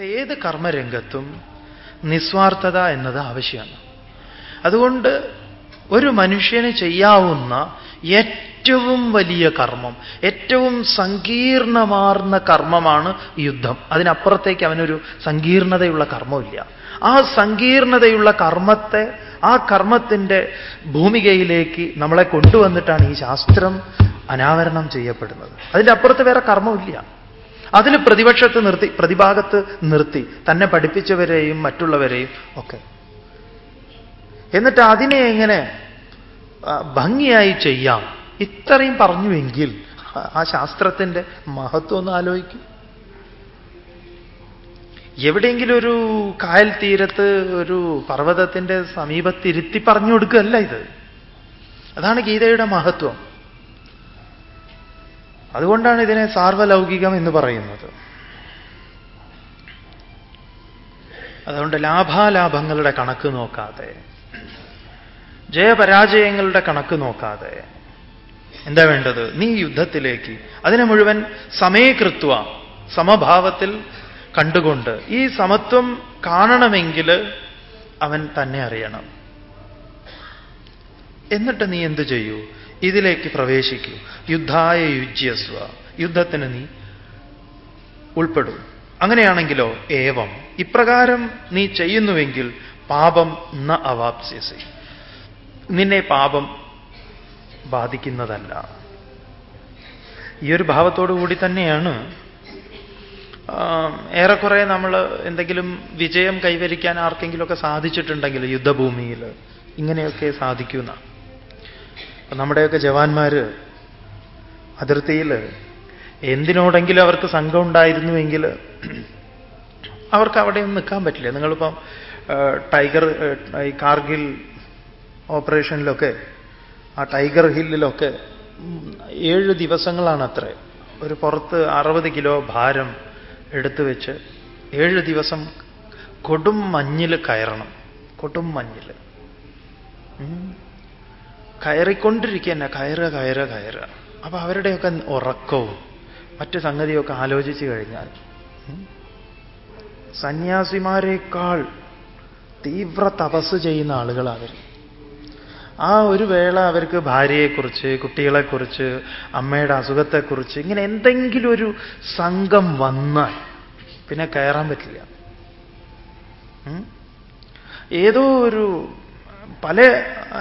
ഏത് കർമ്മരംഗത്തും നിസ്വാർത്ഥത എന്നത് ആവശ്യമാണ്. അതുകൊണ്ട് ഒരു മനുഷ്യന് ചെയ്യാവുന്ന ഏറ്റവും വലിയ കർമ്മം ഏറ്റവും സങ്കീർണമാർന്ന കർമ്മമാണ് യുദ്ധം. അതിനപ്പുറത്തേക്ക് അവനൊരു സങ്കീർണതയുള്ള കർമ്മമില്ല ആ സങ്കീർണതയുള്ള കർമ്മത്തെ ആ കർമ്മത്തിന്റെ ഭൂമികയിലേക്ക് നമ്മളെ കൊണ്ടുവന്നിട്ടാണ് ഈ ശാസ്ത്രം അനാവരണം ചെയ്യപ്പെടുന്നത്. അതിന്റെ അപ്പുറത്ത് വേറെ കർമ്മമില്ല അതിൽ പ്രതിപക്ഷത്ത് നിർത്തി പ്രതിഭാഗത്ത് നിർത്തി തന്നെ പഠിപ്പിച്ചവരെയും മറ്റുള്ളവരെയും ഒക്കെ. എന്നിട്ട് അതിനെ എങ്ങനെ ഭംഗിയായി ചെയ്യാം? ഇത്രയും പറഞ്ഞുവെങ്കിൽ ആ ശാസ്ത്രത്തിന്റെ മഹത്വം ഒന്ന് ആലോചിക്കും. എവിടെയെങ്കിലും ഒരു കായൽ തീരത്ത് ഒരു പർവതത്തിന്റെ സമീപത്തിരുത്തി പറഞ്ഞു കൊടുക്കുകയല്ല ഇത്. അതാണ് ഗീതയുടെ മഹത്വം. അതുകൊണ്ടാണ് ഇതിനെ സാർവലൗകികം എന്ന് പറയുന്നത്. അതുകൊണ്ട് ലാഭാലാഭങ്ങളുടെ കണക്ക് നോക്കാതെ ജയപരാജയങ്ങളുടെ കണക്ക് നോക്കാതെ എന്താ വേണ്ടത്? നീ യുദ്ധത്തിലേക്ക് അതിനെ മുഴുവൻ സമയകൃത്വ സമഭാവത്തിൽ കണ്ടുകൊണ്ട് ഈ സമത്വം കാണണമെങ്കിൽ അവൻ തന്നെ അറിയണം. എന്നിട്ട് നീ എന്ത് ചെയ്യൂ? ഇതിലേക്ക് പ്രവേശിക്കൂ. യുദ്ധായ യുജ്യസ്വ. യുദ്ധത്തിന് നീ ഉൾപ്പെടും. അങ്ങനെയാണെങ്കിലോ ഏവം. ഇപ്രകാരം നീ ചെയ്യുന്നുവെങ്കിൽ പാപം ന അവാപ്സ്യസി. നിന്നെ പാപം ബാധിക്കുന്നതല്ല. ഈ ഒരു ഭാവത്തോടു കൂടി തന്നെയാണ്. ഏറെക്കുറെ നമ്മൾ എന്തെങ്കിലും വിജയം കൈവരിക്കാൻ ആർക്കെങ്കിലുമൊക്കെ സാധിച്ചിട്ടുണ്ടെങ്കിൽ യുദ്ധഭൂമിയിൽ ഇങ്ങനെയൊക്കെ സാധിക്കുന്ന. നമ്മുടെയൊക്കെ ജവാന്മാർ അതിർത്തിയിൽ എന്തിനോടെങ്കിലും അവർക്ക് സംഘം ഉണ്ടായിരുന്നുവെങ്കിൽ അവർക്ക് അവിടെയൊന്നും നിൽക്കാൻ പറ്റില്ല. നിങ്ങളിപ്പം ടൈഗർ ഈ കാർഗിൽ ഓപ്പറേഷനിലൊക്കെ ആ ടൈഗർ ഹില്ലിലൊക്കെ ഏഴ് ദിവസങ്ങളാണ് അത്ര ഒരു പുറത്ത് അറുപത് കിലോ ഭാരം എടുത്തു വെച്ച് ഏഴ് ദിവസം കൊടും മഞ്ഞിൽ കയറണം. കൊടും മഞ്ഞിൽ കയറിക്കൊണ്ടിരിക്കുക തന്നെ കയറുക കയറുക കയറുക. അപ്പൊ അവരുടെയൊക്കെ ഉറക്കവും മറ്റു സംഗതിയൊക്കെ ആലോചിച്ചു കഴിഞ്ഞാൽ സന്യാസിമാരെക്കാൾ തീവ്ര തപസ് ചെയ്യുന്ന ആളുകൾ അവർ. ആ ഒരു വേള അവർക്ക് ഭാര്യയെക്കുറിച്ച് കുട്ടികളെക്കുറിച്ച് അമ്മയുടെ അസുഖത്തെക്കുറിച്ച് ഇങ്ങനെ എന്തെങ്കിലും ഒരു സംഘം വന്നാൽ പിന്നെ കയറാൻ പറ്റില്ല. ഏതോ ഒരു പല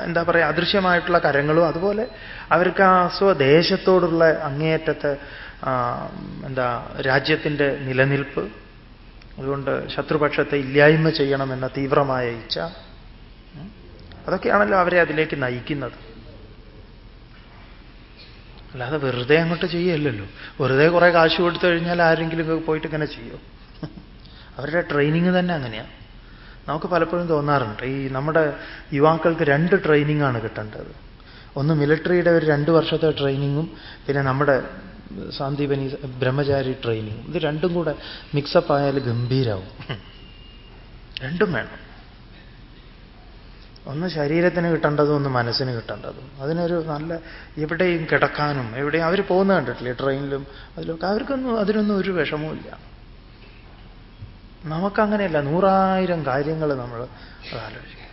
എന്താ പറയുക അദൃശ്യമായിട്ടുള്ള കരങ്ങളും അതുപോലെ അവർക്ക് ആ സ്വദേശത്തോടുള്ള അങ്ങേയറ്റത്തെ എന്താ രാജ്യത്തിന്റെ നിലനിൽപ്പ്. അതുകൊണ്ട് ശത്രുപക്ഷത്തെ ഇല്ലായ്മ ചെയ്യണമെന്ന തീവ്രമായ ഇച്ഛ. അതൊക്കെയാണല്ലോ അവരെ അതിലേക്ക് നയിക്കുന്നത്. അല്ലാതെ വെറുതെ അങ്ങോട്ട് ചെയ്യല്ലല്ലോ. വെറുതെ കുറേ കാശ് കൊടുത്തു കഴിഞ്ഞാൽ ആരെങ്കിലും പോയിട്ട് ഇങ്ങനെ ചെയ്യോ? അവരുടെ ട്രെയിനിങ് തന്നെ അങ്ങനെയാണ് നമുക്ക് പലപ്പോഴും തോന്നാറുണ്ട്. ഈ നമ്മുടെ യുവാക്കൾക്ക് രണ്ട് ട്രെയിനിങ്ങാണ് കിട്ടേണ്ടത്. ഒന്ന് മിലിറ്ററിയുടെ ഒരു രണ്ട് വർഷത്തെ ട്രെയിനിങ്ങും പിന്നെ നമ്മുടെ സാന്ദീപനി ബ്രഹ്മചാരി ട്രെയിനിങ്ങും ഇത് രണ്ടും കൂടെ മിക്സപ്പ് ആയാൽ ഗംഭീരാവും. രണ്ടും വേണം. ഒന്ന് ശരീരത്തിന് കിട്ടേണ്ടതും ഒന്ന് മനസ്സിന് കിട്ടേണ്ടതും. അതിനൊരു നല്ല എവിടെയും കിടക്കാനും എവിടെയും അവർ പോകുന്ന കണ്ടിട്ടില്ലേ ട്രെയിനിലും അതിലൊക്കെ. അവർക്കൊന്നും അതിനൊന്നും ഒരു വിഷമവുമില്ല. നമുക്കങ്ങനെയല്ല നൂറായിരം കാര്യങ്ങൾ നമ്മൾ ആലോചിക്കും.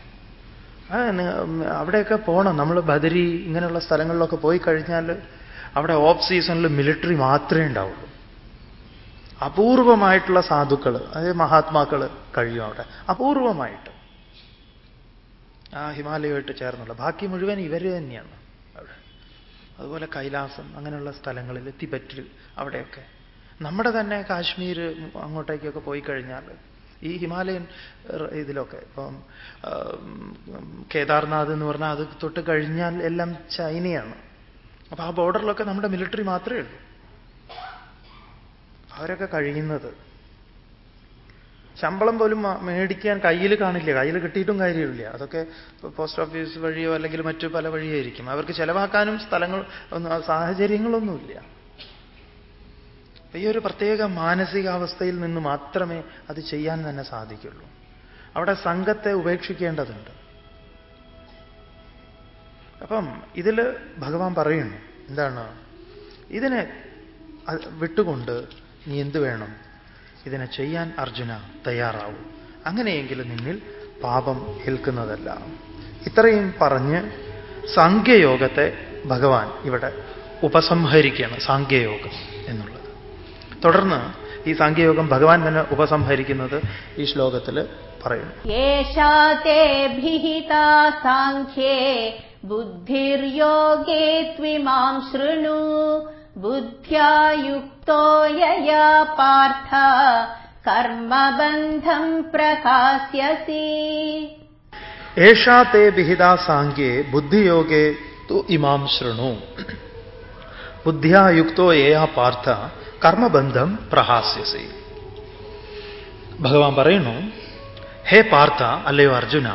അവിടെയൊക്കെ പോകണം നമ്മൾ ബദരി ഇങ്ങനെയുള്ള സ്ഥലങ്ങളിലൊക്കെ പോയി കഴിഞ്ഞാൽ അവിടെ ഓഫ് സീസണിൽ മിലിറ്ററി മാത്രമേ ഉണ്ടാവുള്ളൂ. അപൂർവമായിട്ടുള്ള സാധുക്കൾ അതായത് മഹാത്മാക്കൾ കഴിയും അവിടെ. അപൂർവമായിട്ട്. ആ ഹിമാലയമായിട്ട് ചേർന്നുള്ള ബാക്കി മുഴുവൻ ഇവർ തന്നെയാണ് അവിടെ. അതുപോലെ കൈലാസം അങ്ങനെയുള്ള സ്ഥലങ്ങളിൽ തിബറ്റിൽ അവിടെയൊക്കെ നമ്മുടെ തന്നെ കാശ്മീർ അങ്ങോട്ടേക്കൊക്കെ പോയി കഴിഞ്ഞാൽ ഈ ഹിമാലയൻ ഇതിലൊക്കെ ഇപ്പം കേദാർനാഥ് എന്ന് പറഞ്ഞാൽ അത് തൊട്ട് കഴിഞ്ഞാൽ എല്ലാം ചൈനയാണ്. അപ്പൊ ആ ബോർഡറിലൊക്കെ നമ്മുടെ മിലിറ്ററി മാത്രമേ ഉള്ളൂ. അവരൊക്കെ കഴിയുന്നത്. ശമ്പളം പോലും മേടിക്കാൻ കയ്യിൽ കാണില്ല. കയ്യിൽ കിട്ടിയിട്ടും കാര്യമില്ല. അതൊക്കെ പോസ്റ്റ് ഓഫീസ് വഴിയോ അല്ലെങ്കിൽ മറ്റു പല വഴിയായിരിക്കും അവർക്ക് ചെലവാക്കാനും സ്ഥലങ്ങൾ സാഹചര്യങ്ങളൊന്നുമില്ല. ഈ ഒരു പ്രത്യേക മാനസികാവസ്ഥയിൽ നിന്ന് മാത്രമേ അത് ചെയ്യാൻ തന്നെ സാധിക്കുള്ളൂ. അവിടെ സംഘത്തെ ഉപേക്ഷിക്കേണ്ടതുണ്ട്. അപ്പം ഇതിൽ ഭഗവാൻ പറയുന്നു എന്താണ്? ഇതിനെ വിട്ടുകൊണ്ട് നീ എന്ത് വേണം? ഇതിനെ ചെയ്യാൻ അർജുന തയ്യാറാവൂ. അങ്ങനെയെങ്കിലും നിന്നിൽ പാപം ഏൽക്കുന്നതല്ല. ഇത്രയും പറഞ്ഞ് സാങ്ക്യയോഗത്തെ ഭഗവാൻ ഇവിടെ ഉപസംഹരിക്കുകയാണ് സാങ്ക്യയോഗം എന്നുള്ളത്. തുടർന്ന് ഈ സാങ്കേയോഗം ഭഗവാൻ തന്നെ ഉപസംഹരിക്കുന്നത് ഈ ശ്ലോകത്തിൽ പറയുന്നു. ബുദ്ധിർയോഗേ ത്വിമാം ശൃണു. ബുദ്ധ്യാ യുക്തോ യയാ പാർത്ഥ കർമ്മബന്ധം പ്രകാശ്യസി. ഏഷാ തേ വിഹിത സാങ്കേ ബുദ്ധിയോഗേ തു ഇമാം ശൃണു. ബുദ്ധ്യായുക്തോ ഏയാ പാർത്ഥ കർമ്മബന്ധം പ്രഹാസ്യസി. ഭഗവാൻ പറയുന്നു ഹേ പാർത്ഥ അല്ലയോ അർജുന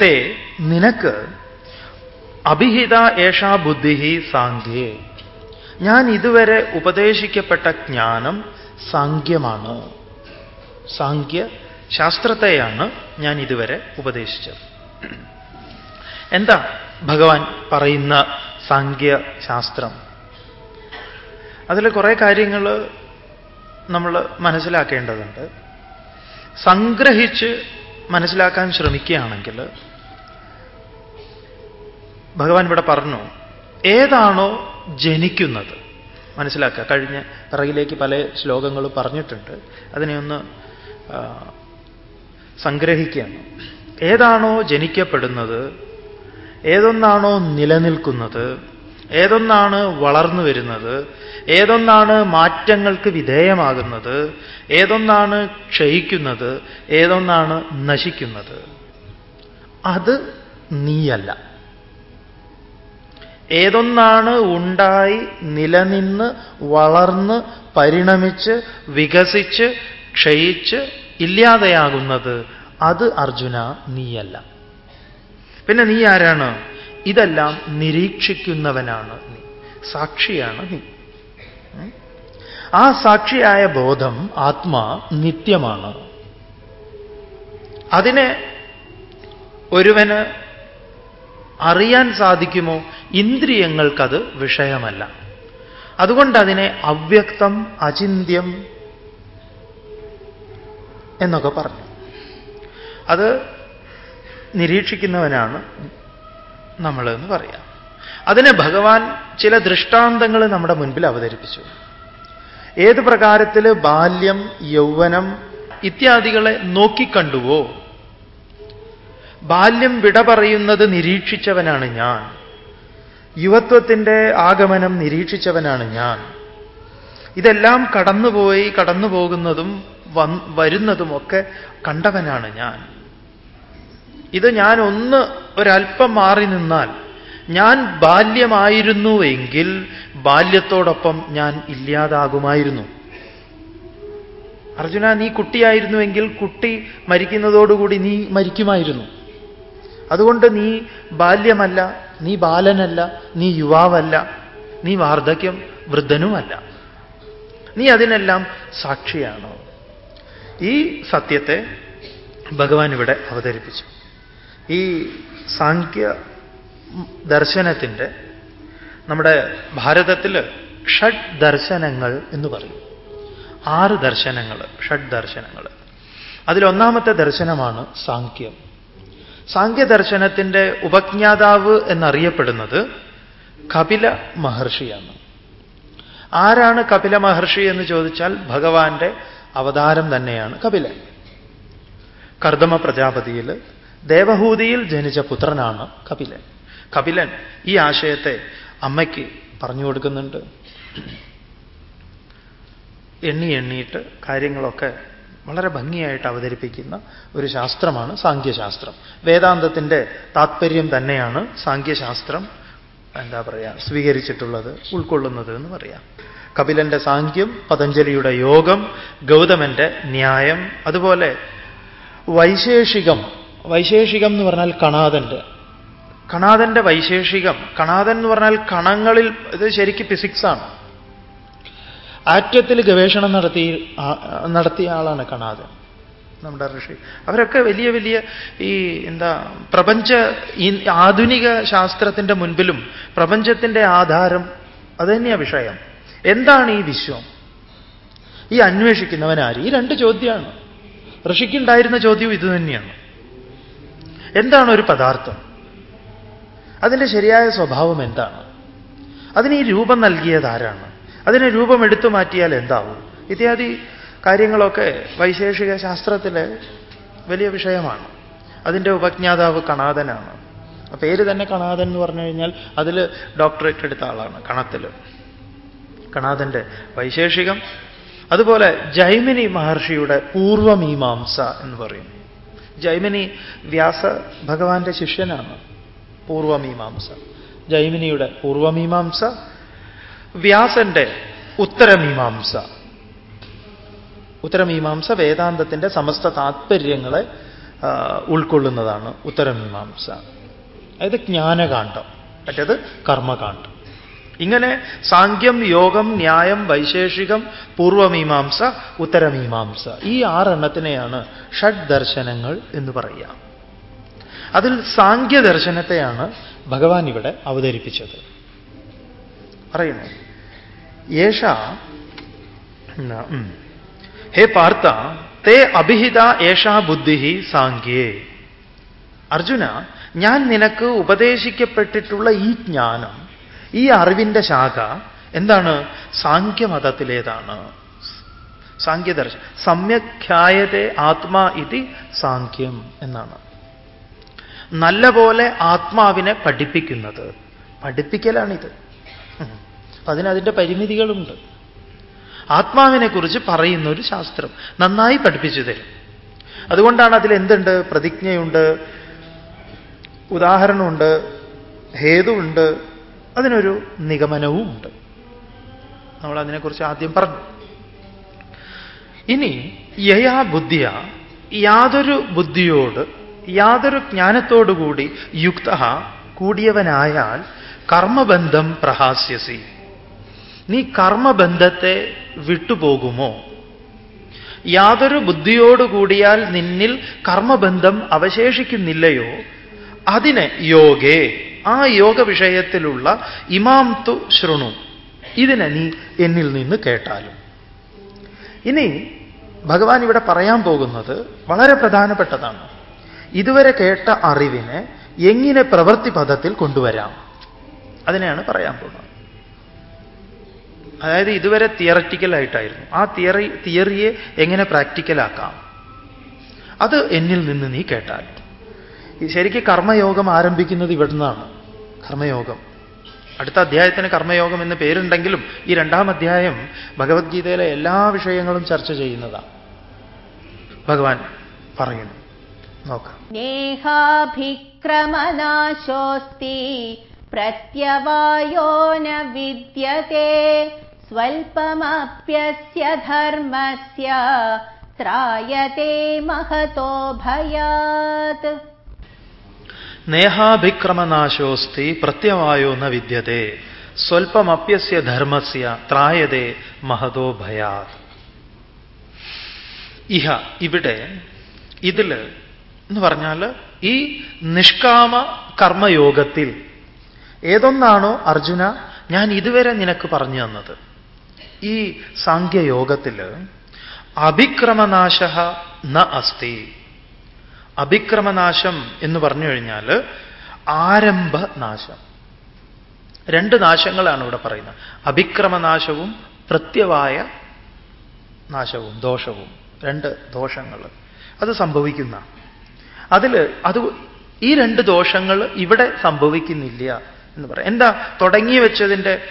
തേ നിനക്ക് അഭിഹിത ഏഷാ ബുദ്ധിഹി സാങ്ക്യേ ഞാൻ ഇതുവരെ ഉപദേശിക്കപ്പെട്ട ജ്ഞാനം സാങ്ക്യമാണ് സാങ്ക്യ ശാസ്ത്രത്തെയാണ് ഞാൻ ഇതുവരെ ഉപദേശിച്ചത്. എന്താ ഭഗവാൻ പറയുന്ന സാങ്ക്യ ശാസ്ത്രം? അതിൽ കുറേ കാര്യങ്ങൾ നമ്മൾ മനസ്സിലാക്കേണ്ടതുണ്ട്. സംഗ്രഹിച്ച് മനസ്സിലാക്കാൻ ശ്രമിക്കുകയാണെങ്കിൽ ഭഗവാൻ ഇവിടെ പറഞ്ഞു ഏതാണോ ജനിക്കുന്നത്? മനസ്സിലാക്കുക. കഴിഞ്ഞ പിറകിലേക്ക് പല ശ്ലോകങ്ങൾ പറഞ്ഞിട്ടുണ്ട്. അതിനെ ഒന്ന് സംഗ്രഹിക്കുകയാണ്. ഏതാണോ ജനിക്കപ്പെടുന്നത്? ഏതൊന്നാണോ നിലനിൽക്കുന്നത്? ഏതൊന്നാണ് വളർന്നു വരുന്നത്? ഏതൊന്നാണ് മാറ്റങ്ങൾക്ക് വിധേയമാകുന്നത്? ഏതൊന്നാണ് ക്ഷയിക്കുന്നത്? ഏതൊന്നാണ് നശിക്കുന്നത്? അത് നീയല്ല. ഏതൊന്നാണ് ഉണ്ടായി നിലനിന്ന് വളർന്ന് പരിണമിച്ച് വികസിച്ച് ക്ഷയിച്ച് ഇല്ലാതെയാകുന്നത്? അത് അർജുന നീയല്ല. പിന്നെ നീ ആരാണ്? ഇതെല്ലാം നിരീക്ഷിക്കുന്നവനാണ് നീ. സാക്ഷിയാണ് നീ. ആ സാക്ഷിയായ ബോധം ആത്മാ നിത്യമാണ്. അതിനെ ഒരുവന് അറിയാൻ സാധിക്കുമോ? ഇന്ദ്രിയങ്ങൾക്കത് വിഷയമല്ല. അതുകൊണ്ട് അതിനെ അവ്യക്തം അചിന്ത്യം എന്നൊക്കെ പറഞ്ഞു. അത് നിരീക്ഷിക്കുന്നവനാണ് നമ്മൾ എന്ന് പറയാം. അതിന് ഭഗവാൻ ചില ദൃഷ്ടാന്തങ്ങൾ നമ്മുടെ മുൻപിൽ അവതരിപ്പിച്ചു. ഏത് പ്രകാരത്തിൽ ബാല്യം യൗവനം ഇത്യാദികളെ നോക്കിക്കണ്ടുവോ? ബാല്യം വിട പറയുന്നത് നിരീക്ഷിച്ചവനാണ് ഞാൻ. യുവത്വത്തിന്റെ ആഗമനം നിരീക്ഷിച്ചവനാണ് ഞാൻ. ഇതെല്ലാം കടന്നുപോയി കടന്നു പോകുന്നതും വരുന്നതുമൊക്കെ കണ്ടവനാണ് ഞാൻ. ഇത് ഞാൻ ഒന്ന് ഒരല്പം മാറി നിന്നാൽ ഞാൻ ബാല്യമായിരുന്നുവെങ്കിൽ ബാല്യത്തോടൊപ്പം ഞാൻ ഇല്ലാതാകുമായിരുന്നു. അർജുന നീ കുട്ടിയായിരുന്നുവെങ്കിൽ കുട്ടി മരിക്കുന്നതോടുകൂടി നീ മരിക്കുമായിരുന്നു. അതുകൊണ്ട് നീ ബാല്യമല്ല നീ ബാലനല്ല നീ യുവാവല്ല നീ വാർദ്ധക്യം വൃദ്ധനുമല്ല. നീ അതിനെല്ലാം സാക്ഷിയാണോ? ഈ സത്യത്തെ ഭഗവാൻ ഇവിടെ അവതരിപ്പിച്ചു. ഈ സാഖ്യ ദർശനത്തിന്റെ നമ്മുടെ ഭാരതത്തിൽ ഷഡ് ദർശനങ്ങൾ എന്ന് പറയും. ആറ് ദർശനങ്ങൾ ഷഡ് ദർശനങ്ങൾ. അതിലൊന്നാമത്തെ ദർശനമാണ് സാഖ്യം. സാഖ്യദർശനത്തിന്റെ ഉപജ്ഞാതാവ് എന്നറിയപ്പെടുന്നത് കപില മഹർഷിയാണ്. ആരാണ് കപില മഹർഷി എന്ന് ചോദിച്ചാൽ ഭഗവാന്റെ അവതാരം തന്നെയാണ് കപില കർദമ പ്രജാപതിയിൽ ദേവഹൂതിയിൽ ജനിച്ച പുത്രനാണ് കപിലൻ. കപിലൻ ഈ ആശയത്തെ അമ്മയ്ക്ക് പറഞ്ഞു കൊടുക്കുന്നുണ്ട്. എണ്ണി എണ്ണിയിട്ട് കാര്യങ്ങളൊക്കെ വളരെ ഭംഗിയായിട്ട് അവതരിപ്പിക്കുന്ന ഒരു ശാസ്ത്രമാണ് സാങ്ക്യശാസ്ത്രം വേദാന്തത്തിന്റെ താത്പര്യം തന്നെയാണ് സാങ്ക്യശാസ്ത്രം എന്താ പറയുക സ്വീകരിച്ചിട്ടുള്ളത് ഉൾക്കൊള്ളുന്നത് എന്ന് പറയാം. കപിലന്റെ സാങ്ക്യം പതഞ്ജലിയുടെ യോഗം ഗൗതമന്റെ ന്യായം അതുപോലെ വൈശേഷികം വൈശേഷികം എന്ന് പറഞ്ഞാൽ കണാദന്റെ കണാദന്റെ വൈശേഷികം. കണാദൻ എന്ന് പറഞ്ഞാൽ കണങ്ങളിൽ ഇത് ശരിക്കും ഫിസിക്സാണ് ആറ്റത്തിൽ ഗവേഷണം നടത്തി നടത്തിയ ആളാണ് കണാദൻ നമ്മുടെ ഋഷി. അവരൊക്കെ വലിയ വലിയ ഈ എന്താ പ്രപഞ്ച ആധുനിക ശാസ്ത്രത്തിന്റെ മുൻപിലും പ്രപഞ്ചത്തിന്റെ ആധാരം അത് തന്നെയാണ് വിഷയം. എന്താണ് ഈ വിശ്വം? ഈ അന്വേഷിക്കുന്നവനാര്? ഈ രണ്ട് ചോദ്യമാണ് ഋഷിക്കുണ്ടായിരുന്ന ചോദ്യവും ഇത് തന്നെയാണ്. എന്താണ് ഒരു പദാർത്ഥം? അതിന്റെ ശരിയായ സ്വഭാവം എന്താണ്? അതിന് ഈ രൂപം നൽകിയത് ആരാണ്? അതിന് രൂപം എടുത്തു മാറ്റിയാൽ എന്താവും? ഇത്യാദി കാര്യങ്ങളൊക്കെ വൈശേഷിക ശാസ്ത്രത്തിലെ വലിയ വിഷയമാണ്. അതിന്റെ ഉപജ്ഞാതാവ് കണാദനാണ് പേര് തന്നെ കണാദൻ എന്ന് പറഞ്ഞു കഴിഞ്ഞാൽ അതിൽ ഡോക്ടറേറ്റ് എടുത്ത ആളാണ് കണത്തിൽ കണാദന്റെ വൈശേഷികം. അതുപോലെ ജൈമിനി മഹർഷിയുടെ പൂർവമീമാംസ എന്ന് പറയും. ജൈമിനി വ്യാസ ഭഗവാന്റെ ശിഷ്യനാണ്. പൂർവമീമാംസ. ജൈമിനിയുടെ പൂർവമീമാംസ വ്യാസന്റെ ഉത്തരമീമാംസ. ഉത്തരമീമാംസ വേദാന്തത്തിന്റെ സമസ്ത താത്പര്യങ്ങളെ ഉൾക്കൊള്ളുന്നതാണ് ഉത്തരമീമാംസ. അതായത് ജ്ഞാനകാന്ഡം. മറ്റേത് കർമ്മകാന്ഡം. ഇങ്ങനെ സാങ്ക്യം യോഗം ന്യായം വൈശേഷികം പൂർവമീമാംസ ഉത്തരമീമാംസ. ഈ ആറെണ്ണത്തിനെയാണ് ഷഡ് ദർശനങ്ങൾ എന്ന് പറയുക. അതിൽ സാങ്ക്യദർശനത്തെയാണ് ഭഗവാൻ ഇവിടെ അവതരിപ്പിച്ചത്. പറയുന്നു യേഷ ഹേ പാർത്ത തേ അഭിഹിത ഏഷാ ബുദ്ധി സാങ്ക്യേ അർജുന ഞാൻ നിനക്ക് ഉപദേശിക്കപ്പെട്ടിട്ടുള്ള ഈ ജ്ഞാനം ഈ അറിവിന്റെ ശാഖ എന്താണ്? സാഖ്യമതത്തിലേതാണ്. സാഖ്യദർശ സമ്യഖ്യായതേ ആത്മാ ഇതി സാഖ്യം എന്നാണ്. നല്ല പോലെ ആത്മാവിനെ പഠിപ്പിക്കുന്നത്. പഠിപ്പിക്കലാണിത്. അതിനതിന്റെ പരിമിതികളുണ്ട്. ആത്മാവിനെക്കുറിച്ച് പറയുന്ന ഒരു ശാസ്ത്രം നന്നായി പഠിപ്പിച്ചു തരും. അതുകൊണ്ടാണ് അതിൽ എന്തുണ്ട് പ്രതിജ്ഞയുണ്ട് ഉദാഹരണമുണ്ട് ഹേതുവുണ്ട് അതിനൊരു നിഗമനവും ഉണ്ട്. നമ്മൾ അതിനെക്കുറിച്ച് ആദ്യം പറഞ്ഞു. ഇനി യയാ ബുദ്ധിയ യാതൊരു ബുദ്ധിയോട് യാതൊരു ജ്ഞാനത്തോടുകൂടി യുക്ത കൂടിയവനായാൽ കർമ്മബന്ധം പ്രഹാസ്യസി. നീ കർമ്മബന്ധത്തെ വിട്ടുപോകുമോ? യാതൊരു ബുദ്ധിയോടുകൂടിയാൽ നിന്നിൽ കർമ്മബന്ധം അവശേഷിക്കുന്നില്ലയോ? അതിനെ യോഗേ. ആ യോഗ വിഷയത്തിലുള്ള ഇമാം തു ശൃണു. ഇതിനെ നീ എന്നിൽ നിന്ന് കേട്ടാലും. ഇനി ഭഗവാൻ ഇവിടെ പറയാൻ പോകുന്നത് വളരെ പ്രധാനപ്പെട്ടതാണ്. ഇതുവരെ കേട്ട അറിവിനെ എങ്ങനെ പ്രവൃത്തി പദത്തിൽ കൊണ്ടുവരാം? അതിനെയാണ് പറയാൻ പോകുന്നത്. അതായത് ഇതുവരെ തിയററ്റിക്കലായിട്ടായിരുന്നു ആ തിയറി തിയറിയെ എങ്ങനെ പ്രാക്ടിക്കലാക്കാം അത് എന്നിൽ നിന്ന് നീ കേട്ടാൽ ശരിക്കും കർമ്മയോഗം ആരംഭിക്കുന്നത് ഇവിടുന്നാണ്. കർമ്മയോഗം. അടുത്ത അധ്യായത്തിന് കർമ്മയോഗം എന്ന് പേരുണ്ടെങ്കിലും ഈ രണ്ടാം അധ്യായം ഭഗവത്ഗീതയിലെ എല്ലാ വിഷയങ്ങളും ചർച്ച ചെയ്യുന്നതാണ് ഭഗവാൻ പറയുന്നു. നോക്കാം. നേഹാഭിക്രമനാശോസ്തി പ്രത്യവായോ ന വിദ്യത്തെ സ്വൽപമപ്യസ്യ ധർമ്മസ്യ മഹതോ ഭയാത്. നേഹാഭിക്രമനാശോസ്തി പ്രത്യവായോ ന വിദ്യത്തെ. സ്വൽപ്പമപ്യസ്യ ധർമ്മസ്യ ത്രായതേ മഹതോ ഭയാത്. ഇഹ ഇവിടെ ഇതിൽ എന്ന് പറഞ്ഞാൽ ഈ നിഷ്കാമ കർമ്മയോഗത്തിൽ ഏതൊന്നാണോ അർജുന ഞാൻ ഇതുവരെ നിനക്ക് പറഞ്ഞു തന്നത്. ഈ സാങ്ക്യയോഗത്തിൽ അഭിക്രമനാശ ന അസ്തി. അഭിക്രമനാശം എന്ന് പറഞ്ഞു കഴിഞ്ഞാൽ ആരംഭനാശം. രണ്ട് നാശങ്ങളാണ് ഇവിടെ പറയുന്നത്. അഭിക്രമനാശവും പ്രത്യവായ നാശവും ദോഷവും. രണ്ട് ദോഷങ്ങൾ. അത് സംഭവിക്കുന്ന. അതിൽ അത് ഈ രണ്ട് ദോഷങ്ങൾ ഇവിടെ സംഭവിക്കുന്നില്ല എന്ന് പറയാം. എന്താ തുടങ്ങി വെച്ചതിന്റെ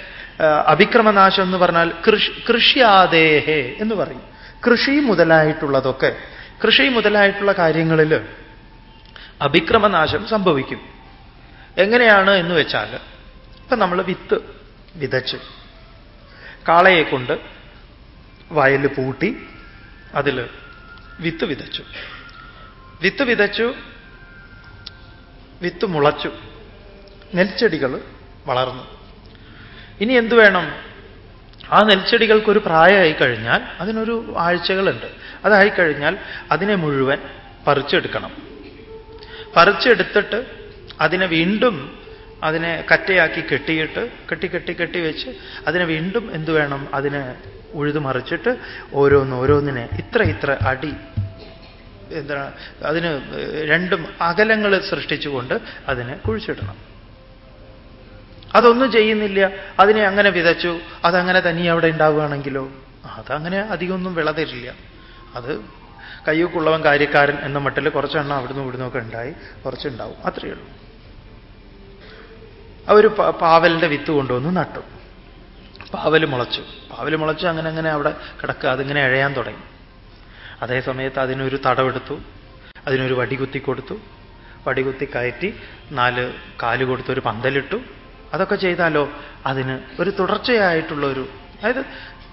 അഭിക്രമനാശം എന്ന് പറഞ്ഞാൽ കൃഷി കൃഷിയാദേഹേ എന്ന് പറയും. കൃഷി മുതലായിട്ടുള്ളതൊക്കെ കൃഷി മുതലായിട്ടുള്ള കാര്യങ്ങളിൽ അഭിക്രമനാശം സംഭവിക്കും. എങ്ങനെയാണ് എന്ന് വെച്ചാൽ ഇപ്പം നമ്മൾ വിത്ത് വിതച്ച് കാളയെ കൊണ്ട് വയൽ പൂട്ടി അതിൽ വിത്ത് വിതച്ചു. വിത്ത് വിതച്ചു വിത്ത് മുളച്ചു നെൽച്ചെടികൾ വളർന്നു. ഇനി എന്തു വേണം? ആ നെൽച്ചെടികൾക്കൊരു പ്രായമായി കഴിഞ്ഞാൽ അതിനൊരു ആഴ്ചകളുണ്ട്. അതായി കഴിഞ്ഞാൽ അതിനെ മുഴുവൻ പറിച്ചെടുക്കണം. പറിച്ചെടുത്തിട്ട് അതിനെ വീണ്ടും അതിനെ കറ്റയാക്കി കെട്ടിയിട്ട് കെട്ടി കെട്ടി കെട്ടി വെച്ച് അതിനെ വീണ്ടും എന്തു വേണം? അതിനെ ഉഴുതു മറിച്ചിട്ട് ഓരോന്ന് ഓരോന്നിനെ ഇത്ര ഇത്ര അടി എന്താ അതിന് രണ്ടും അകലങ്ങൾ സൃഷ്ടിച്ചുകൊണ്ട് അതിനെ കുഴിച്ചിടണം. അതൊന്നും ചെയ്യുന്നില്ല. അതിനെ അങ്ങനെ വിതച്ചു. അതങ്ങനെ തനിയെ അവിടെ ഉണ്ടാവുകയാണെങ്കിലോ? അതങ്ങനെ അധികമൊന്നും വിള തരില്ല അത് കയ്യൂക്കുള്ളവൻ കാര്യക്കാരൻ എന്ന മട്ടിൽ കുറച്ചെണ്ണം അവിടുന്ന് ഇവിടുന്ന് ഒക്കെ ഉണ്ടായി കുറച്ചുണ്ടാവും. അത്രയേ ഉള്ളൂ. അവർ പാവലിന്റെ വിത്ത് കൊണ്ടുവന്ന് നട്ടു. പാവൽ മുളച്ചു. പാവൽ മുളച്ചു അങ്ങനെ അങ്ങനെ അവിടെ കിടക്കുക അതിങ്ങനെ എഴയാൻ തുടങ്ങി. അതേ സമയത്ത് അതിനൊരു തടവെടുത്തു അതിനൊരു വടികുത്തി കൊടുത്തു. വടികുത്തി കയറ്റി നാല് കാൽ കൊടുത്ത് ഒരു പന്തലിട്ടു. അതൊക്കെ ചെയ്താലോ? അതിന് ഒരു തുടർച്ചയായിട്ടുള്ള ഒരു അതായത്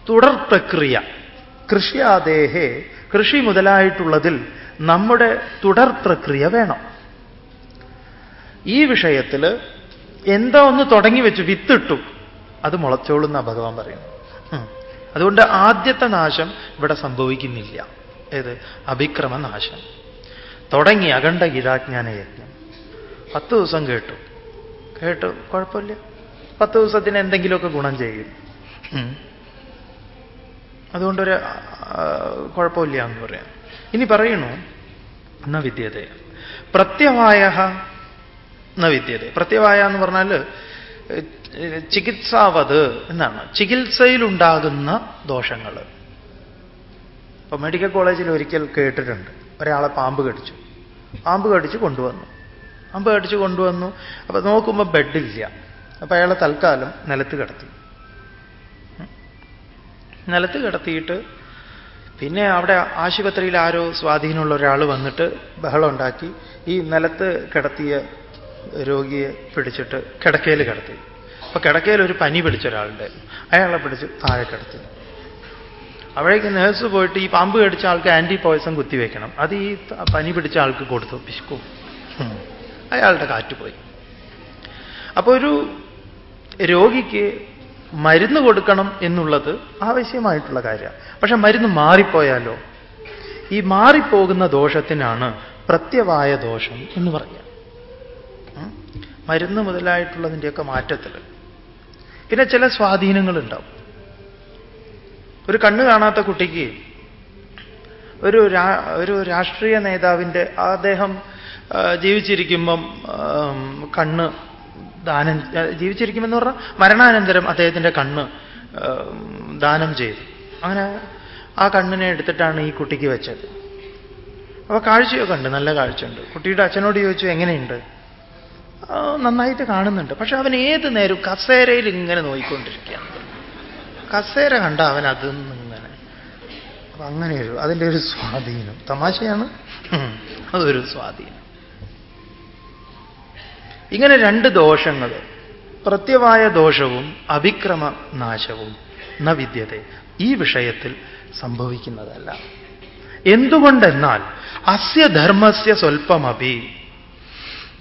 തുടർ പ്രക്രിയ. കൃഷിയാദേഹേ കൃഷി മുതലായിട്ടുള്ളതിൽ നമ്മുടെ തുടർ പ്രക്രിയ വേണം. ഈ വിഷയത്തിൽ എന്താ ഒന്ന് തുടങ്ങി വെച്ച് വിത്തിട്ടു അത് മുളച്ചോളുന്ന ഭഗവാൻ പറയുന്നു അതുകൊണ്ട് ആദ്യത്തെ നാശം ഇവിടെ സംഭവിക്കുന്നില്ല. ഏത്? അഭിക്രമനാശം. തുടങ്ങി അഖണ്ഡ ഗീതാജ്ഞാന യജ്ഞം. പത്ത് ദിവസം കേട്ടു. കേട്ടു കുഴപ്പമില്ല. പത്ത് ദിവസത്തിന് എന്തെങ്കിലുമൊക്കെ ഗുണം ചെയ്യും. അതുകൊണ്ടൊരു കുഴപ്പമില്ല എന്ന് പറയാം. ഇനി പറയണു എന്ന വിദ്യത. പ്രത്യവായ എന്ന വിദ്യത. പ്രത്യവായ എന്ന് പറഞ്ഞാൽ ചികിത്സാവത് എന്നാണ്. ചികിത്സയിലുണ്ടാകുന്ന ദോഷങ്ങൾ. ഇപ്പൊ മെഡിക്കൽ കോളേജിൽ ഒരിക്കൽ കേട്ടിട്ടുണ്ട്. ഒരാളെ പാമ്പ് കടിച്ചു. പാമ്പ് കടിച്ച് കൊണ്ടുവന്നു. പാമ്പ് കടിച്ച് കൊണ്ടുവന്നു. അപ്പൊ നോക്കുമ്പോൾ ബെഡില്ല. അപ്പൊ അയാളെ തൽക്കാലം നിലത്ത് കിടത്തി. നിലത്ത് കിടത്തിയിട്ട് പിന്നെ അവിടെ ആശുപത്രിയിൽ ആരോ സ്വാധീനമുള്ള ഒരാൾ വന്നിട്ട് ബഹളം ഉണ്ടാക്കി. ഈ നിലത്ത് കിടത്തിയ രോഗിയെ പിടിച്ചിട്ട് കിടക്കയിൽ കിടത്തി. അപ്പൊ കിടക്കയിൽ ഒരു പനി പിടിച്ച ഒരാളുണ്ടായിരുന്നു അയാളെ പിടിച്ച് താഴെ കിടത്തി. അവിടേക്ക് നേഴ്സ് പോയിട്ട് ഈ പാമ്പ് കടിച്ച ആൾക്ക് ആന്റി പോയ്സൺ കുത്തിവെക്കണം. അത് ഈ പനി പിടിച്ച ആൾക്ക് കൊടുത്തു. പിശുക്കും. അയാളുടെ കാറ്റ് പോയി. അപ്പോൾ ഒരു രോഗിക്ക് മരുന്ന് കൊടുക്കണം എന്നുള്ളത് ആവശ്യമായിട്ടുള്ള കാര്യമാണ് പക്ഷെ മരുന്ന് മാറിപ്പോയാലോ? ഈ മാറിപ്പോകുന്ന ദോഷത്തിനാണ് പ്രത്യവായ ദോഷം എന്ന് പറയാം മരുന്ന് മുതലായിട്ടുള്ളതിന്റെയൊക്കെ മാറ്റത്തിൽ പിന്നെ ചില സ്വാധീനങ്ങൾ ഉണ്ടാവും ഒരു കണ്ണ് കാണാത്ത കുട്ടിക്ക് ഒരു ഒരു രാഷ്ട്രീയ നേതാവിന്റെ അദ്ദേഹം ജീവിച്ചിരിക്കുമ്പം കണ്ണ് ദാനം ജീവിച്ചിരിക്കുമെന്ന് പറഞ്ഞാൽ മരണാനന്തരം അദ്ദേഹത്തിന്റെ കണ്ണ് ദാനം ചെയ്തു. അങ്ങനെ ആ കണ്ണിനെ എടുത്തിട്ടാണ് ഈ കുട്ടിക്ക് വെച്ചത്. അപ്പൊ കാഴ്ചയൊക്കെ ഉണ്ട് നല്ല കാഴ്ചയുണ്ട്. കുട്ടിയുടെ അച്ഛനോട് ചോദിച്ചു എങ്ങനെയുണ്ട്? നന്നായിട്ട് കാണുന്നുണ്ട്. പക്ഷെ അവൻ ഏത് നേരവും കസേരയിൽ ഇങ്ങനെ നോയിക്കൊണ്ടിരിക്കുകയാണ്. കസേര കണ്ട അവൻ അത് ഇങ്ങനെ അപ്പൊ അങ്ങനെ ഒരു അതിന്റെ ഒരു സ്വാധീനം. തമാശയാണ്. അതൊരു സ്വാധീനം. ഇങ്ങനെ രണ്ട് ദോഷങ്ങൾ. പ്രത്യവായ ദോഷവും അഭിക്രമ നാശവും ന വിദ്യത ഈ വിഷയത്തിൽ സംഭവിക്കുന്നതല്ല. എന്തുകൊണ്ടെന്നാൽ അസ്യ ധർമ്മസ്യ സ്വൽപ്പമപി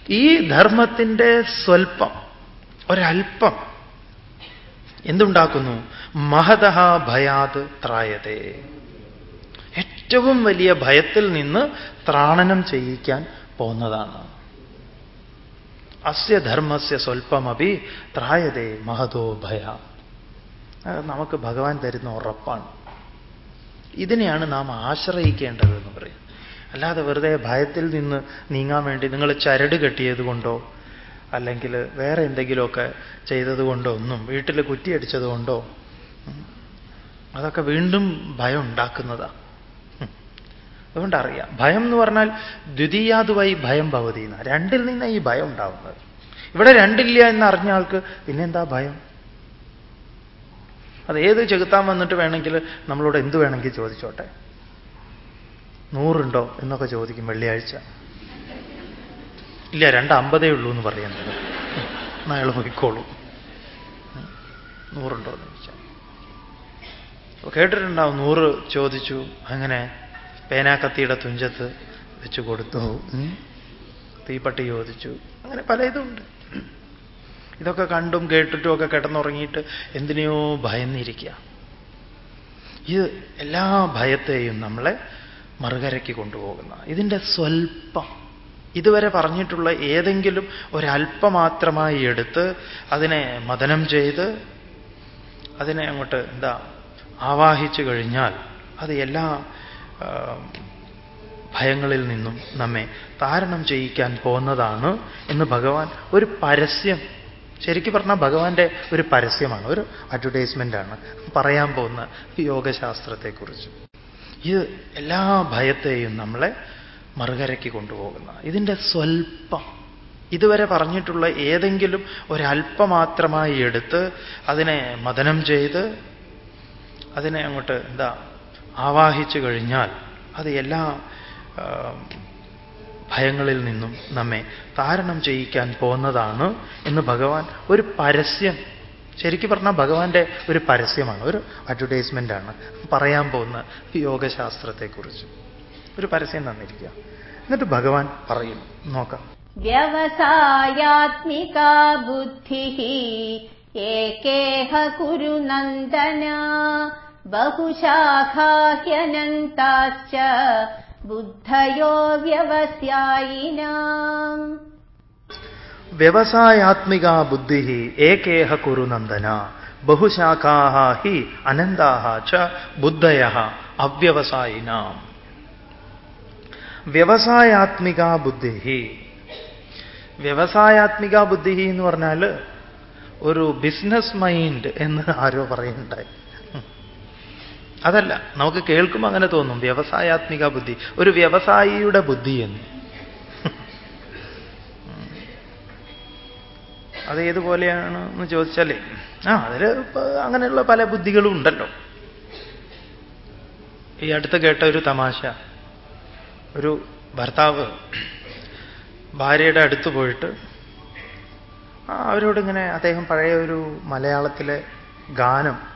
ഈ ധർമ്മത്തിന്റെ സ്വൽപ്പം ഒരൽപ്പം എന്തുണ്ടാക്കുന്നു? മഹതഹ ഭയാത് ത്രായതേ ഏറ്റവും വലിയ ഭയത്തിൽ നിന്ന് ത്രാണനം ചെയ്യിക്കാൻ പോകുന്നതാണ്. അസ്യ ധർമ്മസ്യ സ്വൽപ്പമപി ത്രായതേ മഹതോ ഭയ. നമുക്ക് ഭഗവാൻ തരുന്ന ഉറപ്പാണ്. ഇതിനെയാണ് നാം ആശ്രയിക്കേണ്ടത് എന്ന് പറയും. അല്ലാതെ വെറുതെ ഭയത്തിൽ നിന്ന് നീങ്ങാൻ വേണ്ടി നിങ്ങൾ ചരട് കെട്ടിയത് കൊണ്ടോ അല്ലെങ്കിൽ വേറെ എന്തെങ്കിലുമൊക്കെ ചെയ്തതുകൊണ്ടോ ഒന്നും വീട്ടിൽ കുറ്റിയടിച്ചത് കൊണ്ടോ അതൊക്കെ വീണ്ടും ഭയം ഉണ്ടാക്കുന്നതാണ് അതുകൊണ്ട് അറിയാം ഭയം എന്ന് പറഞ്ഞാൽ ദ്വിതീയാതുവായി ഭയം ഭവതീന രണ്ടിൽ നിന്ന് ഈ ഭയം ഉണ്ടാവുന്നത്. ഇവിടെ രണ്ടില്ല എന്ന് അറിഞ്ഞ ആൾക്ക് പിന്നെന്താ ഭയം? അത് ഏത് ചെകുത്താൻ വന്നിട്ട് വേണമെങ്കിൽ നമ്മളോട് എന്ത് വേണമെങ്കിൽ ചോദിച്ചോട്ടെ? നൂറുണ്ടോ എന്നൊക്കെ ചോദിക്കും വെള്ളിയാഴ്ച. ഇല്ല രണ്ട് അമ്പതേ ഉള്ളൂ എന്ന് പറയുന്നത്. അയാൾ നോക്കിക്കോളൂ. നൂറുണ്ടോ എന്ന് ചോദിച്ചാൽ. കേട്ടിട്ടുണ്ടാവും നൂറ് ചോദിച്ചു അങ്ങനെ പേനാക്കത്തിയുടെ തുഞ്ചത്ത് വെച്ചു കൊടുത്തു. തീപ്പട്ടി ചോദിച്ചു. അങ്ങനെ പല ഇതുണ്ട്. ഇതൊക്കെ കണ്ടും കേട്ടിട്ടും ഒക്കെ കിടന്നുറങ്ങിയിട്ട് എന്തിനെയോ ഭയന്നിരിക്കുക ഇത് എല്ലാ ഭയത്തെയും നമ്മളെ മറുകരയ്ക്ക് കൊണ്ടുപോകുന്ന ഇതിന്റെ സ്വൽപ്പം. ഇതുവരെ പറഞ്ഞിട്ടുള്ള ഏതെങ്കിലും ഒരല്പമാത്രമായി എടുത്ത് അതിനെ മദനം ചെയ്ത് അതിനെ അങ്ങോട്ട് എന്താ ആവാഹിച്ചു കഴിഞ്ഞാൽ അത് എല്ലാ ഭയങ്ങളിൽ നിന്നും നമ്മെ താരണം ചെയ്യിക്കാൻ പോകുന്നതാണ് എന്ന് ഭഗവാൻ ഒരു പരസ്യം. ശരിക്കും പറഞ്ഞാൽ ഭഗവാന്റെ ഒരു പരസ്യമാണ് ഒരു ആണ്. പറയാൻ പോകുന്ന യോഗശാസ്ത്രത്തെക്കുറിച്ച്. ഇത് എല്ലാ ഭയത്തെയും നമ്മളെ മറുകരയ്ക്ക് കൊണ്ടുപോകുന്ന ഇതിന്റെ സ്വൽപ്പം ഇതുവരെ പറഞ്ഞിട്ടുള്ള ഏതെങ്കിലും ഒരല്പമാത്രമായി എടുത്ത് അതിനെ മദനം ചെയ്ത് അതിനെ അങ്ങോട്ട് എന്താ ആവാഹിച്ചു കഴിഞ്ഞാൽ അത് എല്ലാ ഭയങ്ങളിൽ നിന്നും നമ്മെ താരണം ചെയ്യിക്കാൻ പോകുന്നതാണ് എന്ന് ഭഗവാൻ ഒരു പരസ്യം ശരിക്കും പറഞ്ഞാൽ ഭഗവാന്റെ ഒരു പരസ്യമാണ് ഒരു അഡ്വർടൈസ്മെന്റ് ആണ് പറയാൻ പോകുന്ന യോഗശാസ്ത്രത്തെക്കുറിച്ച്. ഒരു പരസ്യം തന്നിരിക്കുക. എന്നിട്ട് ഭഗവാൻ പറയും നോക്കാം. വ്യവസായാത്മിക ബുദ്ധി ഏകേഹ കുരുനന്ദന नन्दन बहुशाखा ह्यनन्ताश्च बुद्धयो व्यवसायिनाम् വ്യവസായാത്മിക ബുദ്ധി ഏകേഹ കുരു നന്ദന ബഹുശാഖാ ഹി അനന്താ ച ബുദ്ധയ അവ്യവസായിനാം വ്യവസായാത്മിക ബുദ്ധി വ്യവസായാത്മിക ബുദ്ധി എന്ന് പറഞ്ഞാൽ ഒരു ബിസിനസ് മൈൻഡ് എന്ന് ആരോ പറയുന്നുണ്ടായി അതല്ല നമുക്ക് കേൾക്കുമ്പോൾ അങ്ങനെ തോന്നും വ്യവസായാത്മിക ബുദ്ധി. ഒരു വ്യവസായിയുടെ ബുദ്ധി എന്ന്. അത് ഏതുപോലെയാണ് എന്ന് ചോദിച്ചാലേ ആ അതിൽ അങ്ങനെയുള്ള പല ബുദ്ധികളും ഉണ്ടല്ലോ. ഈ അടുത്ത് കേട്ട ഒരു തമാശ. ഒരു ഭർത്താവ് ഭാര്യയുടെ അടുത്ത് പോയിട്ട് അവരോടിങ്ങനെ അദ്ദേഹം പഴയ ഒരു മലയാളത്തിലെ ഗാനം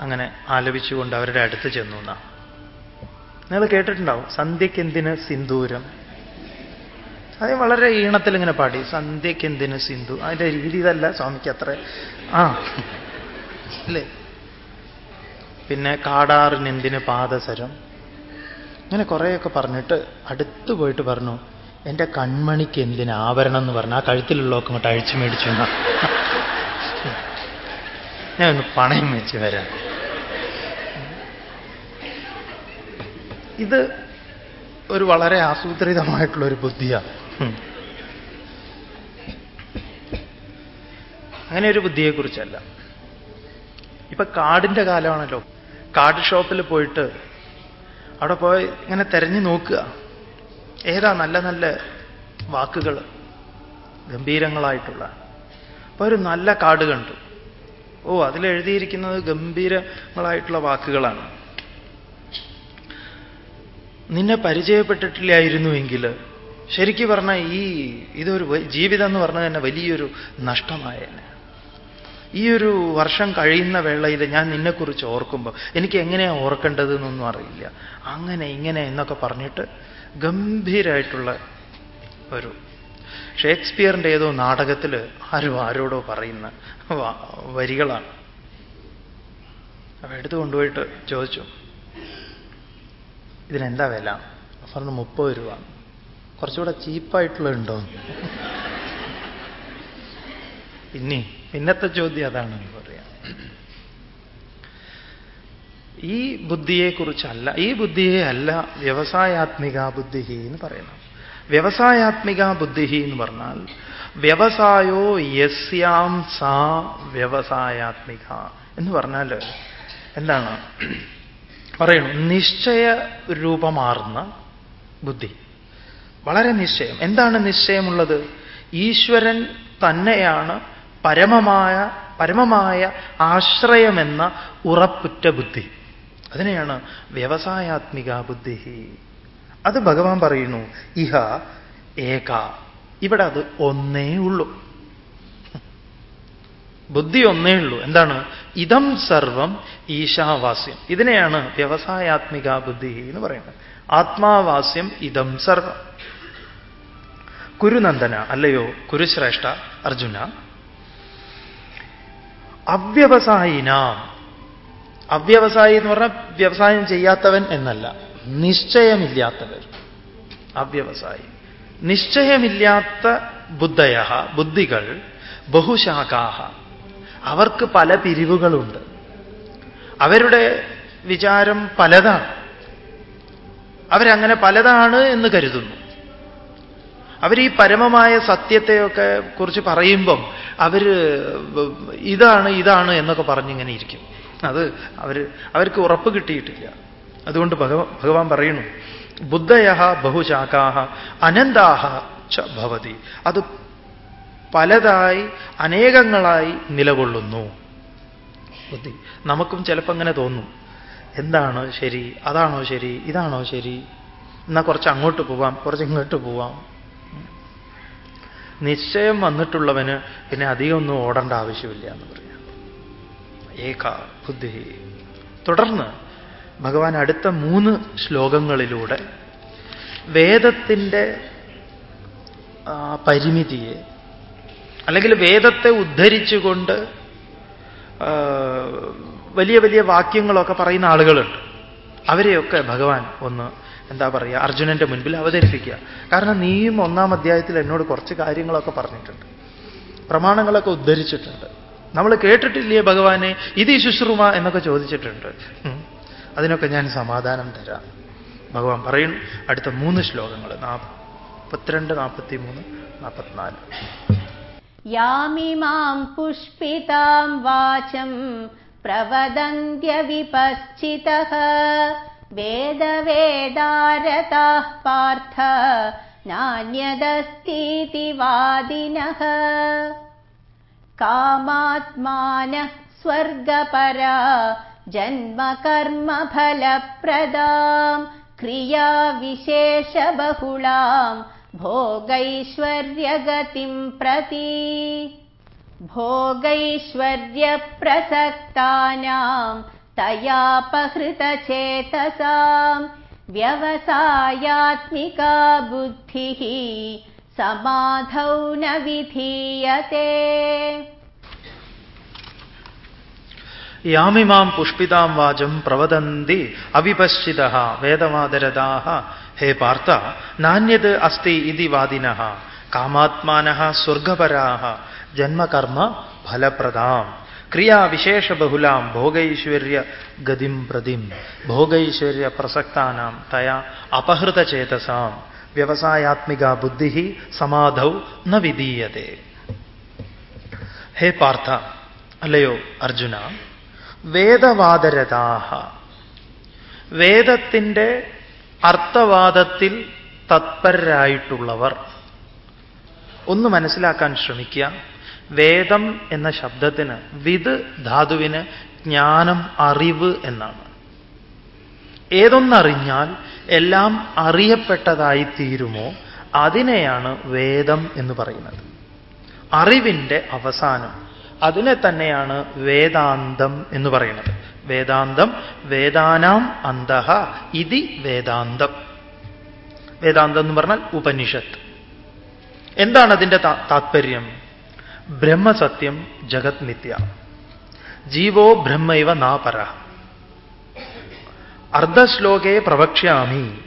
അങ്ങനെ ആലപിച്ചുകൊണ്ട് അവരുടെ അടുത്ത് ചെന്നു എന്നാ. നിങ്ങൾ കേട്ടിട്ടുണ്ടാവും സന്ധ്യക്കെന്തിന് സിന്ദൂരം? അത് വളരെ ഈണത്തിൽ ഇങ്ങനെ പാടി സന്ധ്യക്കെന്തിന് സിന്ധു? അതിന്റെ രീതി ഇതല്ല സ്വാമിക്ക് അത്ര. ആ അല്ലേ? പിന്നെ കാടാറിനെന്തിന് പാദസരം? ഇങ്ങനെ കുറേയൊക്കെ പറഞ്ഞിട്ട് അടുത്ത് പോയിട്ട് പറഞ്ഞു എന്റെ കൺമണിക്ക് എന്തിന് ആവരണം എന്ന് പറഞ്ഞു. ആ കഴുത്തിലുള്ളതൊക്കെ അങ്ങോട്ട് അഴിച്ചു മേടിച്ചു. ഞാൻ ഒന്ന് പണയം വെച്ച് വരാം. ഇത് ഒരു വളരെ ആസൂത്രിതമായിട്ടുള്ള ഒരു ബുദ്ധിയാണ്. അങ്ങനെ ഒരു ബുദ്ധിയെക്കുറിച്ചല്ല. ഇപ്പൊ കാടിന്റെ കാലമാണല്ലോ. കാർഡ് ഷോപ്പിൽ പോയിട്ട് അവിടെ പോയി ഇങ്ങനെ തെരഞ്ഞു നോക്കുക. ഏതാ നല്ല നല്ല വാക്കുകൾ ഗംഭീരങ്ങളായിട്ടുള്ള. അപ്പൊ ഒരു നല്ല കാർഡ് കണ്ടു. ഓ അതിലെഴുതിയിരിക്കുന്നത് ഗംഭീരങ്ങളായിട്ടുള്ള വാക്കുകളാണ്. നിന്നെ പരിചയപ്പെട്ടിട്ടില്ലായിരുന്നുവെങ്കിൽ ശരിക്കും പറഞ്ഞാൽ ഈ ഇതൊരു ജീവിതം എന്ന് പറഞ്ഞാൽ തന്നെ വലിയൊരു നഷ്ടമായേനെ. ഈ ഒരു വർഷം കഴിയുന്ന വേളയിൽ ഞാൻ നിന്നെക്കുറിച്ച് ഓർക്കുമ്പോൾ എനിക്ക് എങ്ങനെയാ ഓർക്കേണ്ടത് എന്നൊന്നും അറിയില്ല. അങ്ങനെ ഇങ്ങനെ എന്നൊക്കെ പറഞ്ഞിട്ട് ഗംഭീരായിട്ടുള്ള ഒരു ഷേക്സ്പിയറിന്റെ ഏതോ നാടകത്തിൽ ആരും ആരോടോ പറയുന്ന വരികളാണ്. അപ്പൊ എടുത്തു കൊണ്ടുപോയിട്ട് ചോദിച്ചു ഇതിനെന്താ വില? പറഞ്ഞു മുപ്പത് രൂപ. കുറച്ചുകൂടെ ചീപ്പായിട്ടുള്ള ഉണ്ടോ? പിന്നെ പിന്നത്തെ ചോദ്യം അതാണ് പറയാം. ഈ ബുദ്ധിയെക്കുറിച്ചല്ല ഈ ബുദ്ധിയെ അല്ല വ്യവസായാത്മിക ബുദ്ധി എന്ന് പറയുന്നത്. വ്യവസായാത്മിക ബുദ്ധി എന്ന് പറഞ്ഞാൽ വ്യവസായോ യസ്യാം സാ വ്യവസായാത്മിക എന്ന് പറഞ്ഞാൽ എന്താണ്? പറയണു നിശ്ചയ രൂപമാർന്ന ബുദ്ധി. വളരെ നിശ്ചയം. എന്താണ് നിശ്ചയമുള്ളത്? ഈശ്വരൻ തന്നെയാണ് പരമമായ പരമമായ ആശ്രയമെന്ന ഉറപ്പുറ്റ ബുദ്ധി. അതിനെയാണ് വ്യവസായാത്മിക ബുദ്ധി അത് ഭഗവാൻ പറയുന്നു ഇഹ ഏക. ഇവിടെ അത് ഒന്നേ ഉള്ളൂ. ബുദ്ധി ഒന്നേ ഉള്ളൂ. എന്താണ്? ഇതം സർവം ഈശാവാസ്യം. ഇതിനെയാണ് വ്യവസായാത്മിക ബുദ്ധി എന്ന് പറയുന്നത്. ആത്മാവാസ്യം ഇതം സർവം. കുരുനന്ദന അല്ലയോ? കുരുശ്രേഷ്ഠ അർജുന. അവ്യവസായിനാം. അവ്യവസായി എന്ന് പറഞ്ഞാൽ വ്യവസായം ചെയ്യാത്തവൻ എന്നല്ല. നിശ്ചയമില്ലാത്തവർ. അവ്യവസായി. നിശ്ചയമില്ലാത്ത ബുദ്ധയ ബുദ്ധികൾ ബഹുശാഖാഹ. അവർക്ക് പല പിരിവുകളുണ്ട്. അവരുടെ വിചാരം പലതാണ്. അവരങ്ങനെ പലതാണ് എന്ന് കരുതുന്നു. അവർ ഈ പരമമായ സത്യത്തെയൊക്കെ കുറിച്ച് പറയുമ്പം അവർ ഇതാണ് ഇതാണ് എന്നൊക്കെ പറഞ്ഞിങ്ങനെ ഇരിക്കും. അത് അവർ അവർക്ക് ഉറപ്പ് കിട്ടിയിട്ടില്ല. അതുകൊണ്ട് ഭഗവ ഭഗവാൻ പറയുന്നു ബുദ്ധയ ബഹുശാഖാഹ അനന്താഹ ച ഭവതി. അത് പലതായി അനേകങ്ങളായി നിലകൊള്ളുന്നു. ബുദ്ധി. നമുക്കും ചിലപ്പോൾ അങ്ങനെ തോന്നും. എന്താണ് ശരി? അതാണോ ശരി? ഇതാണോ ശരി? എന്നാൽ കുറച്ച് അങ്ങോട്ട് പോവാം കുറച്ച് ഇങ്ങോട്ട് പോവാം. നിശ്ചയം വന്നിട്ടുള്ളവന് പിന്നെ അധികം ഒന്നും ഓടേണ്ട ആവശ്യമില്ല എന്ന് പറയാം. ഏക ബുദ്ധി. തുടർന്ന് ഭഗവാൻ അടുത്ത മൂന്ന് ശ്ലോകങ്ങളിലൂടെ വേദത്തിന്റെ പരിമിതിയെ അല്ലെങ്കിൽ വേദത്തെ ഉദ്ധരിച്ചുകൊണ്ട് വലിയ വലിയ വാക്യങ്ങളൊക്കെ പറയുന്ന ആളുകളുണ്ട്. അവരെയൊക്കെ ഭഗവാൻ ഒന്ന് എന്താ പറയുക അർജുനന്റെ മുൻപിൽ അവതരിപ്പിക്കുക. കാരണം നീയും ഒന്നാം അധ്യായത്തിൽ എന്നോട് കുറച്ച് കാര്യങ്ങളൊക്കെ പറഞ്ഞിട്ടുണ്ട്. പ്രമാണങ്ങളൊക്കെ ഉദ്ധരിച്ചിട്ടുണ്ട്. നമ്മൾ കേട്ടിട്ടില്ലേ ഭഗവാനെ? ഇത് ശുശ്രൂമ എന്നൊക്കെ ചോദിച്ചിട്ടുണ്ട്. അതിനൊക്കെ ഞാൻ സമാധാനം തരാം. ഭഗവാൻ പറയും അടുത്ത മൂന്ന് ശ്ലോകങ്ങൾ നാൽപ്പത്തിരണ്ട് നാൽപ്പത്തി മൂന്ന് നാൽപ്പത്തിനാല് യാമിമാം പുഷ്പിതാം വാചം പ്രവദന്ത്യ വിപശ്ചിത. വേദവേദാരതാ പാർത്ഥ നാന്യദസ്തീതി വാദിനഃ. കാമാത്മാനഃ സ്വർഗപരാ जन्मकर्मफलप्रदाम् क्रियाविशेषबहुलाम् भोगैश्वर्यगतिम् प्रति। भोगैश्वर्यप्रसक्तानाम् तयापहृतचेतसाम् व्यवसायात्मिका बुद्धिः समाधौ न विधीयते। യാമിമാം പുഷ്പിതാം വാചം പ്രവദന്തി അവിപശ്ചിത വേദമാദരദാഹ ഹേ പാർത്ഥ നാന്യത് അസ്തി ഇതി വാദിന. കാമാത്മാന സ്വർഗപരാ. ജന്മകർമ്മ ഫലപ്രദാം. ക്രിയാവിശേഷബഹുലാം ഭോഗൈശ്വര്യ ഗതിം പ്രതിം. ഭോഗൈശ്വര്യ പ്രസക്താനാം തയാ അപഹൃതചേതസാം വ്യവസായാത്മിക ബുദ്ധി സമാധൗ ന വിധീയതേ. ഹേ പാർത്ഥ അല്ലയോ അർജുന വേദവാദരതാഹ വേദത്തിന്റെ അർത്ഥവാദത്തിൽ തത്പരരായിട്ടുള്ളവർ. ഒന്ന് മനസ്സിലാക്കാൻ ശ്രമിക്കുക. വേദം എന്ന ശബ്ദത്തിന് വിത് ധാതുവിന് ജ്ഞാനം അറിവ് എന്നാണ്. ഏതൊന്നറിഞ്ഞാൽ എല്ലാം അറിയപ്പെട്ടതായി തീരുമോ അതിനെയാണ് വേദം എന്ന് പറയുന്നത്. അറിവിന്റെ അവസാനം അതിനെ തന്നെയാണ് വേദാന്തം എന്ന് പറയുന്നത്. വേദാന്തം വേദാനാം അന്തഹ ഇതി വേദാന്തം. വേദാന്തം എന്ന് പറഞ്ഞാൽ ഉപനിഷത്ത്. എന്താണ് അതിന്റെ താത്പര്യം? ബ്രഹ്മസത്യം ജഗത് നിത്യ ജീവോ ബ്രഹ്മൈവ നാപര അർദ്ധശ്ലോകെ പ്രവക്ഷ്യാമി.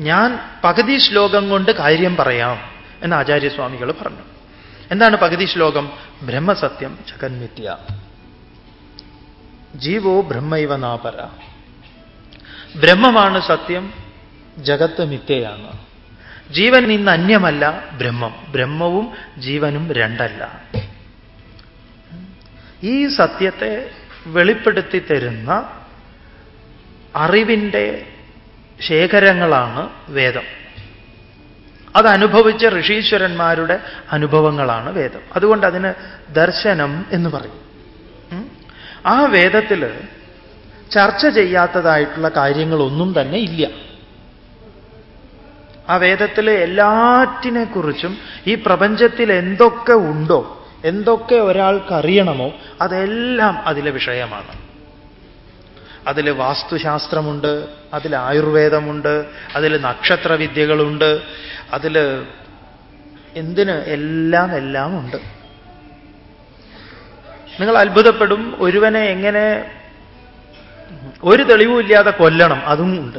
ഞാൻ പകുതി ശ്ലോകം കൊണ്ട് കാര്യം പറയാം എന്ന് ആചാര്യസ്വാമികൾ പറഞ്ഞു. എന്താണ് പകുതി ശ്ലോകം? ബ്രഹ്മസത്യം ജഗന്മിത്യ ജീവോ ബ്രഹ്മൈവ നാപര. ബ്രഹ്മമാണ് സത്യം ജഗത്ത് മിഥ്യയാണ്. ജീവൻ ഇന്ന് അന്യമല്ല ബ്രഹ്മം. ബ്രഹ്മവും ജീവനും രണ്ടല്ല. ഈ സത്യത്തെ വെളിപ്പെടുത്തി തരുന്ന അറിവിന്റെ ശേഖരങ്ങളാണ് വേദം. അതനുഭവിച്ച ഋഷീശ്വരന്മാരുടെ അനുഭവങ്ങളാണ് വേദം. അതുകൊണ്ട് അതിന് ദർശനം എന്ന് പറയും. ആ വേദത്തിൽ ചർച്ച ചെയ്യാത്തതായിട്ടുള്ള കാര്യങ്ങളൊന്നും തന്നെ ഇല്ല. ആ വേദത്തിൽ എല്ലാറ്റിനെക്കുറിച്ചും ഈ പ്രപഞ്ചത്തിൽ എന്തൊക്കെ ഉണ്ടോ എന്തൊക്കെ ഒരാൾക്കറിയണമോ അതെല്ലാം അതിലെ വിഷയമാണ്. അതിൽ വാസ്തുശാസ്ത്രമുണ്ട് അതിൽ ആയുർവേദമുണ്ട് അതിൽ നക്ഷത്രവിദ്യകളുണ്ട് അതിൽ എന്തിന് എല്ലാം എല്ലാം ഉണ്ട്. നിങ്ങൾ അത്ഭുതപ്പെടും ഒരുവനെ എങ്ങനെ ഒരു തെളിവുമില്ലാതെ കൊല്ലണം അതും ഉണ്ട്.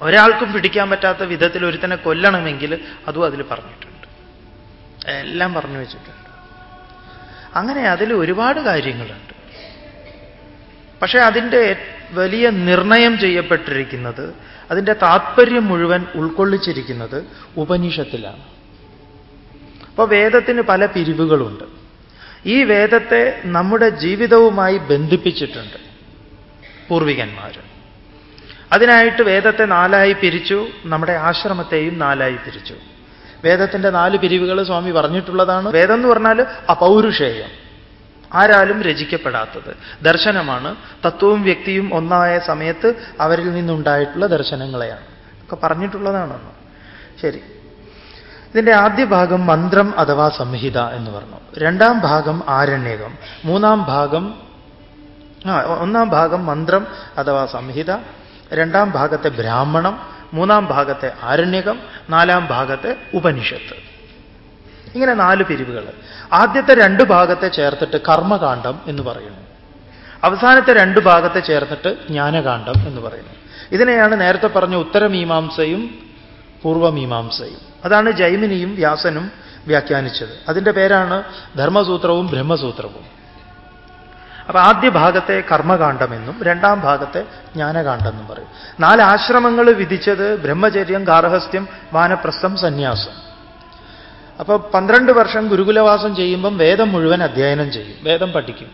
ഒരാൾക്കും പിടിക്കാൻ പറ്റാത്ത വിധത്തിൽ ഒരുത്തനെ കൊല്ലണമെങ്കിൽ അതും അതിൽ പറഞ്ഞിട്ടുണ്ട്. എല്ലാം പറഞ്ഞു വെച്ചിട്ടുണ്ട്. അങ്ങനെ അതിൽ ഒരുപാട് കാര്യങ്ങളുണ്ട്. പക്ഷേ അതിന്റെ വലിയ നിർണയം ചെയ്യപ്പെട്ടിരിക്കുന്നത് അതിന്റെ താത്പര്യം മുഴുവൻ ഉൾക്കൊള്ളിച്ചിരിക്കുന്നത് ഉപനിഷത്തിലാണ്. അപ്പോൾ വേദത്തിന് പല പിരിവുകളുണ്ട്. ഈ വേദത്തെ നമ്മുടെ ജീവിതവുമായി ബന്ധിപ്പിച്ചിട്ടുണ്ട് പൂർവികന്മാർ. അതിനായിട്ട് വേദത്തെ നാലായി പിരിച്ചു നമ്മുടെ ആശ്രമത്തെയും നാലായി പിരിച്ചു. വേദത്തിന്റെ നാല് പിരിവുകൾ സ്വാമി പറഞ്ഞിട്ടുള്ളതാണ്. വേദം എന്ന് പറഞ്ഞാൽ അപൗരുഷേയം. ആരാലും രചിക്കപ്പെടാത്തത്. ദർശനമാണ്. തത്വവും വ്യക്തിയും ഒന്നായ സമയത്ത് അവരിൽ നിന്നുണ്ടായിട്ടുള്ള ദർശനങ്ങളെയാണ്. ഒക്കെ പറഞ്ഞിട്ടുള്ളതാണെന്ന് ശരി. ഇതിന്റെ ആദ്യ ഭാഗം മന്ത്രം അഥവാ സംഹിത എന്ന് പറഞ്ഞു. രണ്ടാം ഭാഗം ആരണ്യകം. മൂന്നാം ഭാഗം ആ ഒന്നാം ഭാഗം മന്ത്രം അഥവാ സംഹിത. രണ്ടാം ഭാഗത്തെ ബ്രാഹ്മണം. മൂന്നാം ഭാഗത്തെ ആരണ്യകം. നാലാം ഭാഗത്തെ ഉപനിഷത്ത്. ഇങ്ങനെ നാല് പിരിവുകൾ. ആദ്യത്തെ രണ്ട് ഭാഗത്തെ ചേർത്തിട്ട് കർമ്മകാന്ഡം എന്ന് പറയുന്നു. അവസാനത്തെ രണ്ട് ഭാഗത്തെ ചേർത്തിട്ട് ജ്ഞാനകാന്ഡം എന്ന് പറയുന്നു. ഇതിനെയാണ് നേരത്തെ പറഞ്ഞ ഉത്തരമീമാംസയും പൂർവമീമാംസയും അതാണ് ജൈമിനിയും വ്യാസനും വ്യാഖ്യാനിച്ചത്. അതിന്റെ പേരാണ് ധർമ്മസൂത്രവും ബ്രഹ്മസൂത്രവും. അപ്പൊ ആദ്യ ഭാഗത്തെ കർമ്മകാന്ഡമെന്നും രണ്ടാം ഭാഗത്തെ ജ്ഞാനകാന്ഡം എന്നും പറയും. നാല് ആശ്രമങ്ങൾ വിധിച്ചത് ബ്രഹ്മചര്യം ഗാർഹസ്ഥ്യം വാനപ്രസ്ഥം സന്യാസം. അപ്പൊ പന്ത്രണ്ട് വർഷം ഗുരുകുലവാസം ചെയ്യുമ്പം വേദം മുഴുവൻ അധ്യയനം ചെയ്യും. വേദം പഠിക്കും.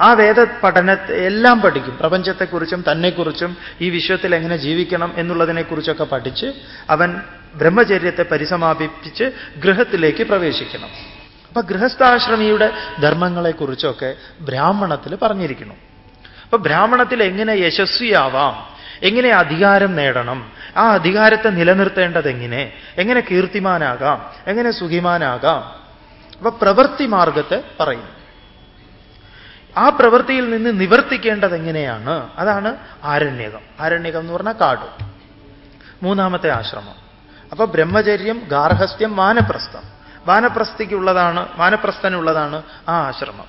ആ വേദ പഠനത്തെ എല്ലാം പഠിക്കും. പ്രപഞ്ചത്തെക്കുറിച്ചും തന്നെക്കുറിച്ചും ഈ വിശ്വത്തിൽ എങ്ങനെ ജീവിക്കണം എന്നുള്ളതിനെക്കുറിച്ചൊക്കെ പഠിച്ച് അവൻ ബ്രഹ്മചര്യത്തെ പരിസമാപിപ്പിച്ച് ഗൃഹത്തിലേക്ക് പ്രവേശിക്കണം. അപ്പൊ ഗൃഹസ്ഥാശ്രമിയുടെ ധർമ്മങ്ങളെക്കുറിച്ചൊക്കെ ബ്രാഹ്മണത്തിൽ പറഞ്ഞിരിക്കണം അപ്പൊ ബ്രാഹ്മണത്തിൽ എങ്ങനെ യശസ്വിയാവാം? എങ്ങനെ അധികാരം നേടണം? ആ അധികാരത്തെ നിലനിർത്തേണ്ടത് എങ്ങനെ കീർത്തിമാനാകാം? എങ്ങനെ സുഖിമാനാകാം? അപ്പൊ പ്രവൃത്തി മാർഗത്തെ പറയും ആ പ്രവൃത്തിയിൽ നിന്ന് നിവർത്തിക്കേണ്ടത് എങ്ങനെയാണ് അതാണ് ആരണ്യകം. ആരണ്യകം എന്ന് പറഞ്ഞാൽ കാട്. മൂന്നാമത്തെ ആശ്രമം. അപ്പൊ ബ്രഹ്മചര്യം ഗാർഹസ്ഥ്യം വാനപ്രസ്ഥം. വാനപ്രസ്ഥിക്കുള്ളതാണ് വാനപ്രസ്ഥനുള്ളതാണ് ആ ആശ്രമം.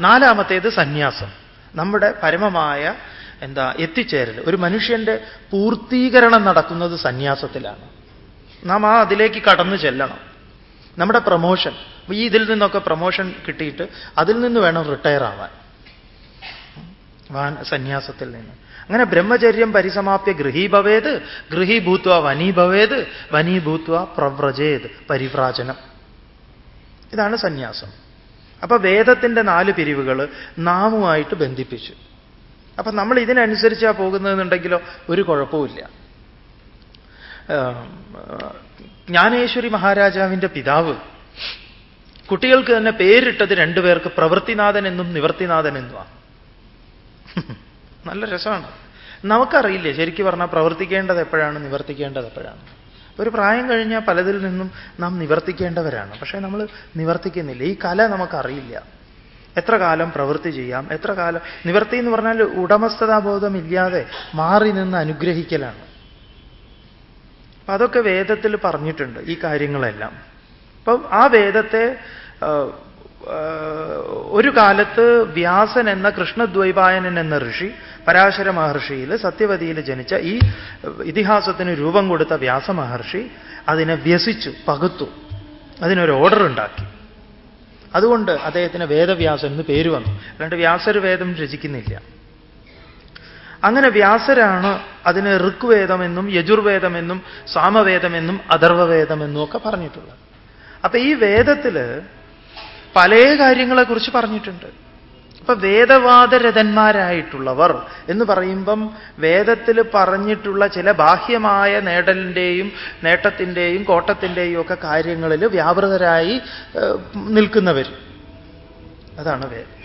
നാലാമത്തേത് സന്യാസം. നമ്മുടെ പരമമായ എന്താ എത്തിച്ചേരൽ ഒരു മനുഷ്യന്റെ പൂർത്തീകരണം നടക്കുന്നത് സന്യാസത്തിലാണ്. നാം ആ അതിലേക്ക് കടന്നു ചെല്ലണം. നമ്മുടെ പ്രമോഷൻ ഈ ഇതിൽ നിന്നൊക്കെ പ്രമോഷൻ കിട്ടിയിട്ട് അതിൽ നിന്ന് വേണം റിട്ടയർ ആവാൻ. വാൻ സന്യാസത്തിൽ നിന്ന്. അങ്ങനെ ബ്രഹ്മചര്യം പരിസമാപ്യ ഗൃഹീഭവേത് ഗൃഹീഭൂത്വ വനീഭവേത് വനീഭൂത്വ പ്രവ്രജേത് പരിവ്രാജനം. ഇതാണ് സന്യാസം. അപ്പൊ വേദത്തിന്റെ നാല് പിരിവുകൾ നാമുമായിട്ട് ബന്ധിപ്പിച്ചു. അപ്പൊ നമ്മൾ ഇതിനനുസരിച്ചാ പോകുന്നതെന്നുണ്ടെങ്കിലോ ഒരു കുഴപ്പവുമില്ല. ജ്ഞാനേശ്വരി മഹാരാജാവിന്റെ പിതാവ് കുട്ടികൾക്ക് തന്നെ പേരിട്ടത് രണ്ടുപേർക്ക് പ്രവൃത്തിനാഥൻ എന്നും നിവർത്തിനാഥൻ എന്നുമാണ് നല്ല രസമാണ്. നമുക്കറിയില്ലേ ശരിക്കും പറഞ്ഞാൽ പ്രവർത്തിക്കേണ്ടത് എപ്പോഴാണ് നിവർത്തിക്കേണ്ടത് എപ്പോഴാണ്. ഒരു പ്രായം കഴിഞ്ഞാൽ പലതിൽ നിന്നും നാം നിവർത്തിക്കേണ്ടവരാണ്. പക്ഷേ നമ്മൾ നിവർത്തിക്കുന്നില്ല. ഈ കല നമുക്കറിയില്ല. എത്ര കാലം പ്രവൃത്തി ചെയ്യാം? എത്ര കാലം? നിവർത്തി എന്ന് പറഞ്ഞാൽ ഉടമസ്ഥതാബോധമില്ലാതെ മാറി നിന്ന് അനുഗ്രഹിക്കലാണ്. അപ്പൊ അതൊക്കെ വേദത്തിൽ പറഞ്ഞിട്ടുണ്ട് ഈ കാര്യങ്ങളെല്ലാം. അപ്പം ആ വേദത്തെ ഒരു കാലത്ത് വ്യാസൻ എന്ന കൃഷ്ണദ്വൈപായനൻ എന്ന ഋഷി പരാശര മഹർഷിയിൽ സത്യവതിയിൽ ജനിച്ച ഈ ഇതിഹാസത്തിന് രൂപം കൊടുത്ത വ്യാസ മഹർഷി അതിനെ വ്യസിച്ചു പകുത്തു. അതിനൊരു ഓർഡർ ഉണ്ടാക്കി. അതുകൊണ്ട് അദ്ദേഹത്തിന് വേദവ്യാസൻ എന്ന് പേര് വന്നു. അല്ലാണ്ട് വ്യാസർ വേദം രചിക്കുന്നില്ല. അങ്ങനെ വ്യാസരാണ് അതിന് ഋഗ്വേദമെന്നും യജുർവേദമെന്നും സാമവേദമെന്നും അഥർവവേദമെന്നും ഒക്കെ പറഞ്ഞിട്ടുള്ളത്. അപ്പൊ ഈ വേദത്തിൽ പല കാര്യങ്ങളെക്കുറിച്ച് പറഞ്ഞിട്ടുണ്ട്. അപ്പൊ വേദവാദരഥന്മാരായിട്ടുള്ളവർ എന്ന് പറയുമ്പം വേദത്തിൽ പറഞ്ഞിട്ടുള്ള ചില ബാഹ്യമായ നേടലിന്റെയും നേട്ടത്തിന്റെയും കോട്ടത്തിന്റെയും ഒക്കെ കാര്യങ്ങളിൽ വ്യാപൃതരായി നിൽക്കുന്നവർ. അതാണ് വേദം.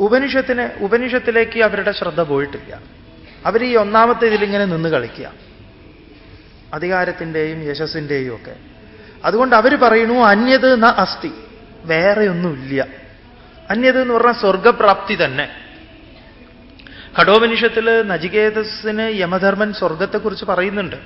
ഉപനിഷത്തിന് ഉപനിഷത്തിലേക്ക് അവരുടെ ശ്രദ്ധ പോയിട്ടില്ല. അവർ ഈ ഒന്നാമത്തെ ഇതിലിങ്ങനെ നിന്ന് കളിക്കുക. അധികാരത്തിന്റെയും യശസ്സിന്റെയും ഒക്കെ. അതുകൊണ്ട് അവർ പറയണു അന്യത് ന അസ്ഥി വേറെയൊന്നുമില്ല. അന്യത് എന്ന് പറഞ്ഞാൽ സ്വർഗപ്രാപ്തി തന്നെ. കടോപനിഷത്തിൽ നജികേതസിന് യമധർമ്മൻ സ്വർഗത്തെക്കുറിച്ച് പറയുന്നുണ്ട്.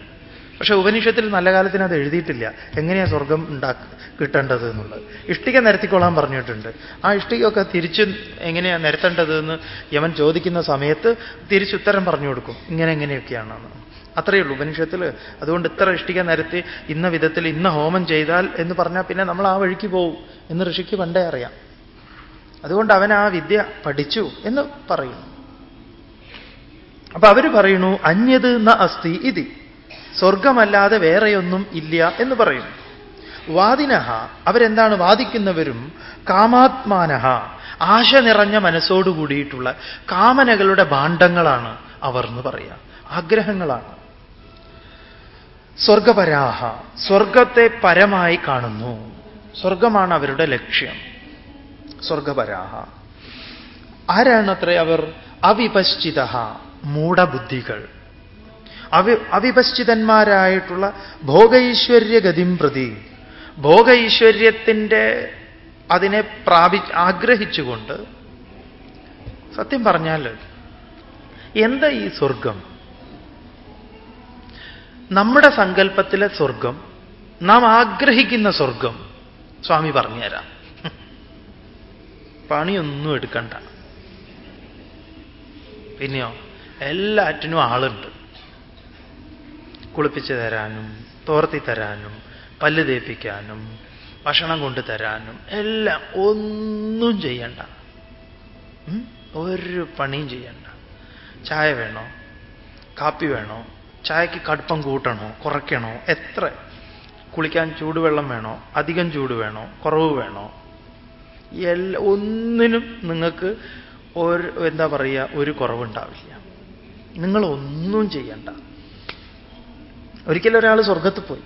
പക്ഷെ ഉപനിഷത്തിൽ നല്ല കാലത്തിന് അത് എഴുതിയിട്ടില്ല. എങ്ങനെയാ സ്വർഗം ഉണ്ടാ കിട്ടേണ്ടത് എന്നുള്ളത്? ഇഷ്ടിക നിരത്തിക്കൊള്ളാൻ പറഞ്ഞിട്ടുണ്ട്. ആ ഇഷ്ടികയൊക്കെ തിരിച്ച് എങ്ങനെയാ നിരത്തേണ്ടത് എന്ന് യമൻ ചോദിക്കുന്ന സമയത്ത് തിരിച്ചുത്തരം പറഞ്ഞു കൊടുക്കും. ഇങ്ങനെ എങ്ങനെയൊക്കെയാണെന്ന്. അത്രയേ ഉള്ളൂ. ഉപനിഷത്തിൽ അതുകൊണ്ട് ഇത്ര ഇഷ്ടിക നിരത്തി ഇന്ന വിധത്തിൽ ഇന്ന ഹോമം ചെയ്താൽ എന്ന് പറഞ്ഞാൽ പിന്നെ നമ്മൾ ആ വഴിക്ക് പോവും എന്ന് ഋഷിക്ക് പണ്ടേ അറിയാം. അതുകൊണ്ട് അവൻ ആ വിദ്യ പഠിച്ചു എന്ന് പറയുന്നു. അപ്പൊ അവർ പറയുന്നു അന്യത് ന അസ്തി ഇതി. സ്വർഗമല്ലാതെ വേറെയൊന്നും ഇല്ല എന്ന് പറയുന്നു. വാദിനഹ അവരെന്താണ് വാദിക്കുന്നവരും? കാമാത്മാനഹ ആശ നിറഞ്ഞ മനസ്സോടുകൂടിയിട്ടുള്ള കാമനകളുടെ ഭാണ്ഡങ്ങളാണ് അവർ എന്ന് പറയുക ആഗ്രഹങ്ങളാണ്. സ്വർഗപരാഹ സ്വർഗത്തെ പരമായി കാണുന്നു. സ്വർഗമാണ് അവരുടെ ലക്ഷ്യം. സ്വർഗപരാഹ. ആരാണത്രേ അവർ? അവിപശ്ചിത മൂഢബുദ്ധികൾ. അവി അവിപശ്ചിതന്മാരായിട്ടുള്ള ഭോഗൈശ്വര്യഗതിം പ്രതി. ഭോഗൈശ്വര്യത്തിന്റെ അതിനെ പ്രാപി ആഗ്രഹിച്ചുകൊണ്ട് സത്യം പറഞ്ഞാൽ എന്താ ഈ സ്വർഗം? നമ്മുടെ സങ്കല്പത്തിലെ സ്വർഗം നാം ആഗ്രഹിക്കുന്ന സ്വർഗം സ്വാമി പറഞ്ഞുതരാം. പണിയൊന്നും എടുക്കണ്ട. പിന്നെയോ എല്ലാറ്റിനും ആളുണ്ട്. കുളിപ്പിച്ചു തരാനും തോർത്തി തരാനും പല്ല് തേപ്പിക്കാനും ഭക്ഷണം കൊണ്ടു തരാനും എല്ലാം ഒന്നും ചെയ്യണ്ട. ഒരു പണിയും ചെയ്യണ്ട. ചായ വേണോ? കാപ്പി വേണോ? ചായക്ക് കടുപ്പം കൂട്ടണോ? കുറയ്ക്കണോ? എത്ര? കുളിക്കാൻ ചൂടുവെള്ളം വേണോ? അധികം ചൂട് വേണോ? കുറവ് വേണോ? എല്ലാ ഒന്നിനും നിങ്ങൾക്ക് ഒരു എന്താ പറയുക ഒരു കുറവുണ്ടാവില്ല. നിങ്ങൾ ഒന്നും ചെയ്യണ്ട. ഒരിക്കലും ഒരാൾ സ്വർഗത്ത് പോയി.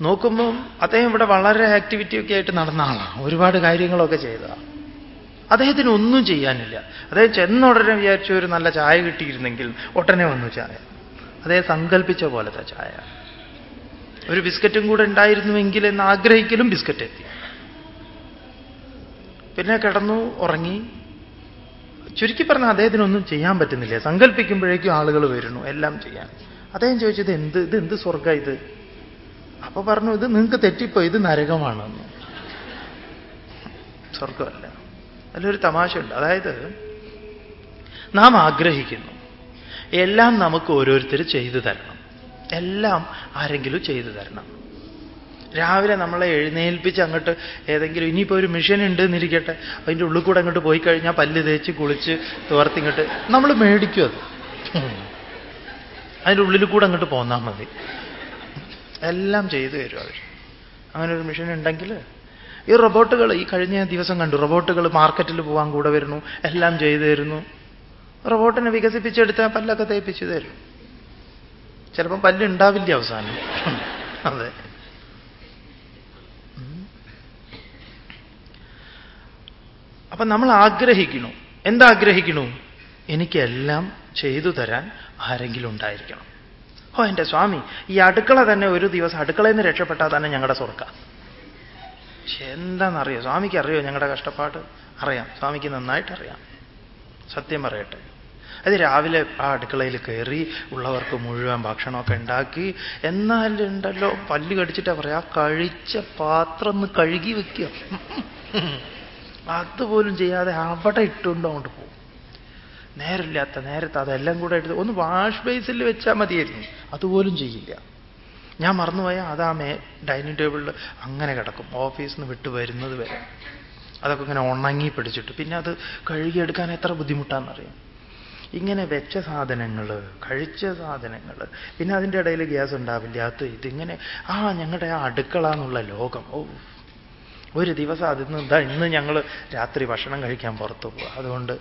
നോക്കുമ്പം അദ്ദേഹം ഇവിടെ വളരെ ആക്ടിവിറ്റി ഒക്കെ ആയിട്ട് നടന്ന ആളാണ് ഒരുപാട് കാര്യങ്ങളൊക്കെ ചെയ്തതാണ് അദ്ദേഹത്തിന് ഒന്നും ചെയ്യാനില്ല. അദ്ദേഹം ചെന്നുടനെ വിചാരിച്ചു ഒരു നല്ല ചായ കിട്ടിയിരുന്നെങ്കിൽ ഒട്ടനെ വന്നു ചായ. അദ്ദേഹം സങ്കല്പിച്ച പോലത്തെ ചായ. ഒരു ബിസ്ക്കറ്റും കൂടെ ഉണ്ടായിരുന്നുവെങ്കിൽ എന്ന് ആഗ്രഹിക്കലും ബിസ്ക്കറ്റ് എത്തി. പിന്നെ കിടന്നു ഉറങ്ങി. ചുരുക്കി പറഞ്ഞാൽ അദ്ദേഹത്തിനൊന്നും ചെയ്യാൻ പറ്റുന്നില്ല. സങ്കല്പിക്കുമ്പോഴേക്കും ആളുകൾ വരുന്നു എല്ലാം ചെയ്യാൻ. അദ്ദേഹം ചോദിച്ചത് എന്ത് ഇത് എന്ത് സ്വർഗ ഇത്? അപ്പൊ പറഞ്ഞു ഇത് നിങ്ങൾക്ക് തെറ്റിപ്പോ ഇത് നരകമാണെന്ന്. സ്വർഗമല്ല അതിലൊരു തമാശയുണ്ട്. അതായത് നാം ആഗ്രഹിക്കുന്നു. എല്ലാം നമുക്ക് ഓരോരുത്തർ ചെയ്തു തരണം. എല്ലാം ആരെങ്കിലും ചെയ്തു തരണം. രാവിലെ നമ്മളെ എഴുന്നേൽപ്പിച്ച് അങ്ങോട്ട് ഏതെങ്കിലും ഇനിയിപ്പോൾ ഒരു മിഷൻ ഉണ്ട് എന്നിരിക്കട്ടെ അതിന്റെ ഉള്ളിൽ കൂടെ അങ്ങോട്ട് പോയി കഴിഞ്ഞാൽ പല്ല് തേച്ച് കുളിച്ച് തോർത്തിങ്ങോട്ട് നമ്മൾ മേടിക്കും അത്. അതിന്റെ ഉള്ളിൽ കൂടെ അങ്ങോട്ട് പോന്നാൽ മതി. എല്ലാം ചെയ്തു തരും അവർ അങ്ങനെ ഒരു മിഷൻ ഉണ്ടെങ്കിൽ ഈ റോബോട്ടുകൾ ഈ കഴിഞ്ഞ ദിവസം കണ്ടു റോബോട്ടുകൾ മാർക്കറ്റിൽ പോകാൻ കൂടെ വരുന്നു എല്ലാം ചെയ്തു തരുന്നു. റോബോട്ടിനെ വികസിപ്പിച്ചെടുത്ത പല്ലൊക്കെ തേപ്പിച്ചു തരും. ചിലപ്പം പല്ല് ഉണ്ടാവില്ല അവസാനം. അതെ. അപ്പൊ നമ്മൾ ആഗ്രഹിക്കണു എന്താഗ്രഹിക്കണു എനിക്കെല്ലാം ചെയ്തു തരാൻ ആരെങ്കിലും ഉണ്ടായിരിക്കണം. ഓ എന്റെ സ്വാമി ഈ അടുക്കള തന്നെ ഒരു ദിവസം അടുക്കളയിൽ നിന്ന് രക്ഷപ്പെട്ടാൽ തന്നെ ഞങ്ങളുടെ സ്വർക്ക എന്താണെന്നറിയോ? സ്വാമിക്ക് അറിയോ ഞങ്ങളുടെ കഷ്ടപ്പാട്? അറിയാം. സ്വാമിക്ക് നന്നായിട്ട് അറിയാം സത്യം പറയട്ടെ. അത് രാവിലെ ആ അടുക്കളയിൽ കയറി ഉള്ളവർക്ക് മുഴുവൻ ഭക്ഷണമൊക്കെ ഉണ്ടാക്കി. എന്നാലുണ്ടല്ലോ പല്ല് കടിച്ചിട്ടാ പറയാ കഴിച്ച പാത്രം ഒന്ന് കഴുകി വെക്കുക. അതുപോലും ചെയ്യാതെ അവിടെ ഇട്ടുണ്ടോ അങ്ങോട്ട് പോകും. നേരമില്ലാത്ത നേരത്തെ അതെല്ലാം കൂടെ എടുത്ത് ഒന്ന് വാഷ് ബേസിൽ വെച്ചാൽ മതിയായിരുന്നു. അതുപോലും ചെയ്യില്ല. ഞാൻ മറന്നുപോയാൽ അതാ മേ ഡൈനിങ് ടേബിളിൽ അങ്ങനെ കിടക്കും. ഓഫീസിൽ നിന്ന് വിട്ടു വരുന്നത് വരെ. അതൊക്കെ ഇങ്ങനെ ഉണങ്ങി പിടിച്ചിട്ട്. പിന്നെ അത് കഴുകിയെടുക്കാൻ എത്ര ബുദ്ധിമുട്ടാണെന്നറിയാം ഇങ്ങനെ വെച്ച സാധനങ്ങൾ കഴിച്ച സാധനങ്ങൾ പിന്നെ അതിന്റെ ഇടയിൽ ഗ്യാസ് ഉണ്ടാവില്ല അത് ഇതിങ്ങനെ ആ ഞങ്ങളുടെ ആ അടുക്കള എന്നുള്ള ലോകം. ഓ ഒരു ദിവസം അതിൽ നിന്ന് എന്താ ഇന്ന് ഞങ്ങൾ രാത്രി ഭക്ഷണം കഴിക്കാൻ പുറത്തു പോകുക അതുകൊണ്ട്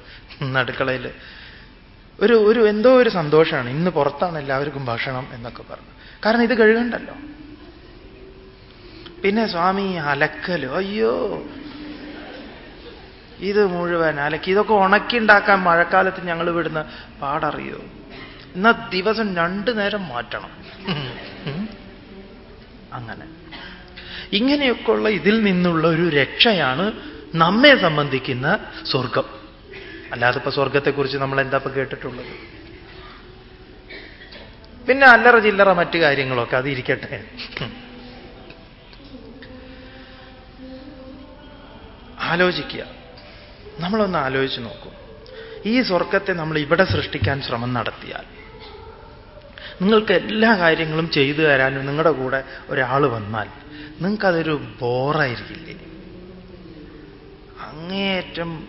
ഇന്ന് അടുക്കളയിൽ ഒരു ഒരു എന്തോ ഒരു സന്തോഷമാണ് ഇന്ന് പുറത്താണ് എല്ലാവർക്കും ഭക്ഷണം എന്നൊക്കെ പറഞ്ഞു. കാരണം ഇത് കഴുകണ്ടല്ലോ. പിന്നെ സ്വാമി അലക്കലോ. അയ്യോ. ഇത് മുഴുവൻ അലക്കി. ഇതൊക്കെ ഉണക്കിണ്ടാക്കാൻ മഴക്കാലത്ത് ഞങ്ങൾ വിടുന്ന പാടറിയോ? ഇന്ന ദിവസം രണ്ടു നേരം മാറ്റണം. അങ്ങനെ. ഇങ്ങനെയൊക്കെയുള്ള ഇതിൽ നിന്നുള്ള ഒരു രക്ഷയാണ് നമ്മെ സംബന്ധിക്കുന്ന സ്വർഗം അല്ലാതെ ഇപ്പൊ സ്വർഗത്തെക്കുറിച്ച് നമ്മൾ എന്താ ഇപ്പൊ കേട്ടിട്ടുള്ളത്? പിന്നെ അല്ലറ ചില്ലറ മറ്റു കാര്യങ്ങളൊക്കെ അത് ഇരിക്കട്ടെ. ആലോചിക്കുക. നമ്മളൊന്ന് ആലോചിച്ച് നോക്കും. ഈ സ്വർഗത്തെ നമ്മൾ ഇവിടെ സൃഷ്ടിക്കാൻ ശ്രമം നടത്തിയാൽ നിങ്ങൾക്ക് എല്ലാ കാര്യങ്ങളും ചെയ്തു തരാനും നിങ്ങളുടെ കൂടെ ഒരാൾ വന്നാൽ നിങ്ങൾക്കതൊരു ബോറായിരിക്കില്ലേ? അങ്ങേയറ്റം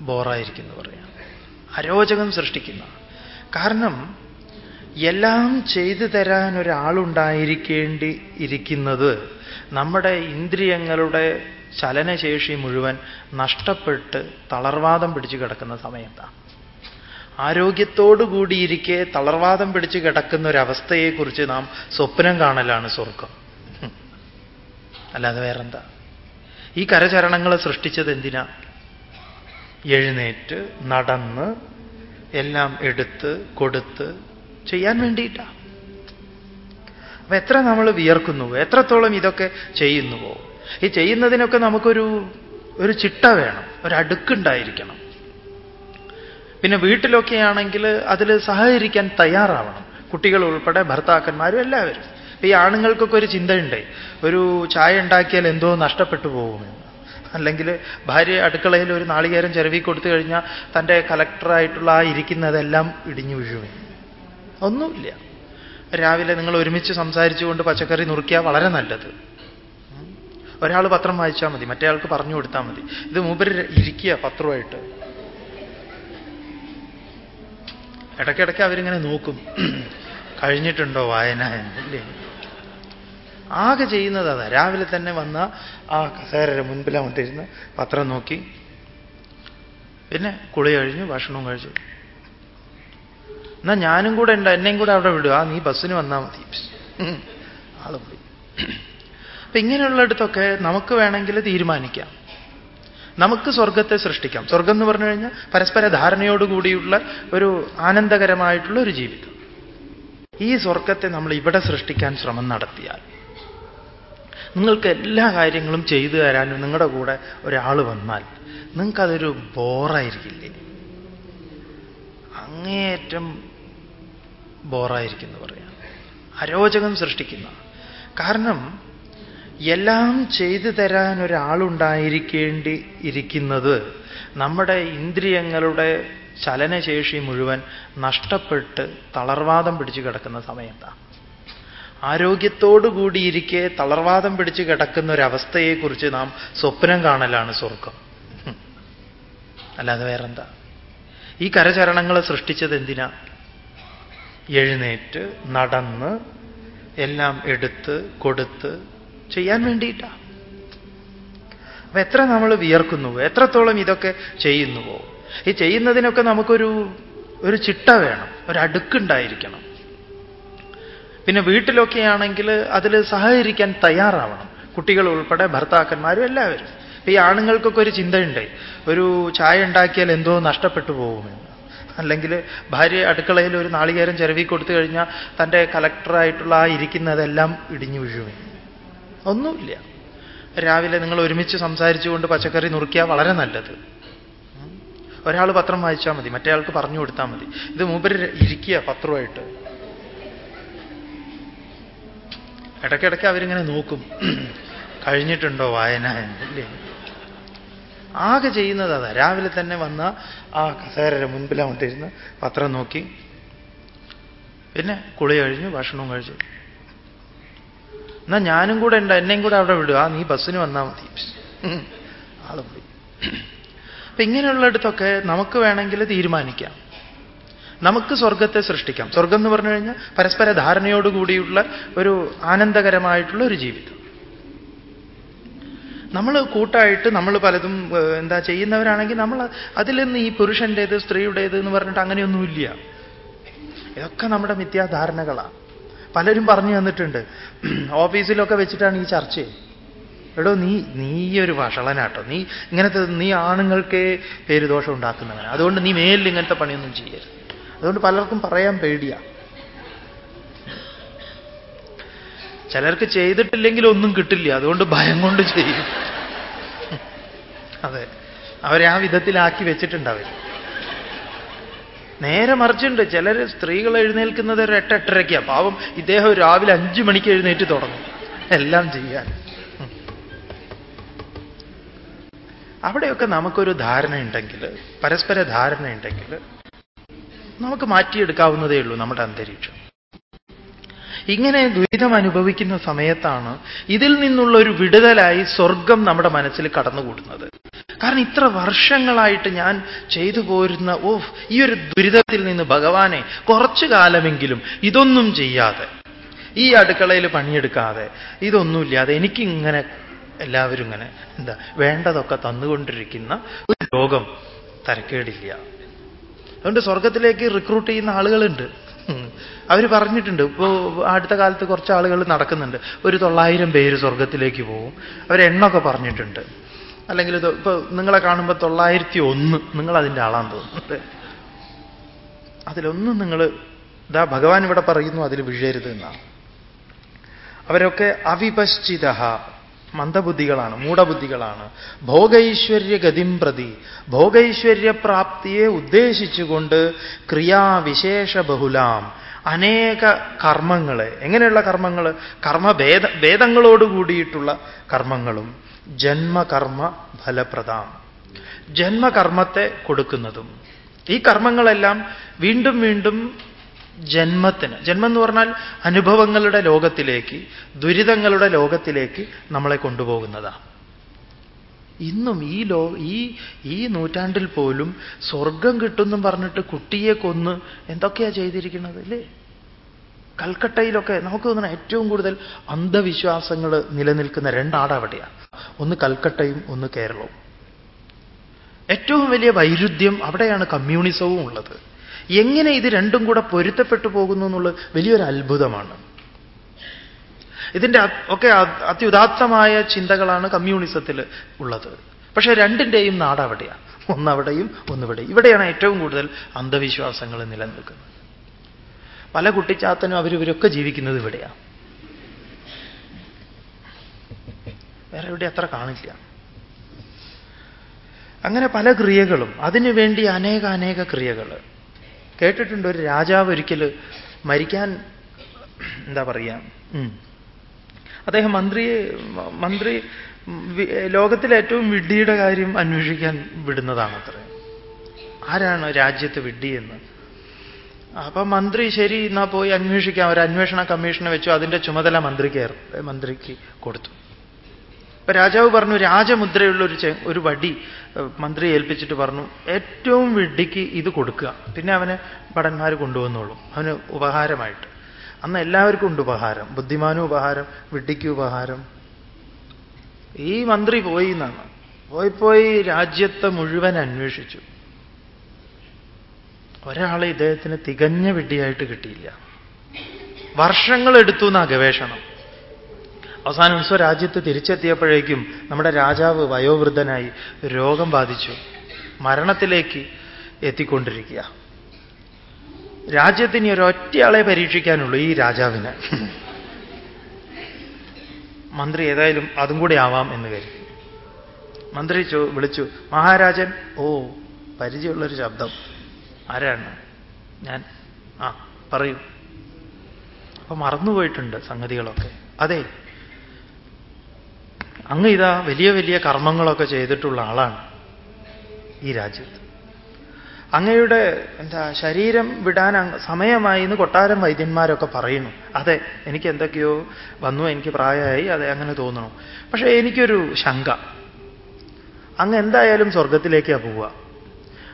ബോറായിരിക്കും എന്ന് പറയാം. അരോചകം സൃഷ്ടിക്കുന്ന. കാരണം എല്ലാം ചെയ്തു തരാൻ ഒരാളുണ്ടായിരിക്കേണ്ടി ഇരിക്കുന്നത് നമ്മുടെ ഇന്ദ്രിയങ്ങളുടെ ചലനശേഷി മുഴുവൻ നഷ്ടപ്പെട്ട് തളർവാദം പിടിച്ചു കിടക്കുന്ന സമയത്താണ്. ആരോഗ്യത്തോടുകൂടിയിരിക്കെ തളർവാദം പിടിച്ചു കിടക്കുന്ന ഒരവസ്ഥയെക്കുറിച്ച് നാം സ്വപ്നം കാണലാണ് സ്വർഗം. അല്ലാതെ വേറെന്താ? ഈ കരചരണങ്ങളെ സൃഷ്ടിച്ചത് എന്തിനാ? എഴുന്നേറ്റ് നടന്ന് എല്ലാം എടുത്ത് കൊടുത്ത് ചെയ്യാൻ വേണ്ടിയിട്ടാ. അപ്പൊ എത്ര നമ്മൾ വിയർക്കുന്നുവോ എത്രത്തോളം ഇതൊക്കെ ചെയ്യുന്നുവോ. ഈ ചെയ്യുന്നതിനൊക്കെ നമുക്കൊരു ഒരു ചിട്ട വേണം ഒരടുക്കുണ്ടായിരിക്കണം പിന്നെ വീട്ടിലൊക്കെ ആണെങ്കിൽ അതിൽ സഹകരിക്കാൻ തയ്യാറാവണം. കുട്ടികൾ ഉൾപ്പെടെ ഭർത്താക്കന്മാരും എല്ലാവരും. ഈ ആണുങ്ങൾക്കൊക്കെ ഒരു ചിന്തയുണ്ട് ഒരു ചായ ഉണ്ടാക്കിയാൽ എന്തോ നഷ്ടപ്പെട്ടു പോകുമെന്ന്. അല്ലെങ്കിൽ ഭാര്യ അടുക്കളയിൽ ഒരു നാളികേരം ചിരവി കൊടുത്തു കഴിഞ്ഞാൽ തന്റെ കലക്ടറായിട്ടുള്ള ആ ഇരിക്കുന്നതെല്ലാം ഇടിഞ്ഞു വീഴുമേ ഒന്നുമില്ല. രാവിലെ നിങ്ങൾ ഒരുമിച്ച് സംസാരിച്ചുകൊണ്ട് പച്ചക്കറി നുറുക്കിയാൽ വളരെ നല്ലത്. ഒരാൾ പത്രം വായിച്ചാൽ മതി മറ്റേ ആൾക്ക് പറഞ്ഞു കൊടുത്താൽ മതി. ഇത് മൂപ്പര് ഇരിക്കുക പത്രമായിട്ട് ഇടയ്ക്കിടയ്ക്ക് അവരിങ്ങനെ നോക്കും. കഴിഞ്ഞിട്ടുണ്ടോ വായന? എന്നല്ലേ ആകെ ചെയ്യുന്നത് അതാ. രാവിലെ തന്നെ വന്ന ആ കസേരയുടെ മുൻപിലാമട്ടിരുന്ന് പത്രം നോക്കി. പിന്നെ കുളി കഴിഞ്ഞു ഭക്ഷണവും കഴിച്ചു. എന്നാ ഞാനും കൂടെ ഉണ്ട് എന്നെയും കൂടെ അവിടെ വിടുക. നീ ബസ്സിന് വന്നാൽ മതി. ആൾ പോയി. അപ്പൊ ഇങ്ങനെയുള്ളിടത്തൊക്കെ നമുക്ക് വേണമെങ്കിൽ തീരുമാനിക്കാം. നമുക്ക് സ്വർഗത്തെ സൃഷ്ടിക്കാം. സ്വർഗം എന്ന് പറഞ്ഞു കഴിഞ്ഞാൽ പരസ്പര ധാരണയോടുകൂടിയുള്ള ഒരു ആനന്ദകരമായിട്ടുള്ള ഒരു ജീവിതം. ഈ സ്വർഗത്തെ നമ്മൾ ഇവിടെ സൃഷ്ടിക്കാൻ ശ്രമം നടത്തിയാൽ നിങ്ങൾക്ക് എല്ലാ കാര്യങ്ങളും ചെയ്തു തരാനും നിങ്ങളുടെ കൂടെ ഒരാൾ വന്നാൽ നിങ്ങൾക്കതൊരു ബോറായിരിക്കില്ലേ അങ്ങേയറ്റം ബോറായിരിക്കും എന്ന് പറയാം. അരോചകം സൃഷ്ടിക്കുന്ന. കാരണം എല്ലാം ചെയ്തു തരാൻ ഒരാളുണ്ടായിരിക്കേണ്ടി ഇരിക്കുന്നത് നമ്മുടെ ഇന്ദ്രിയങ്ങളുടെ ചലനശേഷി മുഴുവൻ നഷ്ടപ്പെട്ട് തളർവാദം പിടിച്ചു കിടക്കുന്ന സമയത്താണ് ആരോഗ്യത്തോടുകൂടിയിരിക്കെ തളർവാദം പിടിച്ചു കിടക്കുന്ന ഒരവസ്ഥയെക്കുറിച്ച് നാം സ്വപ്നം കാണലാണ് സ്വർഗം അല്ലാതെ വേറെന്താ? ഈ കരചരണങ്ങളെ സൃഷ്ടിച്ചത് എന്തിനാ? എഴുന്നേറ്റ് നടന്ന് എല്ലാം എടുത്ത് കൊടുത്ത് ചെയ്യാൻ വേണ്ടിയിട്ടാണ് അപ്പൊ എത്ര നമ്മൾ വിയർക്കുന്നുവോ? എത്രത്തോളം ഇതൊക്കെ ചെയ്യുന്നുവോ? ഈ ചെയ്യുന്നതിനൊക്കെ നമുക്കൊരു ഒരു ചിട്ട വേണം ഒരു പിന്നെ വീട്ടിലൊക്കെ ആണെങ്കിൽ അതിൽ സഹകരിക്കാൻ തയ്യാറാവണം. കുട്ടികൾ ഉൾപ്പെടെ ഭർത്താക്കന്മാരും എല്ലാവരും. ഈ ആണുങ്ങൾക്കൊക്കെ ഒരു ചിന്തയുണ്ട്. ഒരു ചായ ഉണ്ടാക്കിയാൽ എന്തോ നഷ്ടപ്പെട്ടു പോകുമെന്ന്. അല്ലെങ്കിൽ ഭാര്യ അടുക്കളയിൽ ഒരു നാളികേരം ചിരവി കൊടുത്തു കഴിഞ്ഞാൽ തന്റെ കലക്ടറായിട്ടുള്ള ആ ഇരിക്കുന്നതെല്ലാം ഇടിഞ്ഞു വീഴുമേ ഒന്നുമില്ല. രാവിലെ നിങ്ങൾ ഒരുമിച്ച് സംസാരിച്ചുകൊണ്ട് പച്ചക്കറി നുറുക്കിയാൽ വളരെ നല്ലത്. ഒരാൾ പത്രം വായിച്ചാൽ മതി മറ്റേയാൾക്ക് പറഞ്ഞു കൊടുത്താൽ മതി. ഇത് മൂപ്പര് ഇരിക്കുക പത്രമായിട്ട്. ഇടയ്ക്കിടയ്ക്ക് അവരിങ്ങനെ നോക്കും. കഴിഞ്ഞിട്ടുണ്ടോ വായന എന്നല്ലേ ആകെ ചെയ്യുന്നത് അതാ. രാവിലെ തന്നെ വന്ന ആ കസേരയുടെ മുൻപിലാവട്ടിരുന്ന് പത്രം നോക്കി. പിന്നെ കുളി കഴിഞ്ഞു ഭക്ഷണവും കഴിച്ചു. എന്നാ ഞാനും കൂടെ ഉണ്ട് എന്നെയും കൂടെ അവിടെ വിടുക. നീ ബസ്സിന് വന്നാൽ മതി. ആൾ പോയി. അപ്പൊ ഇങ്ങനെയുള്ളിടത്തൊക്കെ നമുക്ക് വേണമെങ്കിൽ തീരുമാനിക്കാം. നമുക്ക് സ്വർഗത്തെ സൃഷ്ടിക്കാം. സ്വർഗം എന്ന് പറഞ്ഞു കഴിഞ്ഞാൽ പരസ്പര ധാരണയോടുകൂടിയുള്ള ഒരു ആനന്ദകരമായിട്ടുള്ള ഒരു ജീവിതം. നമ്മൾ കൂട്ടായിട്ട് നമ്മൾ പലതും എന്താ ചെയ്യുന്നവരാണെങ്കിൽ നമ്മൾ അതിൽ നിന്ന് ഈ പുരുഷന്റേത് സ്ത്രീയുടേത് എന്ന് പറഞ്ഞിട്ട് അങ്ങനെയൊന്നുമില്ല. ഇതൊക്കെ നമ്മുടെ മിഥ്യാധാരണകളാണ്. പലരും പറഞ്ഞു തന്നിട്ടുണ്ട് ഓഫീസിലൊക്കെ വെച്ചിട്ടാണ് ഈ ചർച്ച എടോ നീ നീ ഒരു വഷളനാട്ടോ. നീ ഇങ്ങനത്തെ നീ ആണുങ്ങൾക്ക് പേരുദോഷം ഉണ്ടാക്കുന്നവനാണ് അതുകൊണ്ട് നീ മേലിൽ ഇങ്ങനത്തെ പണിയൊന്നും ചെയ്യരുത്. അതുകൊണ്ട് പലർക്കും പറയാൻ പേടിയാ. ചിലർക്ക് ചെയ്തിട്ടില്ലെങ്കിൽ ഒന്നും കിട്ടില്ല. അതുകൊണ്ട് ഭയം കൊണ്ട് ചെയ്യും. അതെ. അവരെ ആ വിധത്തിലാക്കി വെച്ചിട്ടുണ്ട് അവർ നേരെ മറിച്ചുണ്ട്. ചിലർ സ്ത്രീകൾ എഴുന്നേൽക്കുന്നത് ഒരു എട്ട് എട്ടരയ്ക്കാ. പാവം ഇദ്ദേഹം രാവിലെ അഞ്ചു മണിക്ക് എഴുന്നേറ്റ് തുടങ്ങും. എല്ലാം ചെയ്യാൻ. അവിടെയൊക്കെ നമുക്കൊരു ധാരണ ധാരണയുണ്ടെങ്കിൽ പരസ്പര ധാരണ ധാരണയുണ്ടെങ്കിൽ നമുക്ക് മാറ്റിയെടുക്കാവുന്നതേ ഉള്ളൂ നമ്മുടെ അന്തരീക്ഷം. ഇങ്ങനെ ദുരിതം അനുഭവിക്കുന്ന സമയത്താണ് ഇതിൽ നിന്നുള്ള ഒരു വിടുതലായി സ്വർഗം നമ്മുടെ മനസ്സിൽ കടന്നുകൂടുന്നത്. കാരണം ഇത്ര വർഷങ്ങളായിട്ട് ഞാൻ ചെയ്തു പോരുന്ന ഓ ഈ ഒരു ദുരിതത്തിൽ നിന്ന് ഭഗവാനെ കുറച്ചു കാലമെങ്കിലും ഇതൊന്നും ചെയ്യാതെ ഈ അടുക്കളയിൽ പണിയെടുക്കാതെ ഇതൊന്നുമില്ലാതെ എനിക്കിങ്ങനെ എല്ലാവരും ഇങ്ങനെ എന്താ വേണ്ടതൊക്കെ തന്നുകൊണ്ടിരിക്കുന്ന ഒരു ലോകം തരക്കേടില്ല. അതുകൊണ്ട് സ്വർഗത്തിലേക്ക് റിക്രൂട്ട് ചെയ്യുന്ന ആളുകളുണ്ട്. അവർ പറഞ്ഞിട്ടുണ്ട്. ഇപ്പോ അടുത്ത കാലത്ത് കുറച്ച് ആളുകൾ നടക്കുന്നുണ്ട്. ഒരു തൊള്ളായിരം പേര് സ്വർഗത്തിലേക്ക് പോകും അവരെണ്ണൊക്കെ പറഞ്ഞിട്ടുണ്ട്. അല്ലെങ്കിൽ ഇത് ഇപ്പൊ നിങ്ങളെ കാണുമ്പോൾ തൊള്ളായിരത്തി ഒന്ന് നിങ്ങൾ അതിന്റെ ആളാന്ന് തോന്നുന്നുണ്ട് അതിലൊന്നും നിങ്ങൾ ഇതാ ഭഗവാൻ ഇവിടെ പറയുന്നു അതിൽ വീഴരുത് എന്നാണ്. അവരൊക്കെ അവിപശ്ചിത മന്ദബുദ്ധികളാണ് മൂഢബുദ്ധികളാണ്. ഭോഗൈശ്വര്യ ഗതിം പ്രതി. ഭോഗൈശ്വര്യപ്രാപ്തിയെ ഉദ്ദേശിച്ചുകൊണ്ട് ക്രിയാവിശേഷ ബഹുലാം അനേക കർമ്മങ്ങൾ എങ്ങനെയുള്ള കർമ്മങ്ങൾ കർമ്മഭേദ ഭേദങ്ങളോട് കൂടിയിട്ടുള്ള കർമ്മങ്ങളും. ജന്മകർമ്മ ഫലപ്രദാം. ജന്മകർമ്മത്തെ കൊടുക്കുന്നതും. ഈ കർമ്മങ്ങളെല്ലാം വീണ്ടും വീണ്ടും ജന്മത്തിന്. ജന്മം എന്ന് പറഞ്ഞാൽ അനുഭവങ്ങളുടെ ലോകത്തിലേക്ക് ദുരിതങ്ങളുടെ ലോകത്തിലേക്ക് നമ്മളെ കൊണ്ടുപോകുന്നതാണ് ഇന്നും ഈ ലോ ഈ ഈ നൂറ്റാണ്ടിൽ പോലും സ്വർഗം കിട്ടുമെന്നും പറഞ്ഞിട്ട് കുട്ടിയെ കൊന്ന് എന്തൊക്കെയാ ചെയ്തിരിക്കുന്നത് അല്ലേ കൽക്കട്ടയിലൊക്കെ നമുക്ക് തോന്നുന്ന ഏറ്റവും കൂടുതൽ അന്ധവിശ്വാസങ്ങൾ നിലനിൽക്കുന്ന രണ്ടാട് അവിടെയാണ് ഒന്ന് കൽക്കട്ടയും ഒന്ന് കേരളവും. ഏറ്റവും വലിയ വൈരുദ്ധ്യം അവിടെയാണ് കമ്മ്യൂണിസവും ഉള്ളത്. എങ്ങനെ ഇത് രണ്ടും കൂടെ പൊരുത്തപ്പെട്ടു പോകുന്നു എന്നുള്ളത് വലിയൊരു അത്ഭുതമാണ്. ഇതിന്റെ ഒക്കെ അത്യുദാത്തമായ ചിന്തകളാണ് കമ്മ്യൂണിസത്തിൽ ഉള്ളത്. പക്ഷേ രണ്ടിന്റെയും നാട് അവിടെയാണ്. ഒന്നവിടെയും ഒന്നിവിടെയും. ഇവിടെയാണ് ഏറ്റവും കൂടുതൽ അന്ധവിശ്വാസങ്ങൾ നിലനിൽക്കുന്നത്. പല കുട്ടിച്ചാത്തനും അവരിവരൊക്കെ ജീവിക്കുന്നത് ഇവിടെയാണ് വേറെ എവിടെ അത്ര കാണില്ല. അങ്ങനെ പല ക്രിയകളും. അതിനുവേണ്ടി അനേക അനേക ക്രിയകൾ കേട്ടിട്ടുണ്ട് ഒരു രാജാവ് ഒരിക്കൽ മരിക്കാൻ എന്താ പറയുക അദ്ദേഹം മന്ത്രി മന്ത്രി ലോകത്തിലെ ഏറ്റവും വിഡ്ഢിയുടെ കാര്യം അന്വേഷിക്കാൻ വിടുന്നതാണ് അത്ര ആരാണ് രാജ്യത്ത് വിഡ്ഢി എന്ന് അപ്പൊ മന്ത്രി ശരി എന്നാ പോയി അന്വേഷിക്കാം. ഒരു അന്വേഷണ കമ്മീഷനെ വെച്ചു അതിന്റെ ചുമതല മന്ത്രിക്ക് മന്ത്രിക്ക് കൊടുത്തു. അപ്പൊ രാജാവ് പറഞ്ഞു രാജമുദ്രയുള്ള ഒരു ഒരു വടി മന്ത്രി ഏൽപ്പിച്ചിട്ട് പറഞ്ഞു ഏറ്റവും വിഡ്ഢിക്ക് ഇത് കൊടുക്കുക. പിന്നെ അവന് ഭടന്മാർ കൊണ്ടുവന്നോളും. അവന് ഉപഹാരമായിട്ട്. അന്ന് എല്ലാവർക്കും ഉണ്ട് ഉപഹാരം. ബുദ്ധിമാനും ഉപഹാരം വിഡ്ഢിക്ക് ഉപഹാരം. ഈ മന്ത്രി പോയി എന്നാണ്. പോയി പോയി രാജ്യത്തെ മുഴുവൻ അന്വേഷിച്ചു. ഒരാളെ ഇദ്ദേഹത്തിന് തികഞ്ഞ വിഡ്ഢിയായിട്ട് കിട്ടിയില്ല. വർഷങ്ങളെടുത്തു എന്നാ ഗവേഷണം. അവസാനം സ്വരാജ്യത്ത് തിരിച്ചെത്തിയപ്പോഴേക്കും നമ്മുടെ രാജാവ് വയോവൃദ്ധനായി രോഗം ബാധിച്ചു. മരണത്തിലേക്ക് എത്തിക്കൊണ്ടിരിക്കുക. രാജ്യത്തിന് ഒരു ഒറ്റയാളെ പരീക്ഷിക്കാനുള്ളൂ ഈ രാജാവിന്. മന്ത്രി ഏതായാലും അതും കൂടി ആവാം എന്ന് കരുതി. മന്ത്രി വിളിച്ചു മഹാരാജൻ. ഓ പരിചയമുള്ളൊരു ശബ്ദം. ആരാണ്? ഞാൻ. ആ പറയൂ. അപ്പൊ മറന്നുപോയിട്ടുണ്ട് സംഗതികളൊക്കെ. അതെ അങ്ങ് ഇതാ വലിയ വലിയ കർമ്മങ്ങളൊക്കെ ചെയ്തിട്ടുള്ള ആളാണ് ഈ രാജ്യത്ത്. അങ്ങയുടെ എന്താ ശരീരം വിടാൻ സമയമായി എന്ന് കൊട്ടാരം വൈദ്യന്മാരൊക്കെ പറയുന്നു. അതെ എനിക്ക് എന്തൊക്കെയോ വന്നു എനിക്ക് പ്രായമായി അതെ അങ്ങനെ തോന്നണം. പക്ഷേ എനിക്കൊരു ശങ്ക. അങ്ങ് എന്തായാലും സ്വർഗത്തിലേക്കാണ് പോവുക.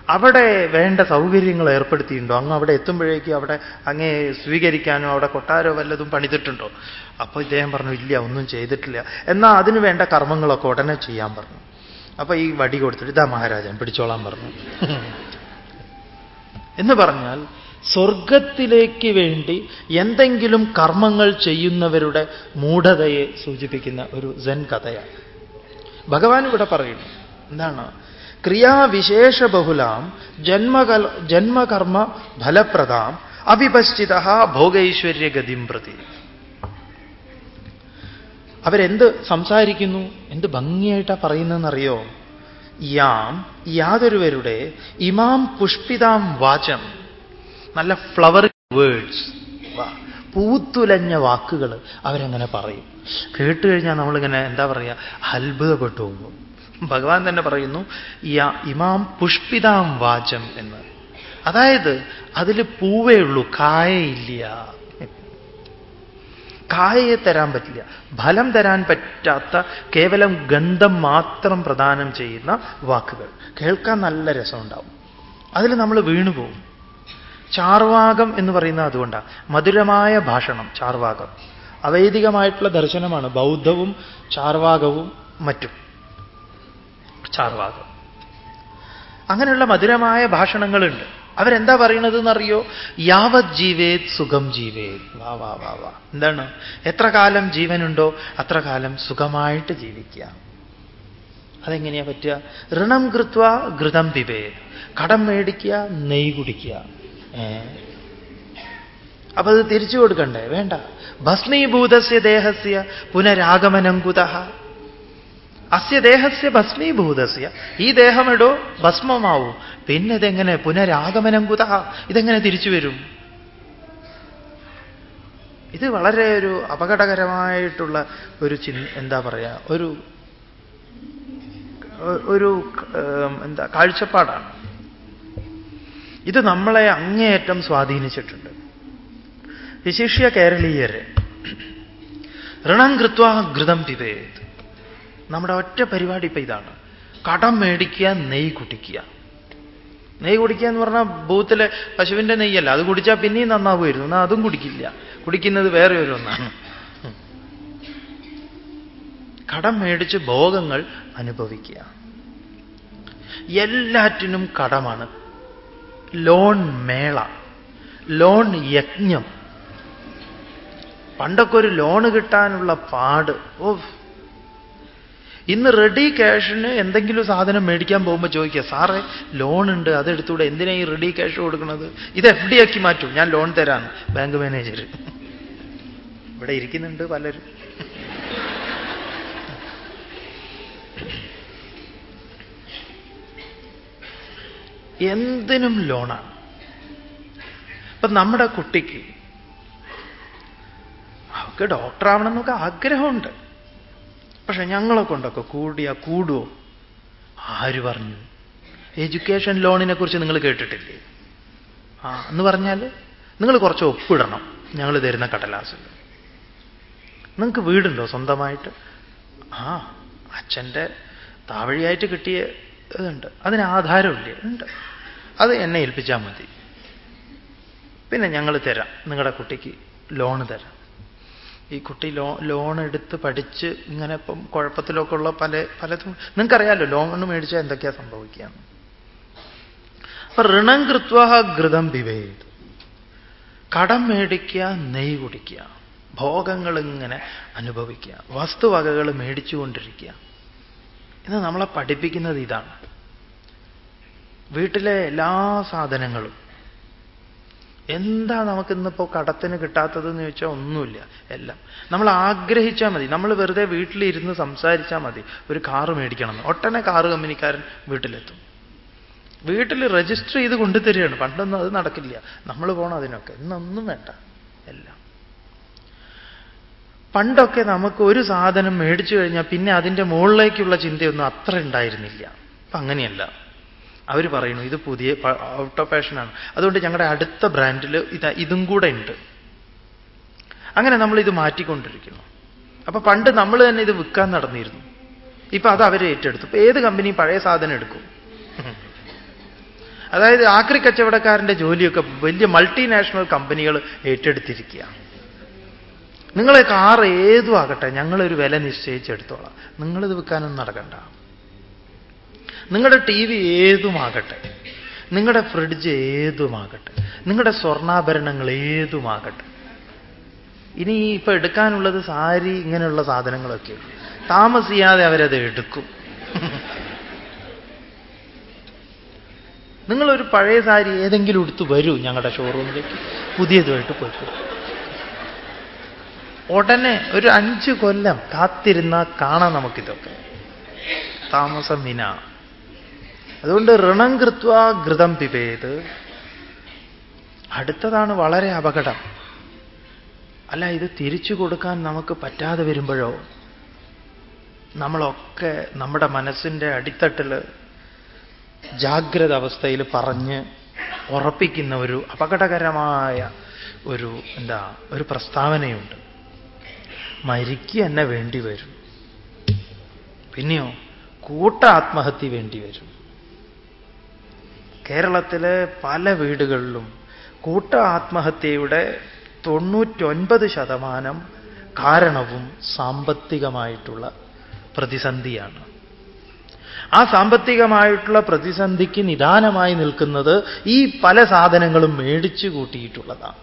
അവിടെ വേണ്ട സൗകര്യങ്ങൾ ഏർപ്പെടുത്തിയിട്ടുണ്ടോ? അങ്ങ് അവിടെ എത്തുമ്പോഴേക്കും അവിടെ അങ്ങേ സ്വീകരിക്കാനോ അവിടെ കൊട്ടാരോ വല്ലതും പണിതിട്ടുണ്ടോ? അപ്പോൾ ഇദ്ദേഹം പറഞ്ഞു ഇല്ല ഒന്നും ചെയ്തിട്ടില്ല. എന്നാൽ അതിന് വേണ്ട കർമ്മങ്ങളൊക്കെ ഉടനെ ചെയ്യാൻ പറഞ്ഞു. അപ്പൊ ഈ വടി കൊടുത്തിട്ട് ഇതാ മഹാരാജൻ പിടിച്ചോളാൻ പറഞ്ഞു. എന്ന് പറഞ്ഞാൽ സ്വർഗത്തിലേക്ക് വേണ്ടി എന്തെങ്കിലും കർമ്മങ്ങൾ ചെയ്യുന്നവരുടെ മൂഢതയെ സൂചിപ്പിക്കുന്ന ഒരു സെൻ കഥയാണ്. ഭഗവാൻ ഇവിടെ പറയുന്നു എന്താണ്? ക്രിയാവിശേഷ ബഹുലാം ജന്മകൽ ജന്മകർമ്മ ഫലപ്രദാം അവിപശ്ചിത ഭോഗൈശ്വര്യഗതിം പ്രതി. അവരെന്ത് സംസാരിക്കുന്നു? എന്ത് ഭംഗിയായിട്ടാ പറയുന്നതെന്നറിയോ? യാം യാതൊരുവരുടെ ഇമാം പുഷ്പിതാം വാചം. നല്ല ഫ്ലവർ വേർഡ്സ് പൂത്തുലഞ്ഞ വാക്കുകൾ അവരങ്ങനെ പറയും. കേട്ട് കഴിഞ്ഞാൽ നമ്മളിങ്ങനെ എന്താ പറയുക അത്ഭുതപ്പെട്ടു പോകും ഭഗവാൻ തന്നെ പറയുന്നു ഇമാം പുഷ്പിതാം വാചം എന്ന്. അതായത് അതിൽ പൂവേ ഉള്ളൂ കായയില്ല കായയെ തരാൻ പറ്റില്ല. ഫലം തരാൻ പറ്റാത്ത കേവലം ഗന്ധം മാത്രം പ്രദാനം ചെയ്യുന്ന വാക്കുകൾ. കേൾക്കാൻ നല്ല രസമുണ്ടാവും. അതിൽ നമ്മൾ വീണുപോകും ചാർവാകം എന്ന് പറയുന്നത് അതുകൊണ്ടാണ് മധുരമായ ഭാഷണം ചാർവാകം. അവൈദികമായിട്ടുള്ള ദർശനമാണ് ബൗദ്ധവും ചാർവാകവും മറ്റും. ചാർവാകം. അങ്ങനെയുള്ള മധുരമായ ഭാഷണങ്ങളുണ്ട്. അവരെന്താ പറയണത് എന്നറിയോ യാവത് ജീവേത് സുഖം ജീവേത്. വാ വാ വാ വാ. എന്താണ്? എത്ര കാലം ജീവനുണ്ടോ അത്ര കാലം സുഖമായിട്ട് ജീവിക്കുക. അതെങ്ങനെയാ പറ്റുക? ഋണം കൃത്വ ഘൃതം പിബേത് കടം മേടിക്കുക നെയ് കുടിക്കുക. അപ്പൊ അത് തിരിച്ചു കൊടുക്കണ്ടേ? വേണ്ട. ഭസ്മീഭൂതസ്യ ദേഹസ്യ പുനരാഗമനം കുതഹ. അസ്യ ദേഹസ്യ ഭസ്മീഭൂതസ്യ ഈ ദേഹമിടോ ഭസ്മമാവും. പിന്നെ ഇതെങ്ങനെ? പുനരാഗമനം കുത. ഇതെങ്ങനെ തിരിച്ചു വരും? ഇത് വളരെ ഒരു അപകടകരമായിട്ടുള്ള ഒരു ചി എന്താ പറയുക ഒരു ഒരു എന്താ കാഴ്ചപ്പാടാണ്. ഇത് നമ്മളെ അങ്ങേയറ്റം സ്വാധീനിച്ചിട്ടുണ്ട്. വിശിഷ്യ കേരളീയരെ. ഋണം കൃത്വ ഘൃതം പിബേത് നമ്മുടെ ഒറ്റ പരിപാടി ഇപ്പൊ ഇതാണ്. കടം മേടിക്കുക നെയ് കുടിക്കുക. നെയ്യ് കുടിക്കുക എന്ന് പറഞ്ഞാൽ ബൂത്തിലെ പശുവിന്റെ നെയ്യല്ല. അത് കുടിച്ചാൽ പിന്നെയും നന്നാവുമായിരുന്നു. എന്നാൽ അതും കുടിക്കില്ല. കുടിക്കുന്നത് വേറെ ഒരു ഒന്നാണ്. കടം മേടിച്ച് ഭോഗങ്ങൾ അനുഭവിക്കുക. എല്ലാറ്റിനും കടമാണ്. ലോൺ മേള. ലോൺ യജ്ഞം. പണ്ടൊക്കെ ഒരു ലോണ് കിട്ടാനുള്ള പാട്. ഓ ഇന്ന് റെഡി ക്യാഷിന് എന്തെങ്കിലും സാധനം മേടിക്കാൻ പോകുമ്പോൾ ചോദിക്കുക സാറേ ലോൺ ഉണ്ട് അതെടുത്തൂടെ എന്തിനാ ഈ റെഡി ക്യാഷ് കൊടുക്കുന്നത്? ഇത് എഫ് ഡി ആക്കി മാറ്റും ഞാൻ ലോൺ തരാം ബാങ്ക് മാനേജർ ഇവിടെ ഇരിക്കുന്നുണ്ട് പലരും. എന്തിനും ലോണാണ് അപ്പൊ നമ്മുടെ കുട്ടിക്ക് അവർക്ക് ഡോക്ടറാവണം എന്നൊക്കെ ആഗ്രഹമുണ്ട്. പക്ഷെ ഞങ്ങളെ കൊണ്ടൊക്കെ കൂടിയാ കൂടുവോ? ആര് പറഞ്ഞു? എഡ്യൂക്കേഷൻ ലോണിനെ കുറിച്ച് നിങ്ങൾ കേട്ടിട്ടില്ലേ? ആ എന്ന് പറഞ്ഞാൽ നിങ്ങൾ കുറച്ച് ഒപ്പിടണം. ഞങ്ങൾ തരുന്ന കടലാസിൽ നിങ്ങൾക്ക് വീടുണ്ടോ സ്വന്തമായിട്ട്? ആ അച്ഛന്റെ താവഴിയായിട്ട് കിട്ടിയ ഇതുണ്ട്. അതിന് ആധാരമില്ലേ? ഉണ്ട്. അത് എന്നെ ഏൽപ്പിച്ചാൽ മതി. പിന്നെ ഞങ്ങൾ തരാം. നിങ്ങളുടെ കുട്ടിക്ക് ലോണ് തരാം. ഈ കുട്ടി ലോ ലോൺ എടുത്ത് പഠിച്ച് ഇങ്ങനെ ഇപ്പം കുഴപ്പത്തിലൊക്കെ ഉള്ള പല പലതും. നിങ്ങൾക്കറിയാലോ ലോൺ മേടിച്ചാൽ എന്തൊക്കെയാ സംഭവിക്കുക? അപ്പൊ ഋണം കൃത്വ ഘൃതം വിവേത് കടം മേടിക്കുക നെയ് കുടിക്കുക. ഭോഗങ്ങൾ ഇങ്ങനെ അനുഭവിക്കുക. വസ്തുവകകൾ മേടിച്ചുകൊണ്ടിരിക്കുക. ഇന്ന് നമ്മളെ പഠിപ്പിക്കുന്നത് ഇതാണ്. വീട്ടിലെ എല്ലാ സാധനങ്ങളും എന്താ നമുക്കിന്നിപ്പോ കടത്തിന് കിട്ടാത്തതെന്ന് ചോദിച്ചാൽ ഒന്നുമില്ല എല്ലാം. നമ്മൾ ആഗ്രഹിച്ചാൽ മതി. നമ്മൾ വെറുതെ വീട്ടിലിരുന്ന് സംസാരിച്ചാൽ മതി. ഒരു കാറ് മേടിക്കണം ഒട്ടനെ കാറ് കമ്പനിക്കാരൻ വീട്ടിലെത്തും. വീട്ടിൽ രജിസ്റ്റർ ചെയ്ത് കൊണ്ടുതരികയാണ്. പണ്ടൊന്നും അത് നടക്കില്ല. നമ്മൾ പോകണം അതിനൊക്കെ. ഇന്നൊന്നും വേണ്ട. എല്ലാം. പണ്ടൊക്കെ നമുക്ക് ഒരു സാധനം മേടിച്ചു കഴിഞ്ഞാൽ പിന്നെ അതിന്റെ മുകളിലേക്കുള്ള ചിന്തയൊന്നും അത്ര ഉണ്ടായിരുന്നില്ല. അപ്പൊ അങ്ങനെയല്ല അവർ പറയുന്നു ഇത് പുതിയ ഔട്ട് ഓഫ് ഫാഷനാണ് അതുകൊണ്ട് ഞങ്ങളുടെ അടുത്ത ബ്രാൻഡിൽ ഇത് ഇതും കൂടെ ഉണ്ട് അങ്ങനെ നമ്മൾ ഇത് മാറ്റിക്കൊണ്ടിരിക്കുന്നു. അപ്പൊ പണ്ട് നമ്മൾ തന്നെ ഇത് വിൽക്കാൻ നടന്നിരുന്നു. ഇപ്പൊ അത് അവർ ഏറ്റെടുത്തു. ഇപ്പൊ ഏത് കമ്പനി പഴയ സാധനം എടുക്കും. അതായത് ആക്രി കച്ചവടക്കാരന്റെ ജോലിയൊക്കെ വലിയ മൾട്ടിനാഷണൽ കമ്പനികൾ ഏറ്റെടുത്തിരിക്കുക നിങ്ങളെ കാർ ഏതും ആകട്ടെ ഞങ്ങളൊരു വില നിശ്ചയിച്ചെടുത്തോളാം. നിങ്ങളിത് വിൽക്കാനൊന്നും നടക്കണ്ട. നിങ്ങളുടെ ടി വി ഏതുമാകട്ടെ നിങ്ങളുടെ ഫ്രിഡ്ജ് ഏതുമാകട്ടെ നിങ്ങളുടെ സ്വർണാഭരണങ്ങൾ ഏതുമാകട്ടെ ഇനി ഇപ്പൊ എടുക്കാനുള്ളത് സാരി ഇങ്ങനെയുള്ള സാധനങ്ങളൊക്കെ താമസിയാതെ അവരത് എടുക്കും. നിങ്ങളൊരു പഴയ സാരി ഏതെങ്കിലും എടുത്ത് വരൂ ഞങ്ങളുടെ ഷോറൂമിലേക്ക്. പുതിയതുമായിട്ട് പോയിട്ട് ഉടനെ ഒരു അഞ്ച് കൊല്ലം കാത്തിരുന്ന കാണാം നമുക്കിതൊക്കെ. താമസം വിന അതുകൊണ്ട് ഋണം കൃത്വ ഘൃതം പിപേത് അടുത്തതാണ് വളരെ അപകടം. അല്ല ഇത് തിരിച്ചു കൊടുക്കാൻ നമുക്ക് പറ്റാതെ വരുമ്പോഴോ? നമ്മളൊക്കെ നമ്മുടെ മനസ്സിന്റെ അടിത്തട്ടിൽ ജാഗ്രത അവസ്ഥയിൽ പറഞ്ഞ് ഉറപ്പിക്കുന്ന ഒരു അപകടകരമായ ഒരു എന്താ ഒരു പ്രസ്താവനയുണ്ട്. മരിക്കുക തന്നെ വേണ്ടി വരും. പിന്നെയോ കൂട്ട ആത്മഹത്യ വേണ്ടി വരും. കേരളത്തിലെ പല വീടുകളിലും കൂട്ട ആത്മഹത്യയുടെ തൊണ്ണൂറ്റൊൻപത് ശതമാനം കാരണവും സാമ്പത്തികമായിട്ടുള്ള പ്രതിസന്ധിയാണ്. ആ സാമ്പത്തികമായിട്ടുള്ള പ്രതിസന്ധിക്ക് നിദാനമായി നിൽക്കുന്നത് ഈ പല സാധനങ്ങളും മേടിച്ചു കൂട്ടിയിട്ടുള്ളതാണ്.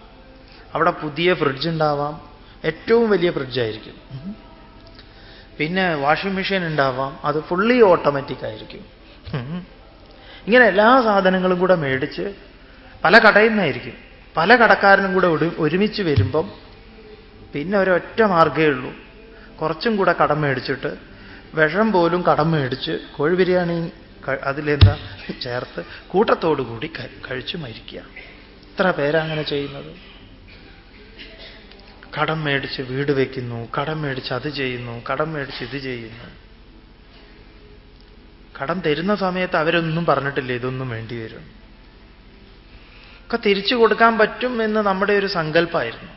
അവിടെ പുതിയ ഫ്രിഡ്ജ് ഉണ്ടാവാം ഏറ്റവും വലിയ ഫ്രിഡ്ജായിരിക്കും പിന്നെ വാഷിംഗ് മെഷീൻ ഉണ്ടാവാം അത് ഫുള്ളി ഓട്ടോമാറ്റിക് ആയിരിക്കും. ഇങ്ങനെ എല്ലാ സാധനങ്ങളും കൂടെ മേടിച്ച് പല കടയിൽ നിന്നായിരിക്കും. പല കടക്കാരനും കൂടെ ഒരുമിച്ച് വരുമ്പം പിന്നെ ഒരൊറ്റ മാർഗേ ഉള്ളൂ. കുറച്ചും കൂടെ കടം മേടിച്ചിട്ട് വിഷം പോലും കടം മേടിച്ച് കോഴി ബിരിയാണി അതിലെന്താ? ചേർത്ത് കൂട്ടത്തോടുകൂടി കഴിച്ചു മരിക്കുക. ഇത്ര പേരങ്ങനെ ചെയ്യുന്നത്. കടം മേടിച്ച് വീട് വയ്ക്കുന്നു കടം മേടിച്ച് അത് ചെയ്യുന്നു കടം മേടിച്ച് ഇത് ചെയ്യുന്നു. കടം തരുന്ന സമയത്ത് അവരൊന്നും പറഞ്ഞിട്ടില്ല ഇതൊന്നും വേണ്ടി വരും. ഒക്കെ തിരിച്ചു കൊടുക്കാൻ പറ്റും എന്ന് നമ്മുടെ ഒരു സങ്കല്പമായിരുന്നു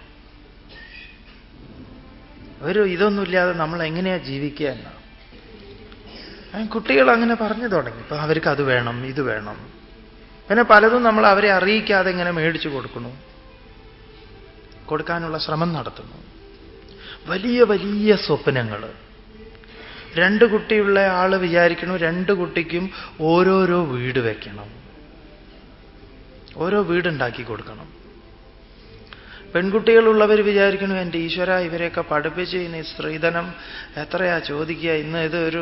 ഒരു ഇതൊന്നുമില്ലാതെ നമ്മൾ എങ്ങനെയാ ജീവിക്കുക എന്നാണ് കുട്ടികൾ അങ്ങനെ പറഞ്ഞു തുടങ്ങി. ഇപ്പൊ അവർക്ക് അത് വേണം ഇത് വേണം. പിന്നെ പലതും നമ്മൾ അവരെ അറിയിക്കാതെ ഇങ്ങനെ മേടിച്ചു കൊടുക്കുന്നു. കൊടുക്കാനുള്ള ശ്രമം നടത്തുന്നു. വലിയ വലിയ സ്വപ്നങ്ങൾ രണ്ട് കുട്ടിയുള്ള ആൾ വിചാരിക്കണം രണ്ട് കുട്ടിക്കും ഓരോരോ വീട് വയ്ക്കണം ഓരോ വീടുണ്ടാക്കി കൊടുക്കണം. പെൺകുട്ടികളുള്ളവർ വിചാരിക്കണം എന്റെ ഈശ്വര ഇവരെയൊക്കെ പഠിപ്പിച്ച് ഇനി സ്ത്രീധനം എത്രയാ ചോദിക്കുക? ഇന്ന് ഇത് ഒരു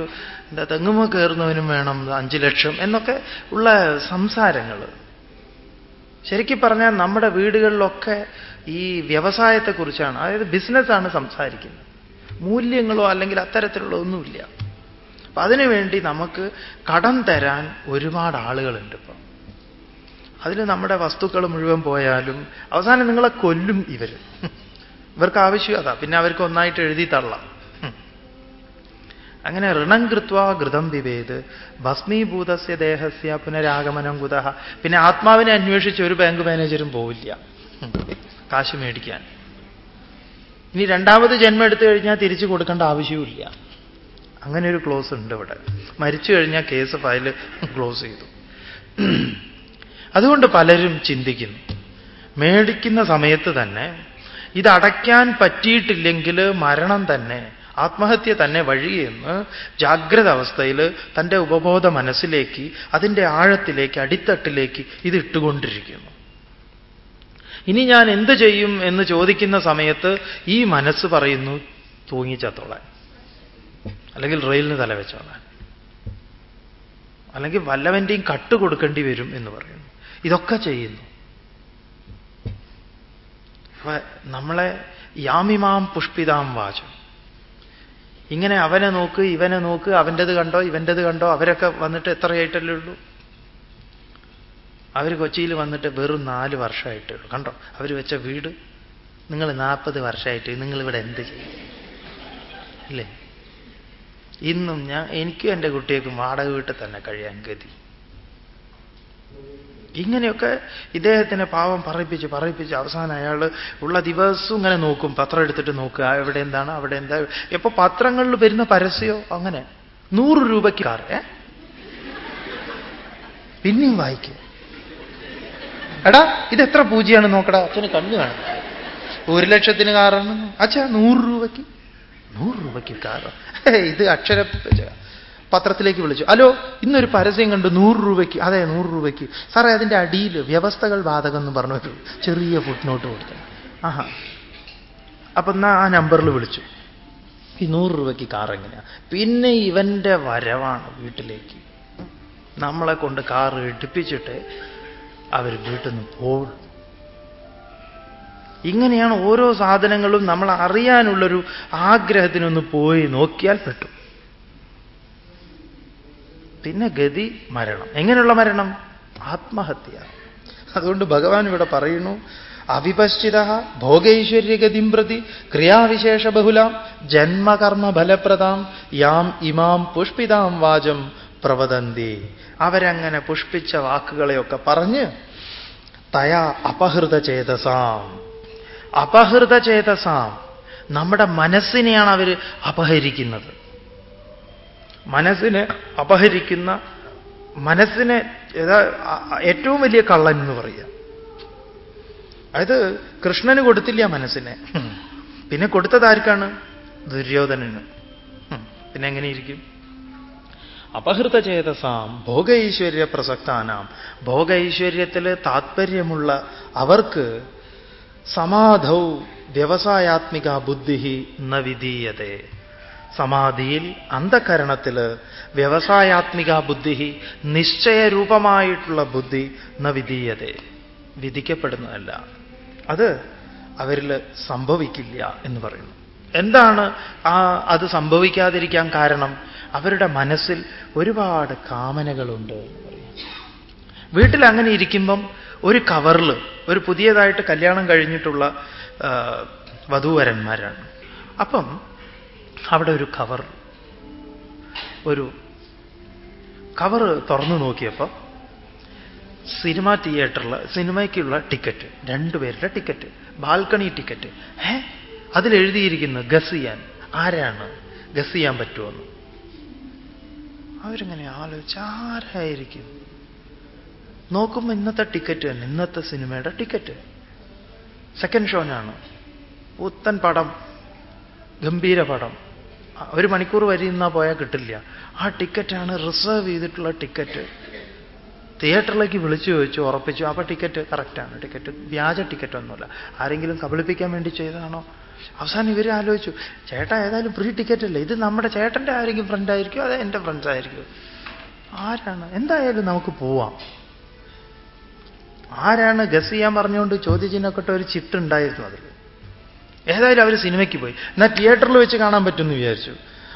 എന്താ തെങ്ങുമ കയറുന്നവനും വേണം അഞ്ചു ലക്ഷം എന്നൊക്കെ ഉള്ള സംസാരങ്ങൾ ശരിക്കും പറഞ്ഞാൽ നമ്മുടെ വീടുകളിലൊക്കെ ഈ വ്യവസായത്തെക്കുറിച്ചാണ് അതായത് ബിസിനസ്സാണ് സംസാരിക്കുന്നത്. മൂല്യങ്ങളോ അല്ലെങ്കിൽ അത്തരത്തിലുള്ള ഒന്നുമില്ല. അപ്പൊ അതിനുവേണ്ടി നമുക്ക് കടം തരാൻ ഒരുപാട് ആളുകളുണ്ട് ഇപ്പം. അതിൽ നമ്മുടെ വസ്തുക്കൾ മുഴുവൻ പോയാലും അവസാനം നിങ്ങളെ കൊല്ലും ഇവർ ഇവർക്ക് ആവശ്യം അതാ പിന്നെ അവർക്ക് ഒന്നായിട്ട് എഴുതി തള്ളാം. അങ്ങനെ ഋണം കൃത്വ ഘൃതം വിവേത് ഭസ്മീഭൂതസ്യ ദേഹസ്യ പുനരാഗമനം കുതഹ പിന്നെ ആത്മാവിനെ അന്വേഷിച്ച് ഒരു ബാങ്ക് മാനേജരും പോവില്ല. കാശ് മേടിക്കാൻ. ഇനി രണ്ടാമത് ജന്മം എടുത്തു കഴിഞ്ഞാൽ തിരിച്ചു കൊടുക്കേണ്ട ആവശ്യമില്ല അങ്ങനെ ഒരു ക്ലോസ് ഉണ്ട് ഇവിടെ. മരിച്ചു കഴിഞ്ഞാൽ കേസ് ഫയൽ ക്ലോസ് ചെയ്തു. അതുകൊണ്ട് പലരും ചിന്തിക്കുന്നു. മേടിക്കുന്ന സമയത്ത് തന്നെ ഇതടയ്ക്കാൻ പറ്റിയിട്ടില്ലെങ്കിൽ മരണം തന്നെ ആത്മഹത്യ തന്നെ വഴിയെന്ന് ജാഗ്രത അവസ്ഥയിൽ തന്റെ ഉപബോധ മനസ്സിലേക്ക് അതിന്റെ ആഴത്തിലേക്ക് അടിത്തട്ടിലേക്ക് ഇത് ഇട്ടുകൊണ്ടിരിക്കുന്നു. ഇനി ഞാൻ എന്ത് ചെയ്യും എന്ന് ചോദിക്കുന്ന സമയത്ത് ഈ മനസ്സ് പറയുന്നു തൂങ്ങിച്ചത്തോളാൻ. അല്ലെങ്കിൽ റെയിലിന് തലവെച്ചോളാൻ അല്ലെങ്കിൽ വല്ലവന്റെയും കട്ട് കൊടുക്കേണ്ടി വരും എന്ന് പറയുന്നു. ഇതൊക്കെ ചെയ്യുന്നു. നമ്മളെ യാമിമാം പുഷ്പിതാം വാചം. ഇങ്ങനെ അവനെ നോക്ക് ഇവനെ നോക്ക് അവന്റെത് കണ്ടോ ഇവന്റെത് കണ്ടോ അവരൊക്കെ വന്നിട്ട് എത്രയായിട്ടല്ലേ ഉള്ളൂ? അവർ കൊച്ചിയിൽ വന്നിട്ട് വെറും നാല് വർഷമായിട്ടേ കണ്ടോ? അവർ വെച്ച വീട് നിങ്ങൾ നാൽപ്പത് വർഷമായിട്ട് നിങ്ങളിവിടെ എന്ത് ചെയ്യും? ഇല്ലേ? ഇന്നും ഞാൻ എനിക്കും എന്റെ കുട്ടിയേക്കും വാടക വീട്ടിൽ തന്നെ കഴിയാൻ ഗതി. ഇങ്ങനെയൊക്കെ ഇദ്ദേഹത്തിനെ പാവം പറയിപ്പിച്ച് പറയിപ്പിച്ച് അവസാനം അയാൾ ഉള്ള ദിവസവും ഇങ്ങനെ നോക്കും. പത്രം എടുത്തിട്ട് നോക്കുക. എവിടെ എന്താണ്? അവിടെ എന്താ? എപ്പോ പത്രങ്ങളിൽ വരുന്ന പരസ്യോ? അങ്ങനെ. നൂറ് രൂപയ്ക്ക് കാർ പിന്നെയും വായിക്കും. എടാ എത്ര പൂജയാണ് നോക്കടാ. അച്ഛന് കണ്ണു കാണും. ഒരു ലക്ഷത്തിന് കാറാണ് അച്ഛാ നൂറ് രൂപയ്ക്ക്. നൂറ് രൂപയ്ക്ക് കാർ ഇത് അക്ഷര പത്രത്തിലേക്ക് വിളിച്ചു. ഹലോ ഇന്നൊരു പരസ്യം കണ്ടു. നൂറ് രൂപയ്ക്ക്. അതെ നൂറ് രൂപയ്ക്ക്. സാറേ അതിന്റെ അടിയിൽ വ്യവസ്ഥകൾ ബാധകം എന്ന് പറഞ്ഞു ചെറിയ ഫുഡ് നോട്ട് കൊടുത്തു. ആഹാ. അപ്പൊ എന്നാ ആ നമ്പറിൽ വിളിച്ചു. ഈ നൂറ് രൂപയ്ക്ക് കാർ എങ്ങനെയാ? പിന്നെ ഇവന്റെ വരവാണ് വീട്ടിലേക്ക്. നമ്മളെ കൊണ്ട് കാർ എടുപ്പിച്ചിട്ട് അവർ വീട്ടിൽ നിന്ന് ഇങ്ങനെയാണ് ഓരോ സാധനങ്ങളും നമ്മൾ അറിയാനുള്ളൊരു ആഗ്രഹത്തിനൊന്ന് പോയി നോക്കിയാൽ പെട്ടു പിന്നെ ഗതി മരണം. എങ്ങനെയുള്ള മരണം? ആത്മഹത്യ അതുകൊണ്ട് ഭഗവാൻ ഇവിടെ പറയുന്നു അവിപശ്ചിത ഭോഗൈശ്വര്യഗതിം പ്രതി ക്രിയാവിശേഷ ബഹുലാം ജന്മകർമ്മ ഫലപ്രദാം യാം ഇമാം പുഷ്പിതാം വാചം പ്രവദന്തി. അവരങ്ങനെ പുഷ്പിച്ച വാക്കുകളെയൊക്കെ പറഞ്ഞ് തയാ അപഹൃത ചേതസാം. അപഹൃത ചേതസാം. നമ്മുടെ മനസ്സിനെയാണ് അവർ അപഹരിക്കുന്നത്. മനസ്സിനെ അപഹരിക്കുന്ന മനസ്സിനെ ഏറ്റവും വലിയ കള്ളൻ എന്ന് പറയുക അതായത് കൃഷ്ണന് കൊടുത്തില്ല മനസ്സിനെ. പിന്നെ കൊടുത്തത് ആർക്കാണ്? ദുര്യോധനന്. പിന്നെ എങ്ങനെയിരിക്കും അപഹൃത ചേതസാം ഭോഗൈശ്വര്യ പ്രസക്താനാം ഭോഗൈശ്വര്യത്തിൽ താത്പര്യമുള്ള അവർക്ക് സമാധൗ വ്യവസായാത്മിക ബുദ്ധി ന വിധീയതേ. സമാധിയിൽ അന്ധകരണത്തിൽ വ്യവസായാത്മിക ബുദ്ധി നിശ്ചയരൂപമായിട്ടുള്ള ബുദ്ധി ന വിധീയതേ. വിധിക്കപ്പെടുന്നതല്ല. അത് അവരിൽ സംഭവിക്കില്ല എന്ന് പറയുന്നു. എന്താണ് ആ അത് സംഭവിക്കാതിരിക്കാൻ കാരണം? അവരുടെ മനസ്സിൽ ഒരുപാട് കാമനകളുണ്ട്. എന്ന് വീട്ടിൽ അങ്ങനെ ഇരിക്കുമ്പം ഒരു കവറിൽ ഒരു പുതിയതായിട്ട് കല്യാണം കഴിഞ്ഞിട്ടുള്ള വധൂവരന്മാരാണ്. അപ്പം അവിടെ ഒരു കവർ ഒരു കവർ തുറന്നു നോക്കിയപ്പോൾ സിനിമ തിയേറ്ററിൽ സിനിമയ്ക്കുള്ള ടിക്കറ്റ് രണ്ടുപേരുടെ ടിക്കറ്റ് ബാൽക്കണി ടിക്കറ്റ്. ഏ അതിലെഴുതിയിരിക്കുന്നു ഗസ് ചെയ്യാൻ ആരാണ് ഗസ് ചെയ്യാൻ പറ്റുമെന്ന് അവരിങ്ങനെ ആലോചിച്ച് ആരായിരിക്കും? നോക്കുമ്പോൾ ഇന്നത്തെ ടിക്കറ്റ് തന്നെ ഇന്നത്തെ സിനിമയുടെ ടിക്കറ്റ്. സെക്കൻഡ് ഷോനാണ് പുത്തൻ പടം ഗംഭീര പടം. ഒരു മണിക്കൂർ വരി ഇന്നാ പോയാൽ കിട്ടില്ല. ആ ടിക്കറ്റാണ് റിസർവ് ചെയ്തിട്ടുള്ള ടിക്കറ്റ്. തിയേറ്ററിലേക്ക് വിളിച്ചു ചോദിച്ചു ഉറപ്പിച്ചു. അപ്പോൾ ടിക്കറ്റ് കറക്റ്റാണ് ടിക്കറ്റ് വ്യാജ ടിക്കറ്റ് ഒന്നുമില്ല. ആരെങ്കിലും കബളിപ്പിക്കാൻ വേണ്ടി ചെയ്തതാണോ? അവസാനം ഇവർ ആലോചിച്ചു ചേട്ടാ ഏതായാലും ഫ്രീ ടിക്കറ്റ് അല്ലേ? ഇത് നമ്മുടെ ചേട്ടന്റെ ആരെങ്കിലും ഫ്രണ്ട് ആയിരിക്കും അതെ എന്റെ ഫ്രണ്ട്സ് ആയിരിക്കും ആരാണ്? എന്തായാലും നമുക്ക് പോവാം. ആരാണ് ഗസ് ചെയ്യാൻ പറഞ്ഞുകൊണ്ട് ചോദ്യചിഹ്നക്കൊട്ട ഒരു ചിട്ടുണ്ടായിരുന്നു അതിൽ ഏതായാലും അവർ സിനിമയ്ക്ക് പോയി. എന്നാൽ തിയേറ്ററിൽ വെച്ച് കാണാൻ പറ്റുമെന്ന് വിചാരിച്ചു.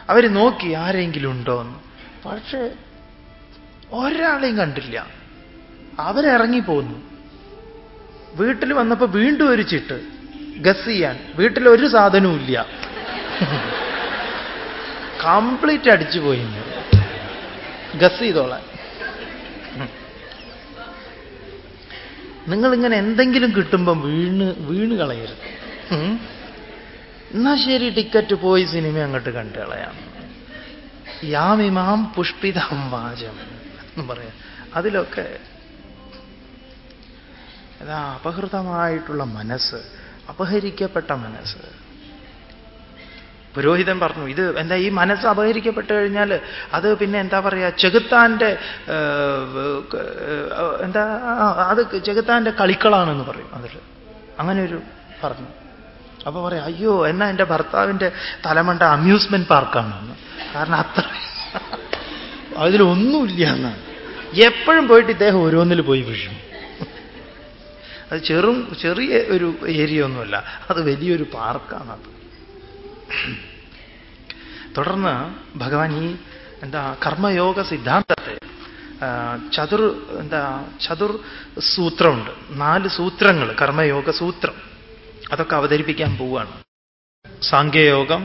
അവർ നോക്കി ആരെങ്കിലും ഉണ്ടോ എന്ന് പക്ഷേ ഒരാളെയും കണ്ടില്ല. അവരിറങ്ങിപ്പോന്നു വീട്ടിൽ വന്നപ്പോൾ വീണ്ടും ഒരു ചിട്ട് ഗസ് ചെയ്യാൻ. വീട്ടിലൊരു സാധനവും ഇല്ല. കംപ്ലീറ്റ് അടിച്ചു പോയി ഗസ് ചെയ്തോളാൻ. നിങ്ങളിങ്ങനെ എന്തെങ്കിലും കിട്ടുമ്പം വീണ് വീണ് കളയരുത്. എന്നാ ശരി ടിക്കറ്റ് പോയി സിനിമ അങ്ങോട്ട് കണ്ടു കളയാം യാമിമാം പുഷ്പിതം വാചം എന്ന് പറയാം. അതിലൊക്കെ അതാ അപഹൃതമായിട്ടുള്ള മനസ്സ്. അപഹരിക്കപ്പെട്ട മനസ്സ്. പുരോഹിതൻ പറഞ്ഞു ഇത് എന്താ ഈ മനസ്സ് അപഹരിക്കപ്പെട്ടു കഴിഞ്ഞാൽ അത് പിന്നെ എന്താ പറയുക ചെകുത്താന്റെ എന്താ അത് ചെകുത്താന്റെ കളിക്കളാണെന്ന് പറയും അതിൽ അങ്ങനെ ഒരു പറഞ്ഞു. അപ്പൊ പറയാം അയ്യോ എന്നാ എന്റെ ഭർത്താവിന്റെ തലമണ്ട അമ്യൂസ്മെന്റ് പാർക്കാണെന്ന് കാരണം അത്ര അതിലൊന്നുമില്ല എന്നാണ്. എപ്പോഴും പോയിട്ട് ഇദ്ദേഹം ഓരോന്നിൽ പോയി വീഴും. അത് ചെറും ചെറിയ ഒരു ഏരിയ ഒന്നുമല്ല. അത് വലിയൊരു പാർക്കാണത് തുടർന്ന് ഭഗവാൻ ഈ എന്താ കർമ്മയോഗ സിദ്ധാന്തത്തെ ചതുർ എന്താ ചതുർ സൂത്രമുണ്ട്. നാല് സൂത്രങ്ങൾ കർമ്മയോഗ സൂത്രം. അതൊക്കെ അവതരിപ്പിക്കാൻ പോവുകയാണ് സാങ്കേയോഗം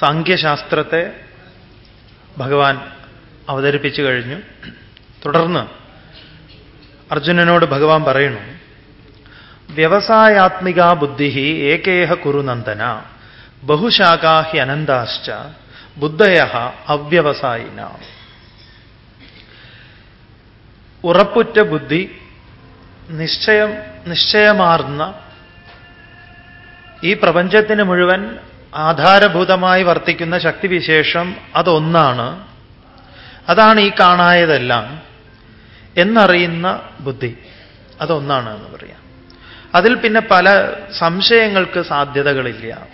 സാഖ്യശാസ്ത്രത്തെ ഭഗവാൻ അവതരിപ്പിച്ചു കഴിഞ്ഞു. തുടർന്ന് അർജുനനോട് ഭഗവാൻ പറയുന്നു വ്യവസായാത്മിക ബുദ്ധി ഏകേഹ കുരുനന്ദന ബഹുശാഖാ അനന്താശ്ച ബുദ്ധയ അവ്യവസായിന. ഉറപ്പുറ്റ ബുദ്ധി നിശ്ചയം നിശ്ചയമാർന്ന ഈ പ്രപഞ്ചത്തിന് മുഴുവൻ ആധാരഭൂതമായി വർത്തിക്കുന്ന ശക്തിവിശേഷം അതൊന്നാണ്. അതാണ് ഈ കാണായതെല്ലാം. എന്നറിയുന്ന ബുദ്ധി. അതൊന്നാണ് എന്ന് പറയാം. അതിൽ പിന്നെ പല സംശയങ്ങൾക്ക് സാധ്യതകളില്ല.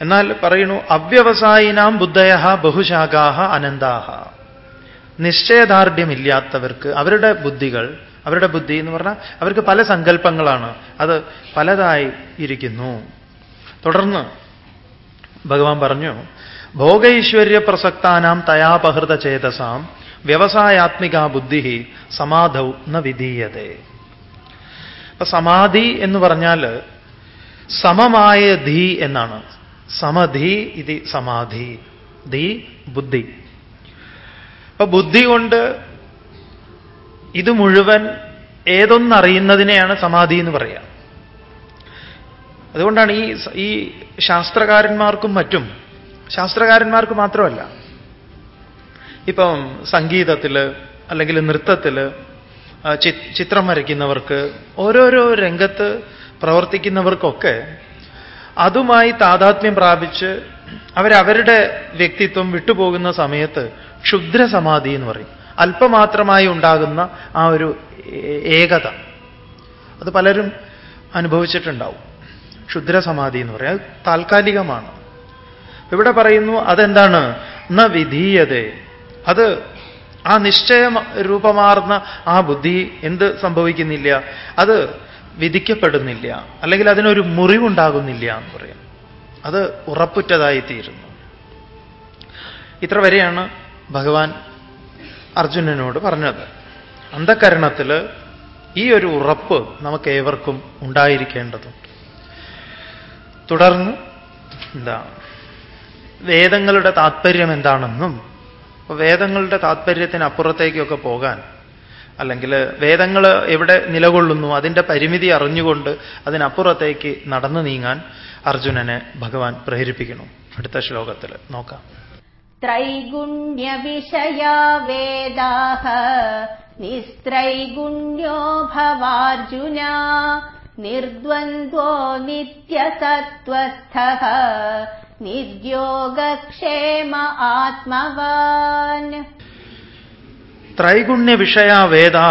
എന്നാൽ പറയുന്നു അവ്യവസായിനാം ബുദ്ധയ ബഹുശാഖാഹ അനന്താഹ. നിശ്ചയദാർഢ്യമില്ലാത്തവർക്ക് അവരുടെ ബുദ്ധികൾ അവരുടെ ബുദ്ധി എന്ന് പറഞ്ഞാൽ അവർക്ക് പല സങ്കല്പങ്ങളാണ്. അത് പലതായി ഇരിക്കുന്നു. തുടർന്ന് ഭഗവാൻ പറഞ്ഞു ഭോഗൈശ്വര്യ പ്രസക്താനാം തയാപഹൃത ചേതസാം വ്യവസായാത്മിക ബുദ്ധി സമാധൗ ന വിധീയത. അപ്പൊ സമാധി എന്ന് പറഞ്ഞാൽ സമമായ ധീ എന്നാണ്. സമധി ഇത് സമാധി. ധീ ബുദ്ധി. അപ്പൊ ബുദ്ധി കൊണ്ട് ഇത് മുഴുവൻ ഏതൊന്നറിയുന്നതിനെയാണ് സമാധി എന്ന് പറയുക അതുകൊണ്ടാണ് ഈ ഈ ശാസ്ത്രകാരന്മാർക്കും മറ്റും ശാസ്ത്രകാരന്മാർക്ക് മാത്രമല്ല ഇപ്പം സംഗീതത്തിൽ അല്ലെങ്കിൽ നൃത്തത്തിൽ ചിത്രം വരയ്ക്കുന്നവർക്ക് ഓരോരോ രംഗത്ത് പ്രവർത്തിക്കുന്നവർക്കൊക്കെ അതുമായി താതാത്മ്യം പ്രാപിച്ച് അവരവരുടെ വ്യക്തിത്വം വിട്ടുപോകുന്ന സമയത്ത് ക്ഷുദ്ര സമാധി എന്ന് പറയും. അല്പമാത്രമായി ഉണ്ടാകുന്ന ആ ഒരു ഏകത. അത് പലരും അനുഭവിച്ചിട്ടുണ്ടാവും. ക്ഷുദ്ര സമാധി എന്ന് പറയും. താൽക്കാലികമാണ്. ഇവിടെ പറയുന്നു അതെന്താണ്? ന വിധീയതേ. അത് ആ നിശ്ചയ രൂപമാർന്ന ആ ബുദ്ധി എന്ത് സംഭവിക്കുന്നില്ല? അത് വിധിക്കപ്പെടുന്നില്ല. അല്ലെങ്കിൽ അതിനൊരു മുറിവുണ്ടാകുന്നില്ല എന്ന് പറയാം. അത് ഉറപ്പുറ്റതായി തീരുന്നു ഇത്ര വരെയാണ് ഭഗവാൻ അർജുനനോട് പറഞ്ഞത്. അന്ധകരണത്തിൽ ഈ ഒരു ഉറപ്പ് നമുക്ക് ഏവർക്കും ഉണ്ടായിരിക്കേണ്ടതുണ്ട് തുടർന്ന് എന്താ? വേദങ്ങളുടെ താത്പര്യം എന്താണെന്നും വേദങ്ങളുടെ വേദങ്ങളുടെ താത്പര്യത്തിനപ്പുറത്തേക്കൊക്കെ പോകാൻ അല്ലെങ്കിൽ വേദങ്ങൾ എവിടെ നിലകൊള്ളുന്നു അതിന്റെ പരിമിതി അറിഞ്ഞുകൊണ്ട് അതിനപ്പുറത്തേക്ക് നടന്നു നീങ്ങാൻ അർജുനനെ ഭഗവാൻ പ്രേരിപ്പിക്കുന്നു. അടുത്ത ശ്ലോകത്തിൽ നോക്കാം. ത്രൈഗുണ്യ വിഷയ വേദാഹ നിസ്ത്രൈഗുണ്യോ ഭവാർജുന നിർദ്വന്ദ്വോ നിത്യസത്വസ്ഥ നിർദ്യോഗക്ഷേമ ആത്മവാൻ ത്രൈഗുണ്യ വിഷയ ವೇದಾ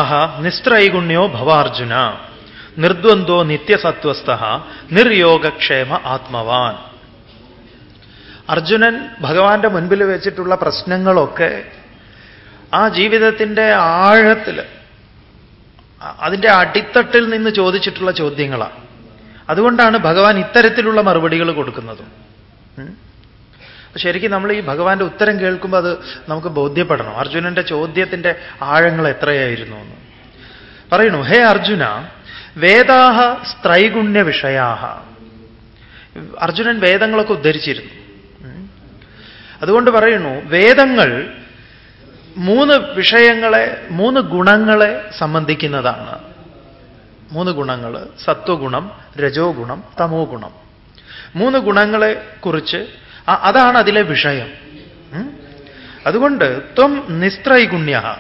നിസ്ത്രൈഗുണ്യോ ഭവാർജുന നിർദ്വന്ദോ നിത്യസത്വസ്ഥ നിർയോഗക്ഷേമ ആത്മവാൻ. അർജുനൻ ഭഗവാന്റെ മുൻപിൽ വെച്ചിട്ടുള്ള പ്രശ്നങ്ങളൊക്കെ ആ ജീവിതത്തിന്റെ ആഴത്തിൽ അതിന്റെ അടിത്തട്ടിൽ നിന്ന് ചോദിച്ചിട്ടുള്ള ചോദ്യങ്ങളാണ് അതുകൊണ്ടാണ് ഭഗവാൻ ഇത്തരത്തിലുള്ള മറുപടികൾ കൊടുക്കുന്നത്. ശരിക്കും നമ്മൾ ഈ ഭഗവാന്റെ ഉത്തരം കേൾക്കുമ്പോൾ അത് നമുക്ക് ബോധ്യപ്പെടണം. അർജുനന്റെ ചോദ്യത്തിന്റെ ആഴങ്ങൾ എത്രയായിരുന്നു എന്ന്. പറയണു ഹേ അർജുന വേദാഹ സ്ത്രൈഗുണ്യ വിഷയാഹ. അർജുനൻ വേദങ്ങളൊക്കെ ഉദ്ധരിച്ചിരുന്നു. അതുകൊണ്ട് പറയുന്നു വേദങ്ങൾ മൂന്ന് വിഷയങ്ങളെ മൂന്ന് ഗുണങ്ങളെ സംബന്ധിക്കുന്നതാണ്. മൂന്ന് ഗുണങ്ങൾ സത്വഗുണം രജോ ഗുണം തമോ ഗുണം മൂന്ന് ഗുണങ്ങളെ കുറിച്ച് അതാണ് അതിലെ വിഷയം. അതുകൊണ്ട് ത്വം നിസ്ത്രൈഗുണ്യ.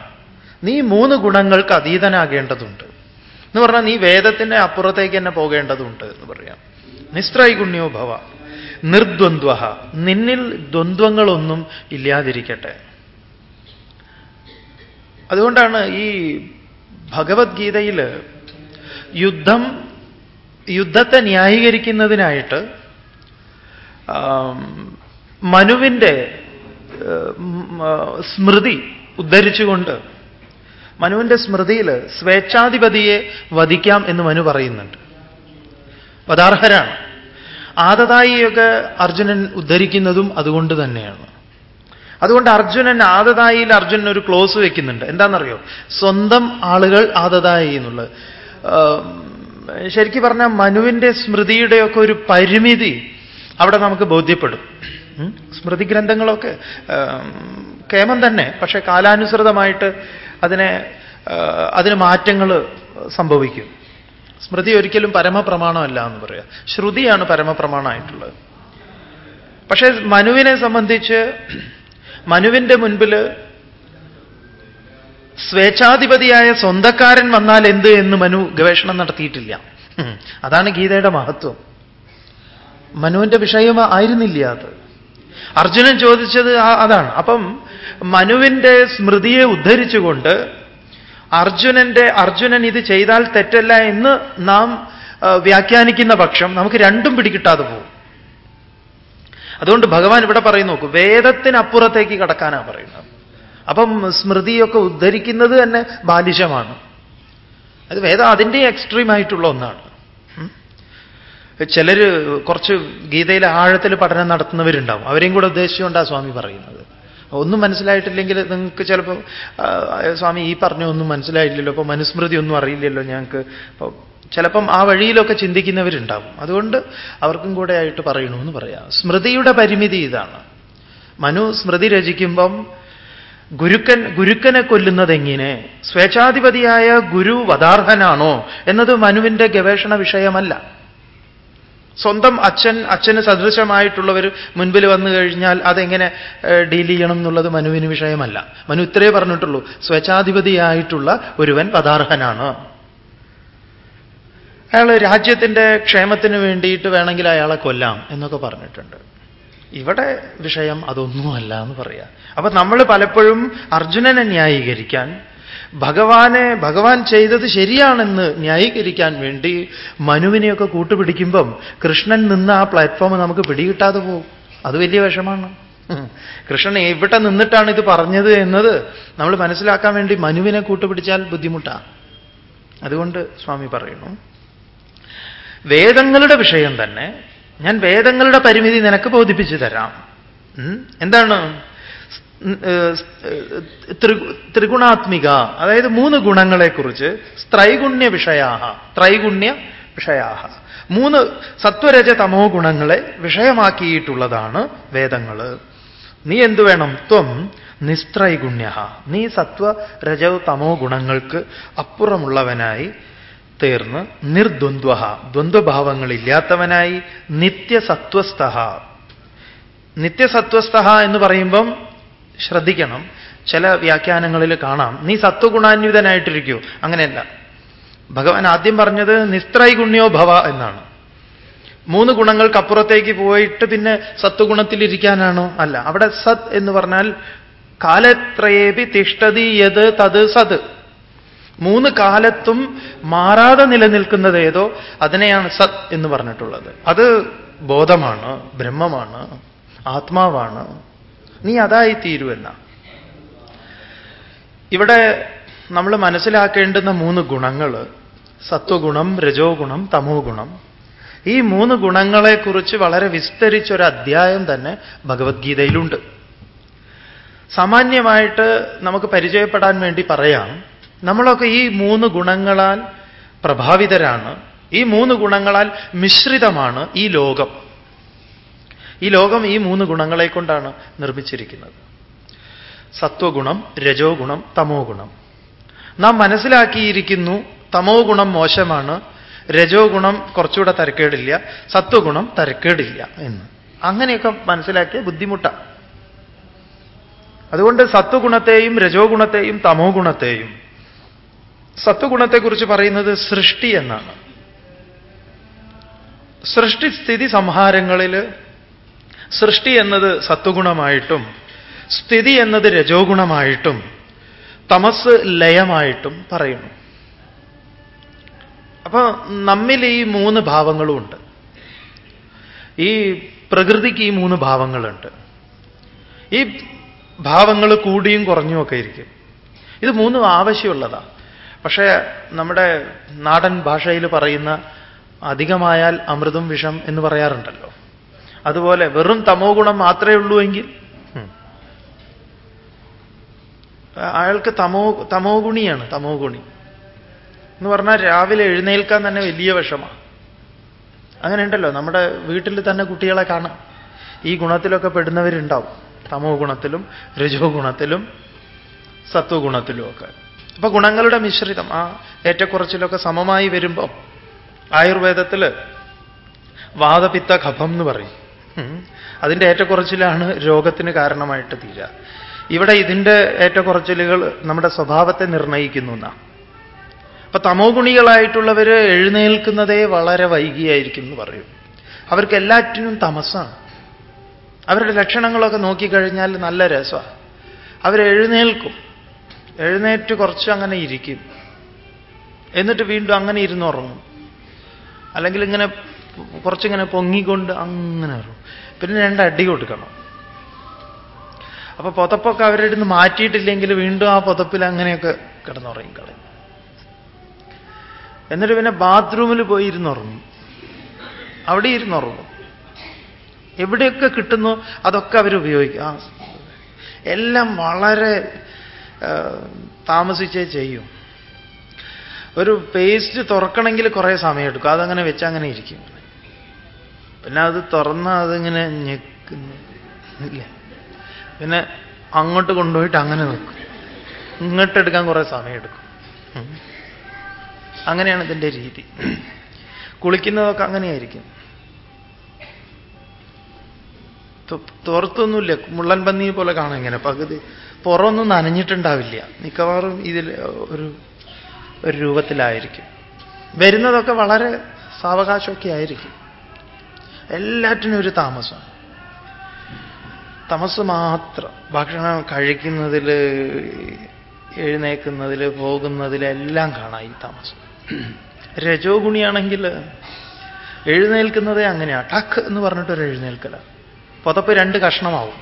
നീ മൂന്ന് ഗുണങ്ങൾക്ക് അതീതനാകേണ്ടതുണ്ട്. എന്ന് പറഞ്ഞാൽ നീ വേദത്തിന്റെ അപ്പുറത്തേക്ക് തന്നെ പോകേണ്ടതുണ്ട് എന്ന് പറയാം. നിസ്ത്രൈഗുണ്യോ ഭവ. നിർദ്വന്ദ്വ. നിന്നിൽ ദ്വന്ദ്വങ്ങളൊന്നും ഇല്ലാതിരിക്കട്ടെ. അതുകൊണ്ടാണ് ഈ ഭഗവത്ഗീതയിൽ യുദ്ധം യുദ്ധത്തെ ന്യായീകരിക്കുന്നതിനായിട്ട് മനുവിന്റെ സ്മൃതി ഉദ്ധരിച്ചുകൊണ്ട് മനുവിന്റെ സ്മൃതിയിൽ സ്വേച്ഛാധിപതിയെ വധിക്കാം എന്ന് മനു പറയുന്നുണ്ട്. പദാർഹരാണ്. ആദതായിയൊക്കെ അർജുനൻ ഉദ്ധരിക്കുന്നതും അതുകൊണ്ട് തന്നെയാണ്. അതുകൊണ്ട് അർജുനൻ ആദതായിയിൽ അർജുനൻ ഒരു ക്ലോസ് വെക്കുന്നുണ്ട്. എന്താണെന്നറിയോ? സ്വന്തം ആളുകൾ ആദതായി എന്നുള്ളത്. ശരിക്കും പറഞ്ഞാൽ മനുവിന്റെ സ്മൃതിയുടെയൊക്കെ ഒരു പരിമിതി അവിടെ നമുക്ക് ബോധ്യപ്പെടും. സ്മൃതി ഗ്രന്ഥങ്ങളൊക്കെ കേമം തന്നെ പക്ഷേ കാലാനുസൃതമായിട്ട് അതിനെ അതിന് മാറ്റങ്ങൾ സംഭവിക്കും. സ്മൃതി ഒരിക്കലും പരമപ്രമാണമല്ല എന്ന് പറയാം. ശ്രുതിയാണ് പരമപ്രമാണമായിട്ടുള്ളത്. പക്ഷേ മനുവിനെ സംബന്ധിച്ച് മനുവിന്റെ മുൻപിൽ സ്വേച്ഛാധിപതിയായ സ്വന്തക്കാരൻ വന്നാൽ എന്ത് എന്ന് മനു ഗവേഷണം നടത്തിയിട്ടില്ല. അതാണ് ഗീതയുടെ മഹത്വം. മനുവിന്റെ വിഷയം ആയിരുന്നില്ല അത്. അർജുനൻ ചോദിച്ചത് അതാണ്. അപ്പം മനുവിന്റെ സ്മൃതിയെ ഉദ്ധരിച്ചുകൊണ്ട് അർജുനന്റെ അർജുനൻ ഇത് ചെയ്താൽ തെറ്റല്ല എന്ന് നാം വ്യാഖ്യാനിക്കുന്ന പക്ഷം നമുക്ക് രണ്ടും പിടികിട്ടാതെ പോകും. അതുകൊണ്ട് ഭഗവാൻ ഇവിടെ പറയുന്നു നോക്കൂ വേദത്തിനപ്പുറത്തേക്ക് കടക്കാനാണ് പറയുന്നത്. അപ്പം സ്മൃതിയൊക്കെ ഉദ്ധരിക്കുന്നത് തന്നെ ബാലിശമാണ്. അത് വേദം അതിന്റെ എക്സ്ട്രീം ആയിട്ടുള്ള ഒന്നാണ്. ചിലർ കുറച്ച് ഗീതയിലെ ആഴത്തിൽ പഠനം നടത്തുന്നവരുണ്ടാവും. അവരെയും കൂടെ ഉദ്ദേശിച്ചുകൊണ്ടാണ് സ്വാമി പറയുന്നത്. ഒന്നും മനസ്സിലായിട്ടില്ലെങ്കിൽ നിങ്ങൾക്ക് ചിലപ്പോൾ സ്വാമി ഈ പറഞ്ഞ ഒന്നും മനസ്സിലായില്ലല്ലോ അപ്പോൾ മനുസ്മൃതി ഒന്നും അറിയില്ലല്ലോ ഞങ്ങൾക്ക്. അപ്പോൾ ചിലപ്പം ആ വഴിയിലൊക്കെ ചിന്തിക്കുന്നവരുണ്ടാവും. അതുകൊണ്ട് അവർക്കും കൂടെ ആയിട്ട് പറയണമെന്ന് പറയാം. സ്മൃതിയുടെ പരിമിതി ഇതാണ്. മനു സ്മൃതി രചിക്കുമ്പം ഗുരുക്കൻ ഗുരുക്കനെ കൊല്ലുന്നത് എങ്ങനെ സ്വേച്ഛാധിപതിയായ ഗുരു വധാർഹനാണോ എന്നത് മനുവിന്റെ ഗവേഷണ വിഷയമല്ല. സ്വന്തം അച്ഛൻ അച്ഛന് സദൃശമായിട്ടുള്ളവർ മുൻപിൽ വന്നു കഴിഞ്ഞാൽ അതെങ്ങനെ ഡീൽ ചെയ്യണം എന്നുള്ളത് മനുവിന് വിഷയമല്ല. മനു ഇത്രേ പറഞ്ഞിട്ടുള്ളൂ. സ്വച്ഛാധിപതിയായിട്ടുള്ള ഒരുവൻ പദാർഹനാണ്. അയാൾ രാജ്യത്തിന്റെ ക്ഷേമത്തിന് വേണ്ടിയിട്ട് വേണമെങ്കിൽ അയാളെ കൊല്ലാം എന്നൊക്കെ പറഞ്ഞിട്ടുണ്ട്. ഇവിടെ വിഷയം അതൊന്നുമല്ല എന്ന് പറയാം. അപ്പൊ നമ്മൾ പലപ്പോഴും അർജുനനെ ന്യായീകരിക്കാൻ ഭഗവാനെ ഭഗവാൻ ചെയ്തത് ശരിയാണെന്ന് ന്യായീകരിക്കാൻ വേണ്ടി മനുവിനെയൊക്കെ കൂട്ടുപിടിക്കുമ്പം കൃഷ്ണൻ നിന്ന് ആ പ്ലാറ്റ്ഫോം നമുക്ക് പിടികിട്ടാതെ പോകും. അത് വലിയ വിഷമാണ് കൃഷ്ണൻ എവിടെ നിന്നിട്ടാണ് ഇത് പറഞ്ഞത് എന്നത് നമ്മൾ മനസ്സിലാക്കാൻ വേണ്ടി മനുവിനെ കൂട്ടുപിടിച്ചാൽ ബുദ്ധിമുട്ടാണ് അതുകൊണ്ട് സ്വാമി പറയുന്നു വേദങ്ങളുടെ വിഷയം തന്നെ ഞാൻ വേദങ്ങളുടെ പരിമിതി നിനക്ക് ബോധിപ്പിച്ചു തരാം. എന്താണ്? ത്രിഗുണാത്മിക അതായത് മൂന്ന് ഗുണങ്ങളെക്കുറിച്ച് സ്ത്രൈഗുണ്യ വിഷയാഹ ത്രൈഗുണ്യ വിഷയാഹ. മൂന്ന് സത്വരജ തമോ ഗുണങ്ങളെ വിഷയമാക്കിയിട്ടുള്ളതാണ് വേദങ്ങൾ നീ എന്തു വേണം? ത്വം നിസ്ത്രൈഗുണ്യ നീ സത്വ രജ തമോ ഗുണങ്ങൾക്ക് അപ്പുറമുള്ളവനായി തീർന്ന് നിർദ്വന്ദ്വ ദ്വന്ദ്വഭാവങ്ങളില്ലാത്തവനായി നിത്യസത്വസ്ഥ നിത്യസത്വസ്ഥ എന്ന് പറയുമ്പം ശ്രദ്ധിക്കണം. ചില വ്യാഖ്യാനങ്ങളിൽ കാണാം നീ സത്വഗുണാന്വിതനായിട്ടിരിക്കൂ. അങ്ങനെയല്ല. ഭഗവാൻ ആദ്യം പറഞ്ഞത് നിസ്ത്രൈഗുണ്യോ ഭവ എന്നാണ്. മൂന്ന് ഗുണങ്ങൾക്കപ്പുറത്തേക്ക് പോയിട്ട് പിന്നെ സത്വഗുണത്തിലിരിക്കാനാണോ? അല്ല അവിടെ സത് എന്ന് പറഞ്ഞാൽ കാലത്രയേപി തിഷ്ടതി യത് തത് സത്. മൂന്ന് കാലത്തും മാറാതെ നിലനിൽക്കുന്നത് ഏതോ അതിനെയാണ് സത് എന്ന് പറഞ്ഞിട്ടുള്ളത്. അത് ബോധമാണ് ബ്രഹ്മമാണ് ആത്മാവാണ്. നീ അതായി തീരുവെന്ന ഇവിടെ നമ്മൾ മനസ്സിലാക്കേണ്ടുന്ന മൂന്ന് ഗുണങ്ങൾ സത്വഗുണം രജോ ഗുണം തമോ ഗുണം ഈ മൂന്ന് ഗുണങ്ങളെക്കുറിച്ച് വളരെ വിസ്തരിച്ചൊരു അധ്യായം തന്നെ ഭഗവത്ഗീതയിലുണ്ട്. സാമാന്യമായിട്ട് നമുക്ക് പരിചയപ്പെടാൻ വേണ്ടി പറയാം നമ്മളൊക്കെ ഈ മൂന്ന് ഗുണങ്ങളാൽ പ്രഭാവിതരാണ്. ഈ മൂന്ന് ഗുണങ്ങളാൽ മിശ്രിതമാണ് ഈ ലോകം. ഈ ലോകം ഈ മൂന്ന് ഗുണങ്ങളെ കൊണ്ടാണ് നിർമ്മിച്ചിരിക്കുന്നത്. സത്വഗുണം രജോ ഗുണം തമോ ഗുണം നാം മനസ്സിലാക്കിയിരിക്കുന്നു തമോ ഗുണം മോശമാണ് രജോ ഗുണം കുറച്ചുകൂടെ തരക്കേടില്ല സത്വഗുണം തരക്കേടില്ല എന്ന്. അങ്ങനെയൊക്കെ മനസ്സിലാക്കിയ ബുദ്ധിമുട്ടാണ് അതുകൊണ്ട് സത്വഗുണത്തെയും രജോ ഗുണത്തെയും തമോ ഗുണത്തെയും സത്വഗുണത്തെക്കുറിച്ച് പറയുന്നത് സൃഷ്ടി എന്നാണ്. സൃഷ്ടിസ്ഥിതി സംഹാരങ്ങളിൽ സൃഷ്ടി എന്നത് സത്വഗുണമായിട്ടും സ്ഥിതി എന്നത് രജോ ഗുണമായിട്ടും തമസ് ലയമായിട്ടും പറയുന്നു. അപ്പൊ നമ്മിൽ ഈ മൂന്ന് ഭാവങ്ങളുമുണ്ട്. ഈ പ്രകൃതിക്ക് ഈ മൂന്ന് ഭാവങ്ങളുണ്ട്. ഈ ഭാവങ്ങൾ കൂടിയും കുറഞ്ഞും ഒക്കെ ഇരിക്കും. ഇത് മൂന്നും ആവശ്യമുള്ളതാ. പക്ഷേ നമ്മുടെ നാടൻ ഭാഷയിൽ പറയുന്ന അധികമായാൽ അമൃതും വിഷം എന്ന് പറയാറുണ്ടല്ലോ. അതുപോലെ വെറും തമോ ഗുണം മാത്രമേ ഉള്ളൂ എങ്കിൽ? അയാൾക്ക് തമോ തമോ ഗുണിയാണ് തമോ ഗുണി. എന്ന് പറഞ്ഞാൽ രാവിലെ എഴുന്നേൽക്കാൻ തന്നെ വലിയ വിഷമാണ് അങ്ങനെ ഉണ്ടല്ലോ നമ്മുടെ വീട്ടിൽ തന്നെ കുട്ടികളെ കാണാം. ഈ ഗുണത്തിലൊക്കെ പെടുന്നവരുണ്ടാവും. തമോ ഗുണത്തിലും രജോ ഗുണത്തിലും സത്വഗുണത്തിലും ഒക്കെ. അപ്പൊ ഗുണങ്ങളുടെ മിശ്രിതം ആ ഏറ്റക്കുറച്ചിലൊക്കെ സമമായി വരുമ്പോൾ ആയുർവേദത്തിൽ വാദപിത്ത കഫം എന്ന് പറയും. അതിന്റെ ഏറ്റക്കുറച്ചിലാണ് രോഗത്തിന് കാരണമായിട്ട് തീരുക. ഇവിടെ ഇതിന്റെ ഏറ്റക്കുറച്ചിലുകൾ നമ്മുടെ സ്വഭാവത്തെ നിർണയിക്കുന്നു എന്നാണ് അപ്പൊ തമോ ഗുണികളായിട്ടുള്ളവർ എഴുന്നേൽക്കുന്നതേ വളരെ വൈകിയായിരിക്കും എന്ന് പറയും. അവർക്ക് എല്ലാറ്റിനും തമസാണ് അവരുടെ ലക്ഷണങ്ങളൊക്കെ നോക്കിക്കഴിഞ്ഞാൽ നല്ല രസമാണ് അവരെഴുന്നേൽക്കും എഴുന്നേറ്റ് കുറച്ച് അങ്ങനെ ഇരിക്കും. എന്നിട്ട് വീണ്ടും അങ്ങനെ ഇരുന്നുറങ്ങും അല്ലെങ്കിൽ ഇങ്ങനെ കുറച്ചിങ്ങനെ പൊങ്ങിക്കൊണ്ട് അങ്ങനെ ഇറങ്ങും പിന്നെ രണ്ട് അടി കൊടുക്കണം. അപ്പൊ പുതപ്പൊക്കെ അവരുടെ മാറ്റിയിട്ടില്ലെങ്കിൽ വീണ്ടും ആ പുതപ്പിൽ അങ്ങനെയൊക്കെ കിടന്നുറങ്ങി കളയും. എന്നിട്ട് പിന്നെ ബാത്റൂമിൽ പോയി ഇരുന്നുറങ്ങും. അവിടെ ഇരുന്നുറങ്ങും. എവിടെയൊക്കെ കിട്ടുന്നു അതൊക്കെ അവർ ഉപയോഗിക്കും. എല്ലാം വളരെ താമസിച്ചേ ചെയ്യും. ഒരു പേസ്റ്റ് തുറക്കണമെങ്കിൽ കുറേ സമയമെടുക്കും അതങ്ങനെ വെച്ച് അങ്ങനെ ഇരിക്കും. പിന്നെ അത് തുറന്ന് അതിങ്ങനെ ഞെക്കുന്നു. ഇല്ല. പിന്നെ അങ്ങോട്ട് കൊണ്ടുപോയിട്ട് അങ്ങനെ വെക്കും. ഇങ്ങോട്ടെടുക്കാൻ കുറേ സമയമെടുക്കും. അങ്ങനെയാണ് ഇതിന്റെ രീതി. കുളിക്കുന്നതൊക്കെ അങ്ങനെയായിരിക്കും. തോർത്തൊന്നുമില്ല മുള്ളൻ പന്നി പോലെ കാണാം ഇങ്ങനെ. പകുതി പുറമൊന്നും നനഞ്ഞിട്ടുണ്ടാവില്ല. മിക്കവാറും ഇതിൽ ഒരു ഒരു രൂപത്തിലായിരിക്കും. വരുന്നതൊക്കെ വളരെ സാവകാശമൊക്കെ ആയിരിക്കും. എല്ലാറ്റിനും ഒരു താമസം. തമസ് മാത്രം. ഭക്ഷണം കഴിക്കുന്നതിൽ എഴുന്നേക്കുന്നതിൽ പോകുന്നതിലെല്ലാം കാണാം ഈ താമസം. രജോ ഗുണിയാണെങ്കിൽ എഴുന്നേൽക്കുന്നതേ അങ്ങനെയാ. ടക്ക് എന്ന് പറഞ്ഞിട്ടൊരു എഴുന്നേൽക്കല. പുതപ്പ് രണ്ട് കഷ്ണമാവും.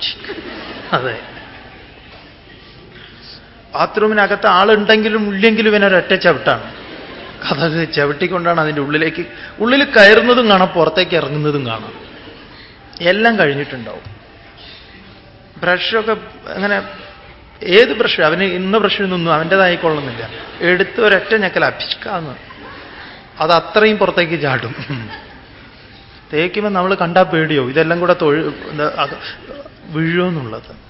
അതെ. ബാത്റൂമിനകത്ത് ആളുണ്ടെങ്കിലും ഇല്ലെങ്കിലും ഇവനൊരൊറ്റ ചവിട്ടാണ്. കഥക് ചവിട്ടിക്കൊണ്ടാണ് അതിന്റെ ഉള്ളിലേക്ക് ഉള്ളിൽ കയറുന്നതും കാണാം പുറത്തേക്ക് ഇറങ്ങുന്നതും കാണാം. എല്ലാം കഴിഞ്ഞിട്ടുണ്ടാവും. ബ്രഷൊക്കെ അങ്ങനെ ഏത് ബ്രഷ് അവന് ഇന്ന ബ്രഷിൽ നിന്നും അവന്റെതായിക്കൊള്ളുന്നില്ല എടുത്ത് ഒരൊറ്റ ഞെക്കൽ അഭിഷ്കാന്ന്. അത് അത്രയും പുറത്തേക്ക് ചാടും. തേക്കുമ്പോൾ നമ്മൾ കണ്ടാൽ പേടിയോ ഇതെല്ലാം കൂടെ തൊഴിൽ വീഴുമെന്നുള്ളത്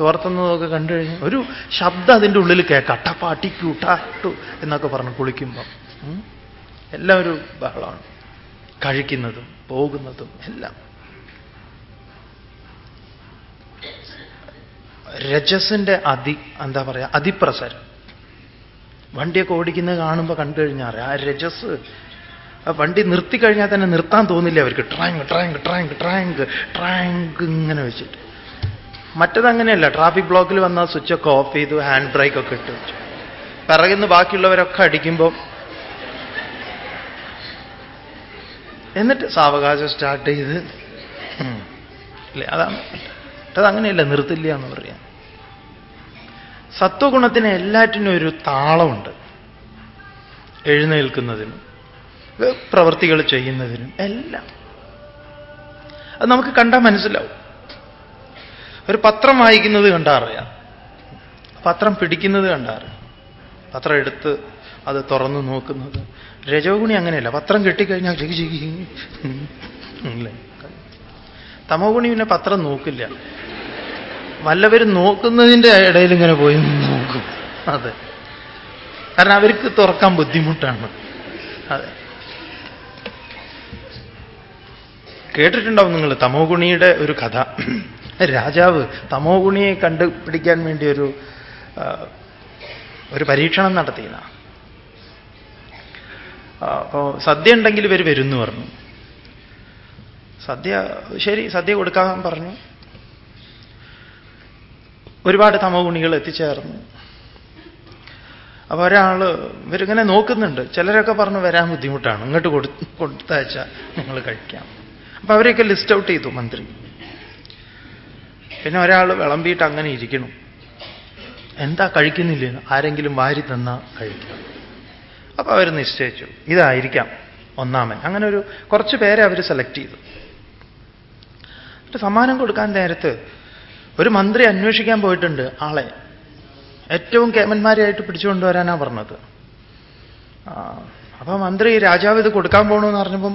തോർത്തുന്നതൊക്കെ കണ്ടു കഴിഞ്ഞാൽ ഒരു ശബ്ദം അതിന്റെ ഉള്ളിൽ കേൾക്കാം. ടാട്ടു എന്നൊക്കെ പറഞ്ഞ് കുളിക്കുമ്പം എല്ലാം ഒരു ബഹളമാണ്. കഴിക്കുന്നതും പോകുന്നതും എല്ലാം. രജസിന്റെ അതി എന്താ പറയുക അതിപ്രസരം. വണ്ടിയൊക്കെ ഓടിക്കുന്നത് കാണുമ്പോൾ കണ്ടു കഴിഞ്ഞാൽ ആ രജസ് വണ്ടി നിർത്തിക്കഴിഞ്ഞാൽ തന്നെ നിർത്താൻ തോന്നില്ല അവർക്ക്? ട്രാങ്ക് ട്രാങ്ക് ട്രാങ്ക് ട്രാങ്ക് ട്രാങ്ക് ഇങ്ങനെ വെച്ചിട്ട്. മറ്റതങ്ങനെയല്ല ട്രാഫിക് ബ്ലോക്കിൽ വന്നാൽ സ്വിച്ച് ഒക്കെ ഓഫ് ചെയ്തു ഹാൻഡ് ബ്രേക്ക് ഒക്കെ ഇട്ട് വെച്ചു. പിറകുന്ന് ബാക്കിയുള്ളവരൊക്കെ അടിക്കുമ്പോൾ എന്നിട്ട് സാവകാശം സ്റ്റാർട്ട് ചെയ്ത്. അല്ലേ? അതാണ് അതങ്ങനെയല്ല നിർത്തില്ല എന്ന് പറയാം. സത്വഗുണത്തിന് എല്ലാറ്റിനും ഒരു താളമുണ്ട്. എഴുന്നേൽക്കുന്നതിനും പ്രവൃത്തികൾ ചെയ്യുന്നതിനും എല്ലാം. അത് നമുക്ക് കണ്ടാൽ മനസ്സിലാവും. ഒരു പത്രം വായിക്കുന്നത് കണ്ടറിയാം. പത്രം പിടിക്കുന്നത് കണ്ടറിയാം. പത്രം എടുത്ത് അത് തുറന്നു നോക്കുന്നത്. രജോഗുണി അങ്ങനെയല്ല. പത്രം കെട്ടിക്കഴിഞ്ഞാൽ ജഗി ജഗി തമോ ഗുണി പിന്നെ പത്രം നോക്കില്ല. വല്ലവരും നോക്കുന്നതിന്റെ ഇടയിൽ ഇങ്ങനെ പോയി നോക്കും. അതെ. കാരണം അവർക്ക് തുറക്കാൻ ബുദ്ധിമുട്ടാണ്. അതെ. കേട്ടിട്ടുണ്ടാവും നിങ്ങൾ തമോ ഗുണിയുടെ ഒരു കഥ. രാജാവ് തമോ ഗുണിയെ കണ്ടുപിടിക്കാൻ വേണ്ടി ഒരു ഒരു പരീക്ഷണം നടത്തിയതാണ് അപ്പോ സദ്യ ഉണ്ടെങ്കിൽ ഇവർ വരുന്നു പറഞ്ഞു. സദ്യ ശരി സദ്യ കൊടുക്കാൻ പറഞ്ഞു. ഒരുപാട് തമോ ഗുണികൾ എത്തിച്ചേർന്നു. അപ്പൊ ഒരാൾ ഇവരിങ്ങനെ നോക്കുന്നുണ്ട്. ചിലരൊക്കെ പറഞ്ഞു വരാൻ ബുദ്ധിമുട്ടാണ്. ഇങ്ങോട്ട് കൊടു കൊടുത്തയച്ചാൽ നിങ്ങൾ കഴിക്കാം. അപ്പൊ അവരെയൊക്കെ ലിസ്റ്റ് ഔട്ട് ചെയ്തു മന്ത്രി. പിന്നെ ഒരാൾ വിളമ്പിയിട്ട് അങ്ങനെ ഇരിക്കണം. എന്താ കഴിക്കുന്നില്ല ആരെങ്കിലും വാരി തന്നാ കഴിക്കാം അപ്പൊ അവർ നിശ്ചയിച്ചു. ഇതായിരിക്കാം ഒന്നാമൻ. അങ്ങനെ ഒരു കുറച്ച് പേരെ അവർ സെലക്ട് ചെയ്തു. സമ്മാനം കൊടുക്കാൻ നേരത്ത് ഒരു മന്ത്രി അന്വേഷിക്കാൻ പോയിട്ടുണ്ട് ആളെ. ഏറ്റവും കേമന്മാരെയായിട്ട് പിടിച്ചുകൊണ്ടുവരാനാ പറഞ്ഞത്. അപ്പൊ മന്ത്രി രാജാവ് ഇത് കൊടുക്കാൻ പോകണമെന്ന് പറഞ്ഞപ്പം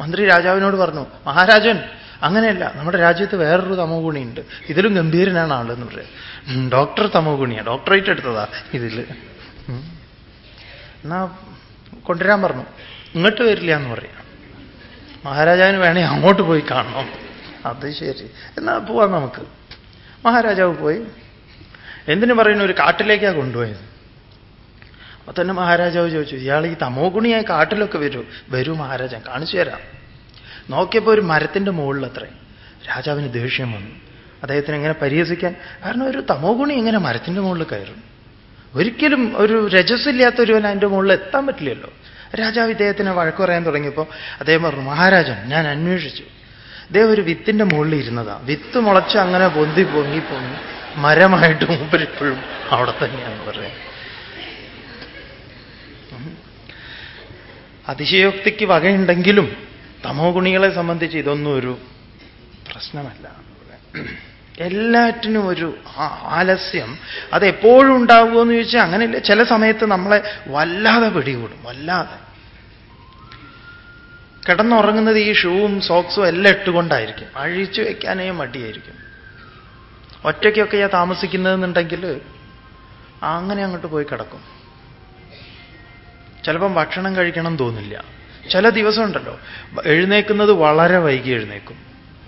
മന്ത്രി രാജാവിനോട് പറഞ്ഞു മഹാരാജൻ അങ്ങനെയല്ല നമ്മുടെ രാജ്യത്ത് വേറൊരു തമോ ഗുണിയുണ്ട് ഇതിലും ഗംഭീരനാണ് ആളെന്ന് പറയാം. ഡോക്ടർ തമോ ഗുണിയാണ് ഡോക്ടറേറ്റ് എടുത്തതാ ഇതിൽ എന്നാ കൊണ്ടുവരാൻ പറഞ്ഞു. ഇങ്ങോട്ട് വരില്ല എന്ന് പറയാം. മഹാരാജാവിന് വേണേ അങ്ങോട്ട് പോയി കാണണം. അത് ശരി. എന്നാ പോവാം നമുക്ക്. മഹാരാജാവ് പോയി. എന്തിനു പറയുന്നു? ഒരു കാട്ടിലേക്കാണ് കൊണ്ടുപോയത്. അപ്പൊ തന്നെ മഹാരാജാവ് ചോദിച്ചു ഇയാൾ ഈ തമോ ഗുണിയായി കാട്ടിലൊക്കെ വരൂ. വരൂ മഹാരാജൻ കാണിച്ചു തരാം. നോക്കിയപ്പോൾ ഒരു മരത്തിന്റെ മുകളിൽ രാജാവിന് ദേഷ്യം വന്നു. അദ്ദേഹത്തിന് എങ്ങനെ പരിഹസിക്കാൻ കാരണം ഒരു തമോ ഗുണി ഇങ്ങനെ മരത്തിന്റെ മുകളിൽ കയറും. ഒരിക്കലും ഒരു രജസ്സില്ലാത്തൊരുവൻ അതിന്റെ മുകളിൽ എത്താൻ പറ്റില്ലല്ലോ. രാജാവ് ഇദ്ദേഹത്തിന് വഴക്ക് പറയാൻ തുടങ്ങിയപ്പോൾ അദ്ദേഹം പറഞ്ഞു മഹാരാജൻ ഞാൻ അന്വേഷിച്ചു. അദ്ദേഹം ഒരു വിത്തിന്റെ മുകളിൽ ഇരുന്നതാ. വിത്ത് മുളച്ച് അങ്ങനെ പൊന്തി പൊങ്ങി പൊങ്ങി മരമായിട്ട് മുമ്പിലിപ്പോഴും അവിടെ തന്നെയാണ് പറയാം. അതിശയോക്തിക്ക് വകയുണ്ടെങ്കിലും തമോ ഗുണികളെ സംബന്ധിച്ച് ഇതൊന്നും ഒരു പ്രശ്നമല്ല. എല്ലാറ്റിനും ഒരു ആലസ്യം അത് എപ്പോഴും ഉണ്ടാവുമോ എന്ന് ചോദിച്ചാൽ അങ്ങനെയല്ല. ചില സമയത്ത് നമ്മളെ വല്ലാതെ പിടികൂടും വല്ലാതെ. കിടന്നുറങ്ങുന്നത് ഈ ഷൂവും സോക്സും എല്ലാം ഇട്ടുകൊണ്ടായിരിക്കും. അഴിച്ചു വയ്ക്കാനേ മടിയായിരിക്കും. ഒറ്റയ്ക്കൊക്കെയാ താമസിക്കുന്നതെന്നുണ്ടെങ്കിൽ അങ്ങനെ അങ്ങോട്ട് പോയി കിടക്കും. ചിലപ്പം ഭക്ഷണം കഴിക്കണം തോന്നില്ല. ചില ദിവസമുണ്ടല്ലോ. എഴുന്നേക്കുന്നത് വളരെ വൈകി എഴുന്നേക്കും.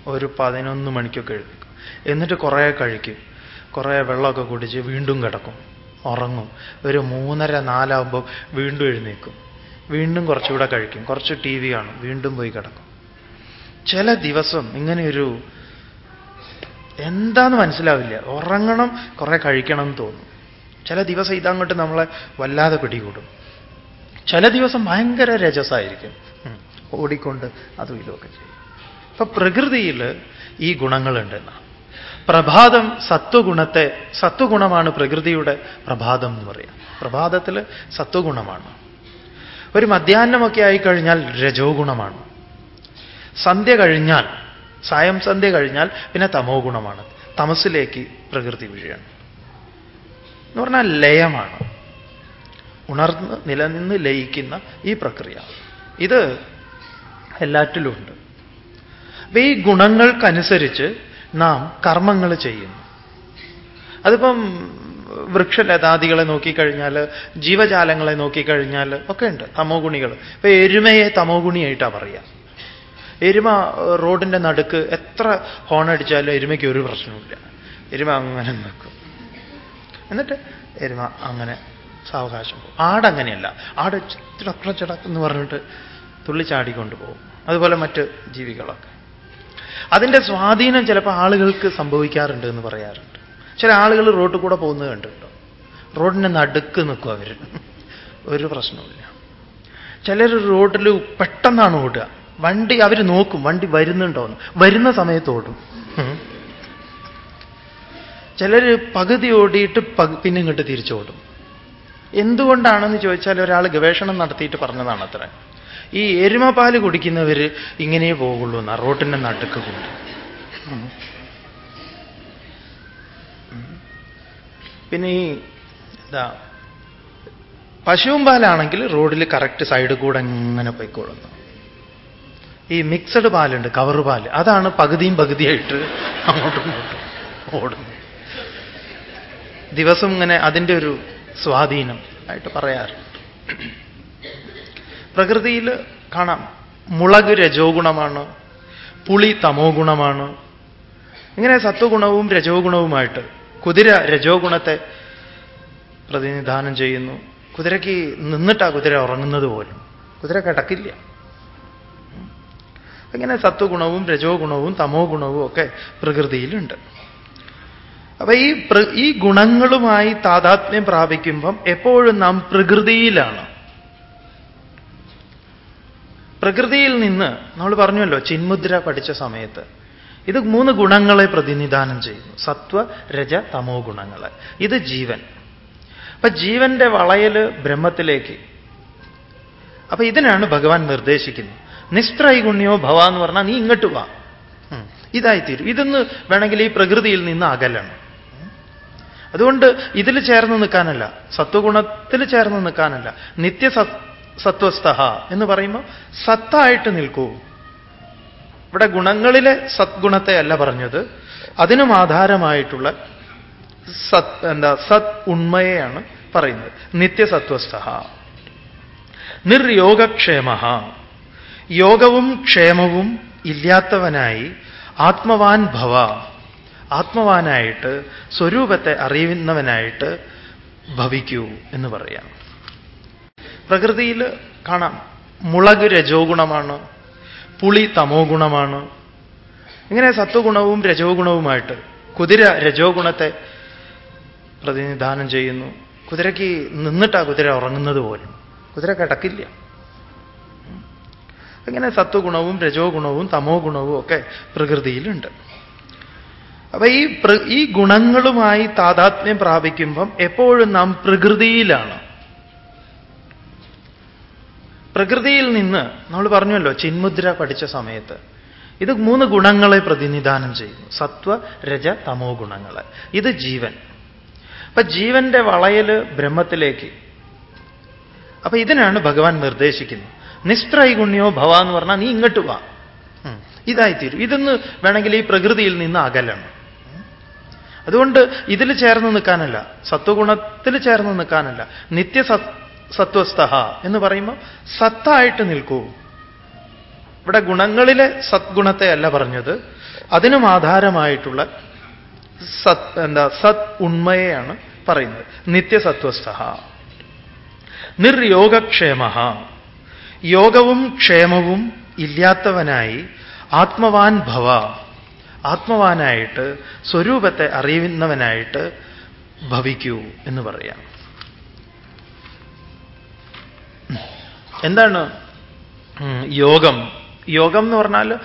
ഒരു പതിനൊന്ന് മണിക്കൊക്കെ എഴുന്നേക്കും. എന്നിട്ട് കുറേ കഴിക്കും. കുറേ വെള്ളമൊക്കെ കുടിച്ച് വീണ്ടും കിടക്കും. ഉറങ്ങും. ഒരു മൂന്നര നാലാവുമ്പോൾ വീണ്ടും എഴുന്നേക്കും. വീണ്ടും കുറച്ചുകൂടെ കഴിക്കും. കുറച്ച് ടി വി കാണും. വീണ്ടും പോയി കിടക്കും. ചില ദിവസം ഇങ്ങനെയൊരു എന്താന്ന് മനസ്സിലാവില്ല. ഉറങ്ങണം കുറെ കഴിക്കണം എന്ന് തോന്നും. ചില ദിവസം ഇതങ്ങോട്ട് നമ്മളെ വല്ലാതെ പിടികൂടും. ചില ദിവസം ഭയങ്കര രജസായിരിക്കും. ഓടിക്കൊണ്ട് അതും ഇതുമൊക്കെ ചെയ്യും. അപ്പൊ പ്രകൃതിയിൽ ഈ ഗുണങ്ങളുണ്ട്. പ്രഭാതം സത്വഗുണത്തെ സത്വഗുണമാണ് പ്രകൃതിയുടെ പ്രഭാതം എന്ന് പറയാം. പ്രഭാതത്തിൽ സത്വഗുണമാണ്. ഒരു മധ്യാഹ്നമൊക്കെ ആയിക്കഴിഞ്ഞാൽ രജോ ഗുണമാണ് സന്ധ്യ കഴിഞ്ഞാൽ സായം സന്ധ്യ കഴിഞ്ഞാൽ പിന്നെ തമോ ഗുണമാണ്. തമസിലേക്ക് പ്രകൃതി വീഴുകയാണ്. എന്ന് പറഞ്ഞാൽ ലയമാണ്. ഉണർന്ന് നിലനിന്ന് ലയിക്കുന്ന ഈ പ്രക്രിയ. ഇത് എല്ലാറ്റിലുമുണ്ട് അപ്പൊ ഈ ഗുണങ്ങൾക്കനുസരിച്ച് നാം കർമ്മങ്ങൾ ചെയ്യുന്നു. അതിപ്പം വൃക്ഷലതാദികളെ നോക്കിക്കഴിഞ്ഞാൽ ജീവജാലങ്ങളെ നോക്കിക്കഴിഞ്ഞാൽ ഒക്കെ ഉണ്ട് തമോ ഗുണികൾ ഇപ്പൊ എരുമയെ തമോ ഗുണിയായിട്ടാണ് പറയുക എരുമ റോഡിന്റെ നടുക്ക് എത്ര ഹോൺ അടിച്ചാലും എരുമയ്ക്ക് ഒരു പ്രശ്നമില്ല എരുമ അങ്ങനെ നിൽക്കും. എന്നിട്ട് എരുമ അങ്ങനെ സാവകാശം പോകും. ആടങ്ങനെയല്ല. ആട് ചിടക്ക എന്ന് പറഞ്ഞിട്ട് തുള്ളിച്ചാടിക്കൊണ്ട് പോകും അതുപോലെ മറ്റ് ജീവികളൊക്കെ. അതിന്റെ സ്വാധീനം ചിലപ്പോൾ ആളുകൾക്ക് സംഭവിക്കാറുണ്ട് എന്ന് പറയാറുണ്ട്. ചില ആളുകൾ റോഡിൽ കൂടെ പോകുന്നത് കണ്ടിട്ടുണ്ടോ? റോഡിന്റെ നടുക്ക് നിൽക്കും അവർ ഒരു പ്രശ്നവുമില്ല. ചിലർ റോഡിൽ പെട്ടെന്നാണ് ഓടുക. വണ്ടി അവർ നോക്കും. വണ്ടി വരുന്നുണ്ടോന്ന് വരുന്ന സമയത്ത് ഓടും. ചിലർ പകുതി ഓടിയിട്ട് പിന്നെ ഇങ്ങോട്ട് തിരിച്ചോടും എന്തുകൊണ്ടാണെന്ന് ചോദിച്ചാൽ ഒരാൾ ഗവേഷണം നടത്തിയിട്ട് പറഞ്ഞതാണ് അത്ര. ഈ എരുമപാൽ കുടിക്കുന്നവർ ഇങ്ങനെ പോകുള്ളൂ എന്നാ റോട്ടിന്റെ നടുക്ക് കൊണ്ട്. പിന്നെ ഈ എന്താ പശുവും പാലാണെങ്കിൽ റോഡിൽ കറക്റ്റ് സൈഡ് കൂടെ അങ്ങനെ പോയിക്കൊള്ളുന്നു. ഈ മിക്സഡ് പാലുണ്ട് കവർ പാൽ. അതാണ് പകുതിയും പകുതിയായിട്ട് അങ്ങോട്ടും ഇങ്ങോട്ടും ഓടുന്നത്. ദിവസം ഇങ്ങനെ അതിന്റെ ഒരു സ്വാധീനം ആയിട്ട് പറയാറുണ്ട്. പ്രകൃതിയിൽ കാണാം. മുളക് രജോ ഗുണമാണ് പുളി തമോ ഗുണമാണ് ഇങ്ങനെ സത്വഗുണവും രജോ ഗുണവുമായിട്ട് കുതിര രജോ ഗുണത്തെ പ്രതിനിധാനം ചെയ്യുന്നു. കുതിരയ്ക്ക് നിന്നിട്ടാ കുതിര ഉറങ്ങുന്നത് പോലും. കുതിര കിടക്കില്ല. ഇങ്ങനെ സത്വഗുണവും രജോ ഗുണവും തമോ ഗുണവും ഒക്കെ പ്രകൃതിയിലുണ്ട്. അപ്പൊ ഈ ഈ ഗുണങ്ങളുമായി താതാത്മ്യം പ്രാപിക്കുമ്പം എപ്പോഴും നാം പ്രകൃതിയിലാണ്. പ്രകൃതിയിൽ നിന്ന് നമ്മൾ പറഞ്ഞല്ലോ ചിന്മുദ്ര പഠിച്ച സമയത്ത്. ഇത് മൂന്ന് ഗുണങ്ങളെ പ്രതിനിധാനം ചെയ്യുന്നു. സത്വ രജ തമോ ഗുണങ്ങൾ. ഇത് ജീവൻ. അപ്പൊ ജീവന്റെ വളയൽ ബ്രഹ്മത്തിലേക്ക്. അപ്പൊ ഇതിനാണ് ഭഗവാൻ നിർദ്ദേശിക്കുന്നത്. നിസ്ത്രൈഗുണ്യോ ഭവ എന്ന് പറഞ്ഞാൽ നീ ഇങ്ങോട്ട് വാ. ഇതായിത്തീരും. ഇതെന്ന് വേണമെങ്കിൽ ഈ പ്രകൃതിയിൽ നിന്ന് അകലണം. അതുകൊണ്ട് ഇതിൽ ചേർന്ന് നിൽക്കാനല്ല സത്വഗുണത്തിൽ ചേർന്ന് നിൽക്കാനല്ല. നിത്യ സത്വസ്ഥ എന്ന് പറയുമ്പോൾ സത്തായിട്ട് നിൽക്കൂ. ഇവിടെ ഗുണങ്ങളിലെ സദ്ഗുണത്തെ അല്ല പറഞ്ഞത്. അതിനും ആധാരമായിട്ടുള്ള സത് എന്താ സത് ഉണ്മയെയാണ് പറയുന്നത്. നിത്യസത്വസ്ഥ നിർയോഗക്ഷേമ യോഗവും ക്ഷേമവും ഇല്ലാത്തവനായി ആത്മവാൻ ഭവ. ആത്മവാനായിട്ട് സ്വരൂപത്തെ അറിയുന്നവനായിട്ട് ഭവിക്കൂ എന്ന് പറയാം. പ്രകൃതിയിൽ കാണാം മുളക് രജോ ഗുണമാണ് പുളി തമോ ഗുണമാണ് ഇങ്ങനെ സത്വഗുണവും രജോ ഗുണവുമായിട്ട് കുതിര രജോ ഗുണത്തെ പ്രതിനിധാനം ചെയ്യുന്നു. കുതിരയ്ക്ക് നിന്നിട്ടാ കുതിര ഉറങ്ങുന്നത് പോലും. കുതിര കിടക്കില്ല. ഇങ്ങനെ സത്വഗുണവും രജോ ഗുണവും തമോ ഗുണവും ഒക്കെ പ്രകൃതിയിലുണ്ട്. അപ്പൊ ഈ ഈ ഗുണങ്ങളുമായി താതാത്മ്യം പ്രാപിക്കുമ്പം എപ്പോഴും നാം പ്രകൃതിയിലാണ്. പ്രകൃതിയിൽ നിന്ന് നമ്മൾ പറഞ്ഞല്ലോ ചിന്മുദ്ര പഠിച്ച സമയത്ത് ഇത് മൂന്ന് ഗുണങ്ങളെ പ്രതിനിധാനം ചെയ്യുന്നു. സത്വ രജ തമോ ഗുണങ്ങൾ ഇത് ജീവൻ. അപ്പൊ ജീവന്റെ വളയൽ ബ്രഹ്മത്തിലേക്ക്. അപ്പൊ ഇതിനാണ് ഭഗവാൻ നിർദ്ദേശിക്കുന്നത്. നിസ്ത്രൈഗുണ്യോ ഭവ എന്ന് പറഞ്ഞാൽ നീ ഇങ്ങോട്ട് വാ. ഇതായിത്തീരും. ഇതെന്ന് വേണമെങ്കിൽ ഈ പ്രകൃതിയിൽ നിന്ന് അകലണം. അതുകൊണ്ട് ഇതിൽ ചേർന്ന് നിൽക്കാനല്ല സത്വഗുണത്തിൽ ചേർന്ന് നിൽക്കാനല്ല. നിത്യ സത്വസ്ഥ എന്ന് പറയുമ്പോൾ സത്തായിട്ട് നിൽക്കൂ. ഇവിടെ ഗുണങ്ങളിലെ സദ്ഗുണത്തെ അല്ല പറഞ്ഞത്. അതിനും ആധാരമായിട്ടുള്ള സത് എന്താ സത് ഉണ്മയെയാണ് പറയുന്നത്. നിത്യസത്വസ്ഥ നിർയോഗക്ഷേമ യോഗവും ക്ഷേമവും ഇല്ലാത്തവനായി ആത്മവാൻ ഭവ. ആത്മവാനായിട്ട് സ്വരൂപത്തെ അറിയുന്നവനായിട്ട് ഭവിക്കൂ എന്ന് പറയാം. എന്താണ്? യോഗം. യോഗം എന്ന് പറഞ്ഞാൽ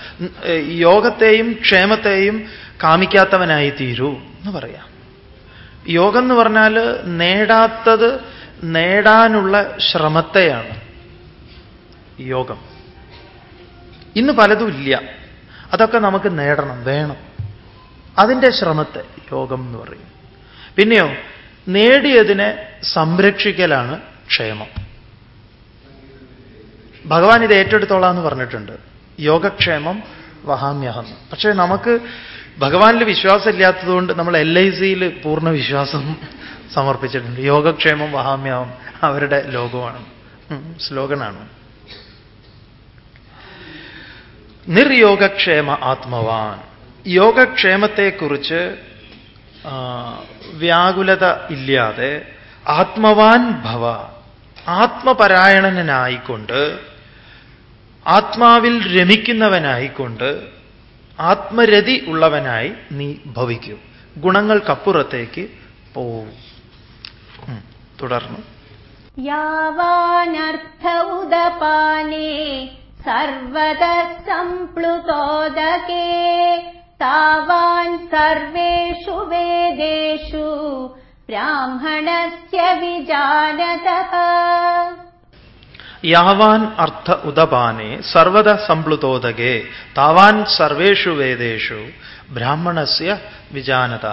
യോഗത്തെയും ക്ഷേമത്തെയും കാമിക്കാത്തവനായി തീരൂ എന്ന് പറയാം. യോഗം എന്ന് പറഞ്ഞാൽ നേടാത്തത് നേടാനുള്ള ശ്രമത്തെയാണ് യോഗം. ഇന്ന് പലതും ഇല്ല. അതൊക്കെ നമുക്ക് നേടണം വേണം. അതിന്റെ ശ്രമത്തെ യോഗം എന്ന് പറയും. പിന്നെയോ നേടിയതിനെ സംരക്ഷിക്കലാണ് ക്ഷേമം. ഭഗവാൻ ഇത് ഏറ്റെടുത്തോളാം എന്ന് പറഞ്ഞിട്ടുണ്ട്. യോഗക്ഷേമം വഹാമ്യഹം. പക്ഷേ നമുക്ക് ഭഗവാനിൽ വിശ്വാസമില്ലാത്തതുകൊണ്ട് നമ്മൾ എൽ ഐ സിയിൽ പൂർണ വിശ്വാസം സമർപ്പിച്ചിട്ടുണ്ട്. യോഗക്ഷേമം വഹാമ്യഹം അവരുടെ ലോകമാണ്. സ്ലോഗനാണ് നിർയോഗക്ഷേമ ആത്മവാൻ. യോഗക്ഷേമത്തെക്കുറിച്ച് വ്യാകുലത ഇല്ലാതെ ആത്മവാൻ ഭവ ആത്മപരായണനായിക്കൊണ്ട് ആത്മാവിൽ രമിക്കുന്നവനായിക്കൊണ്ട് ആത്മരതി ഉള്ളവനായി നീ ഭവിക്കൂ. ഗുണങ്ങൾക്കപ്പുറത്തേക്ക് പോവും. തുടർന്ന്. യാവാനർത്ഥ ഉദപാനേ सर्वतः सम्प्लुतोदके तावान् सर्वेषु वेदेषु ब्राह्मणस्य विजानतः യാവാൻ അർത്ഥ ഉദപാനെ സർവത സംപ്ലുതോദകേ താവാൻ സർവേഷു വേദേഷു ബ്രാഹ്മണസ്യ വിജാനത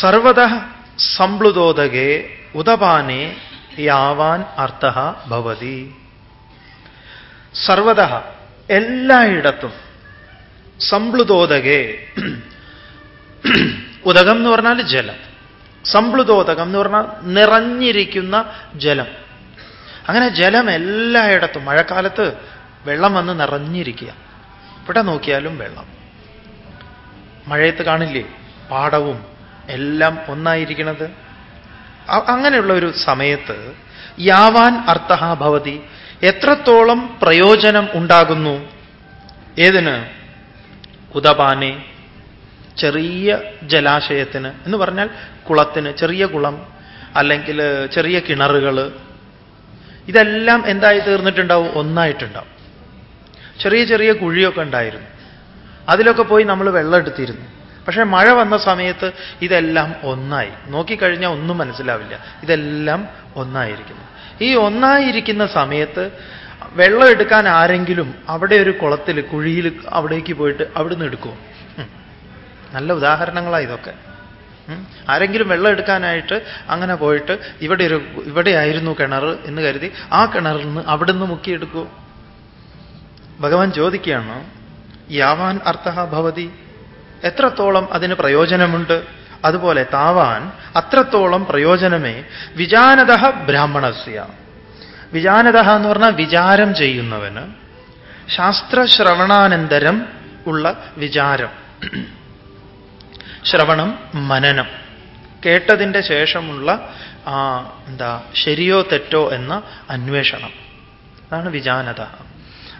സർവത സംപ്ലുതോദകേ ഉദപാനെ യാവാൻ അർത്ഥ ഭവതി സർവത എല്ലായിടത്തും. സംപ്ലുതോദകേ. ഉദകം എന്ന് പറഞ്ഞാൽ ജലം. സംപ്ലുതോദകം എന്ന് പറഞ്ഞാൽ നിറഞ്ഞിരിക്കുന്ന ജലം. അങ്ങനെ ജലം എല്ലായിടത്തും. മഴക്കാലത്ത് വെള്ളം വന്ന് നിറഞ്ഞിരിക്കുക. ഇവിടെ നോക്കിയാലും വെള്ളം. മഴയത്ത് കാണില്ലേ? പാടവും എല്ലാം ഒന്നായിരിക്കണത്. അങ്ങനെയുള്ള ഒരു സമയത്ത് യാവാൻ അർത്ഥ ഭവതി. എത്രത്തോളം പ്രയോജനം ഉണ്ടാകുന്നു? ഏതിന്? ഉദപാനെ ചെറിയ ജലാശയത്തിന് എന്ന് പറഞ്ഞാൽ കുളത്തിന് ചെറിയ കുളം അല്ലെങ്കിൽ ചെറിയ കിണറുകൾ. ഇതെല്ലാം എന്തായി തീർന്നിട്ടുണ്ടാവും? ഒന്നായിട്ടുണ്ടാവും. ചെറിയ ചെറിയ കുഴിയൊക്കെ ഉണ്ടായിരുന്നു. അതിലൊക്കെ പോയി നമ്മൾ വെള്ളം എടുത്തിരുന്നു. പക്ഷേ മഴ വന്ന സമയത്ത് ഇതെല്ലാം ഒന്നായി. നോക്കിക്കഴിഞ്ഞാൽ ഒന്നും മനസ്സിലാവില്ല. ഇതെല്ലാം ഒന്നായിരിക്കുന്നു. ഈ ഒന്നായിരിക്കുന്ന സമയത്ത് വെള്ളം എടുക്കാൻ ആരെങ്കിലും അവിടെ ഒരു കുളത്തിൽ കുഴിയിൽ അവിടേക്ക് പോയിട്ട് അവിടുന്ന് എടുക്കുമോ നല്ല ഉദാഹരണങ്ങളാണ് ഇതൊക്കെ. ആരെങ്കിലും വെള്ളം എടുക്കാനായിട്ട് അങ്ങനെ പോയിട്ട് ഇവിടെ ഒരു ഇവിടെയായിരുന്നു കിണർ എന്ന് കരുതി ആ കിണറിൽ നിന്ന് അവിടുന്ന് മുക്കിയെടുക്കുമോ ഭഗവാൻ ചോദിക്കുകയാണ് യാവാൻ അർത്ഥ ഭവതി? എത്രത്തോളം അതിന് പ്രയോജനമുണ്ട്? അതുപോലെ താവാൻ അത്രത്തോളം പ്രയോജനമേ വിജാനത ബ്രാഹ്മണസ്യ. വിജാനത എന്ന് പറഞ്ഞാൽ വിചാരം ചെയ്യുന്നവന് ശാസ്ത്രശ്രവണാനന്തരം ഉള്ള വിചാരം. ശ്രവണം മനനം. കേട്ടതിന്റെ ശേഷമുള്ള ആ എന്താ ശരിയോ തെറ്റോ എന്ന അന്വേഷണം. അതാണ് വിജാനത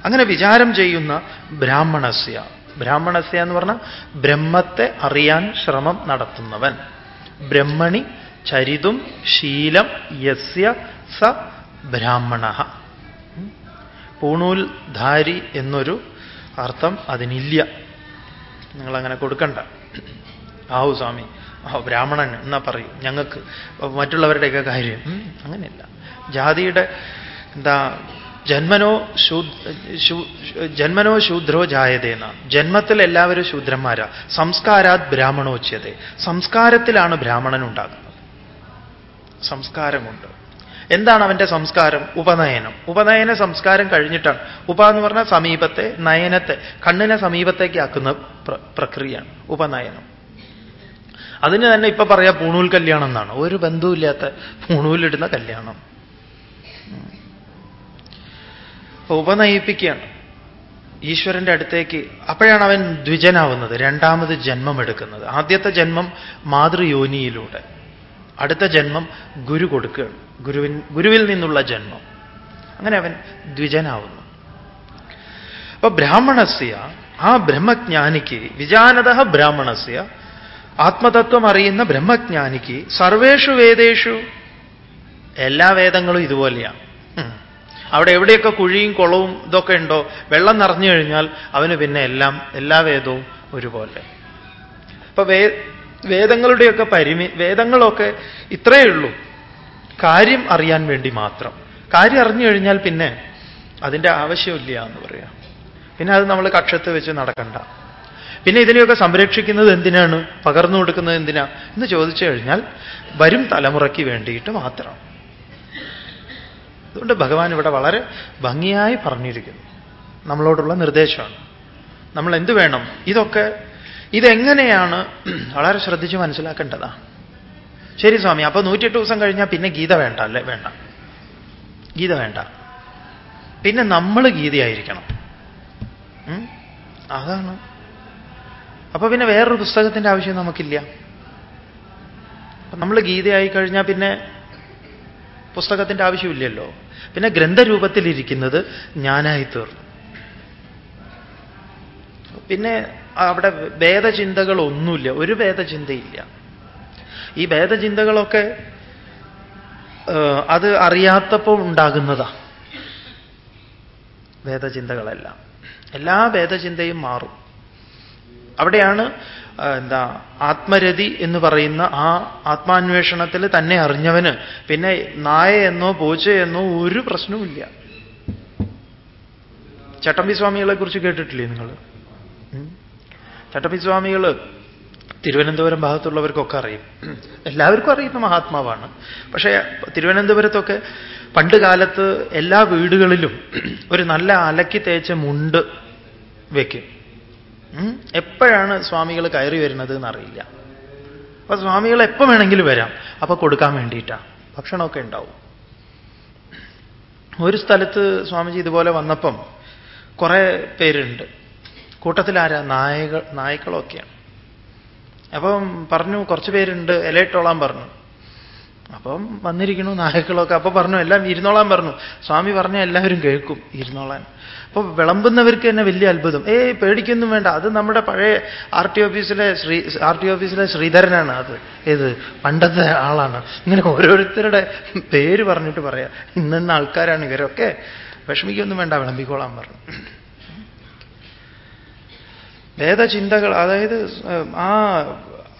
അങ്ങനെ വിചാരം ചെയ്യുന്ന ബ്രാഹ്മണസ്യ. ബ്രാഹ്മണസ്യ എന്ന് പറഞ്ഞാൽ ബ്രഹ്മത്തെ അറിയാൻ ശ്രമം നടത്തുന്നവൻ. ബ്രഹ്മണി ചരിതും ശീലം യസ്യ സ ബ്രാഹ്മണ. പൂണൂൽ ധാരി എന്നൊരു അർത്ഥം അതിനില്ല. നിങ്ങളങ്ങനെ കൊടുക്കണ്ട. ആവു സ്വാമി. ആ ബ്രാഹ്മണൻ എന്നാ പറയും. ഞങ്ങൾക്ക് മറ്റുള്ളവരുടെയൊക്കെ കാര്യം. അങ്ങനെയല്ല. ജാതിയുടെ എന്താ ജന്മനോ ജന്മനോ ശൂദ്രോ ജായതേന ജന്മത്തിൽ എല്ലാവരും ശൂദ്രന്മാരാ. സംസ്കാരാത് ബ്രാഹ്മണോച്യത്തെ സംസ്കാരത്തിലാണ് ബ്രാഹ്മണൻ ഉണ്ടാകുന്നത്. സംസ്കാരം കൊണ്ട് എന്താണ് അവന്റെ സംസ്കാരം? ഉപനയനം. ഉപനയന സംസ്കാരം കഴിഞ്ഞിട്ടാണ്. ഉപ എന്ന് പറഞ്ഞാൽ സമീപത്തെ നയനത്തെ കണ്ണിനെ സമീപത്തേക്കാക്കുന്ന പ്രക്രിയയാണ് ഉപനയനം. അതിന് തന്നെ ഇപ്പൊ പറയാ പൂണൂൽ കല്യാണം എന്നാണ്. ഒരു ബന്ധുവില്ലാത്ത പൂണൂലിടുന്ന കല്യാണം. അപ്പൊ ഉപനയിപ്പിക്കുകയാണ്. ഈശ്വരന്റെ അടുത്തേക്ക് അപ്പോഴാണ് അവൻ ദ്വിജനാവുന്നത് രണ്ടാമത് ജന്മം എടുക്കുന്നത്. ആദ്യത്തെ ജന്മം മാതൃയോനിയിലൂടെ. അടുത്ത ജന്മം ഗുരു കൊടുക്കുകയാണ്. ഗുരുവിൻ ഗുരുവിൽ നിന്നുള്ള ജന്മം. അങ്ങനെ അവൻ ദ്വിജനാവുന്നു. അപ്പൊ ബ്രാഹ്മണസ്യ ആ ബ്രഹ്മജ്ഞാനിക്ക് വിജാനത ബ്രാഹ്മണസ്യ ആത്മതത്വം അറിയുന്ന ബ്രഹ്മജ്ഞാനിക്ക് സർവേഷു വേദേഷു എല്ലാ വേദങ്ങളും ഇതുപോലെയാണ്. അവിടെ എവിടെയൊക്കെ കുഴിയും കുളവും ഇതൊക്കെ ഉണ്ടോ വെള്ളം നിറഞ്ഞു കഴിഞ്ഞാൽ അവന് പിന്നെ എല്ലാം എല്ലാ വേദവും ഒരുപോലെ. അപ്പൊ വേ വേദങ്ങളുടെയൊക്കെ പരിമി വേദങ്ങളൊക്കെ ഇത്രയേ ഉള്ളൂ. കാര്യം അറിയാൻ വേണ്ടി മാത്രം. കാര്യം അറിഞ്ഞു കഴിഞ്ഞാൽ പിന്നെ അതിന്റെ ആവശ്യമില്ല എന്ന് പറയാം. പിന്നെ അത് നമ്മൾ കക്ഷത്ത് വെച്ച് നടക്കണ്ട. പിന്നെ ഇതിനെയൊക്കെ സംരക്ഷിക്കുന്നത് എന്തിനാണ്? പകർന്നു കൊടുക്കുന്നത് എന്തിനാ? എന്ന് ചോദിച്ചു കഴിഞ്ഞാൽ വരും തലമുറയ്ക്ക് വേണ്ടിയിട്ട് മാത്രം. അതുകൊണ്ട് ഭഗവാൻ ഇവിടെ വളരെ ഭംഗിയായി പറഞ്ഞിരിക്കുന്നു. നമ്മളോടുള്ള നിർദ്ദേശമാണ്. നമ്മൾ എന്ത് വേണം? ഇതൊക്കെ ഇതെങ്ങനെയാണ്? വളരെ ശ്രദ്ധിച്ച് മനസ്സിലാക്കേണ്ടതാ ശരി സ്വാമി അപ്പൊ നൂറ്റിയെട്ട് ദിവസം കഴിഞ്ഞാൽ പിന്നെ ഗീത വേണ്ട അല്ലേ? വേണ്ട. ഗീത വേണ്ട. പിന്നെ നമ്മൾ ഗീതയായിരിക്കണം. അതാണ്. അപ്പൊ പിന്നെ വേറൊരു പുസ്തകത്തിന്റെ ആവശ്യം നമുക്കില്ല. നമ്മൾ ഗീതയായി കഴിഞ്ഞാൽ പിന്നെ പുസ്തകത്തിന്റെ ആവശ്യമില്ലല്ലോ. പിന്നെ ഗ്രന്ഥരൂപത്തിലിരിക്കുന്നത് ഞാനായി തീർന്നു പിന്നെ അവിടെ ഭേദചിന്തകളൊന്നുമില്ല ഒരു ഭേദചിന്തയില്ല ഈ ഭേദചിന്തകളൊക്കെ അത് അറിയാത്തപ്പോൾ ഉണ്ടാകുന്നതാ. വേദചിന്തകളെല്ലാം. എല്ലാ വേദചിന്തയും മാറും. അവിടെയാണ് എന്താ ആത്മരതി എന്ന് പറയുന്ന ആ ആത്മാന്വേഷണത്തിൽ തന്നെ അറിഞ്ഞവന് പിന്നെ നായയെന്നോ പൂച്ചയെന്നോ ഒരു പ്രശ്നവുമില്ല. ചട്ടമ്പി സ്വാമികളെ കുറിച്ച് കേട്ടിട്ടില്ലേ നിങ്ങൾ? ചട്ടമ്പി സ്വാമികൾ തിരുവനന്തപുരം ഭാഗത്തുള്ളവർക്കൊക്കെ അറിയും. എല്ലാവർക്കും അറിയുന്ന മഹാത്മാവാണ്. പക്ഷേ തിരുവനന്തപുരത്തൊക്കെ പണ്ട് കാലത്ത് എല്ലാ വീടുകളിലും ഒരു നല്ല അലക്കി തേച്ച മുണ്ട് വെക്കും. ഉം? എപ്പോഴാണ് സ്വാമികൾ കയറി വരുന്നത് എന്നറിയില്ല. അപ്പൊ സ്വാമികൾ എപ്പോൾ വേണമെങ്കിലും വരാം. അപ്പൊ കൊടുക്കാൻ വേണ്ടിയിട്ടാണ് ഭക്ഷണമൊക്കെ ഉണ്ടാവും. ഒരു സ്ഥലത്ത് സ്വാമിജി ഇതുപോലെ വന്നപ്പം കുറെ പേരുണ്ട്. കൂട്ടത്തിൽ ആരാ? നായകൾ നായ്ക്കളൊക്കെയാണ്. അപ്പം പറഞ്ഞു കുറച്ച് പേരുണ്ട്. ഇലയിട്ടോളാൻ പറഞ്ഞു. അപ്പം വന്നിരിക്കണു നായക്കളൊക്കെ. അപ്പൊ പറഞ്ഞു എല്ലാം ഇരുന്നോളാൻ പറഞ്ഞു. സ്വാമി പറഞ്ഞ എല്ലാവരും കേൾക്കും. ഇരുന്നോളാൻ. അപ്പൊ വിളമ്പുന്നവർക്ക് തന്നെ വലിയ അത്ഭുതം. ഏയ് പേടിക്കൊന്നും വേണ്ട. അത് നമ്മുടെ പഴയ ആർ ടി ഓഫീസിലെ ശ്രീ ആർ ടി ഓഫീസിലെ ശ്രീധരനാണ് അത്. ഏത്? പണ്ടത്തെ ആളാണ്. ഇങ്ങനെ ഓരോരുത്തരുടെ പേര് പറഞ്ഞിട്ട് പറയാം. ഇന്നെന്ന ആൾക്കാരാണ് ഇവരൊക്കെ. വിഷമിക്കൊന്നും വേണ്ട വിളമ്പിക്കോളാൻ പറഞ്ഞു. ഭേദചിന്തകൾ അതായത് ആ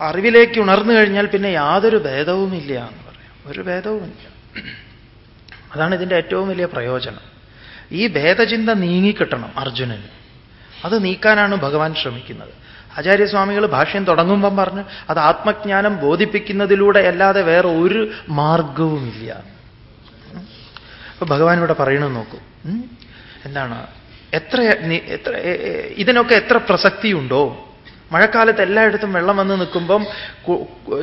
അറിവിലേക്ക് ഉണർന്നു കഴിഞ്ഞാൽ പിന്നെ യാതൊരു ഭേദവുമില്ല എന്ന് പറയാം. ഒരു ഭേദവുമില്ല. അതാണ് ഇതിന്റെ ഏറ്റവും വലിയ പ്രയോജനം. ഈ ഭേദചിന്ത നീങ്ങിക്കിട്ടണം അർജുനന്. അത് നീക്കാനാണ് ഭഗവാൻ ശ്രമിക്കുന്നത്. ആചാര്യസ്വാമികൾ ഭാഷ്യം തുടങ്ങുമ്പം പറഞ്ഞു അത് ആത്മജ്ഞാനം ബോധിപ്പിക്കുന്നതിലൂടെ അല്ലാതെ വേറെ ഒരു മാർഗവുമില്ല. അപ്പൊ ഭഗവാൻ ഇവിടെ പറയണം നോക്കൂ. എന്താണ്? എത്ര എത്ര ഇതിനൊക്കെ എത്ര പ്രസക്തിയുണ്ടോ? മഴക്കാലത്ത് എല്ലായിടത്തും വെള്ളം വന്ന് നിൽക്കുമ്പം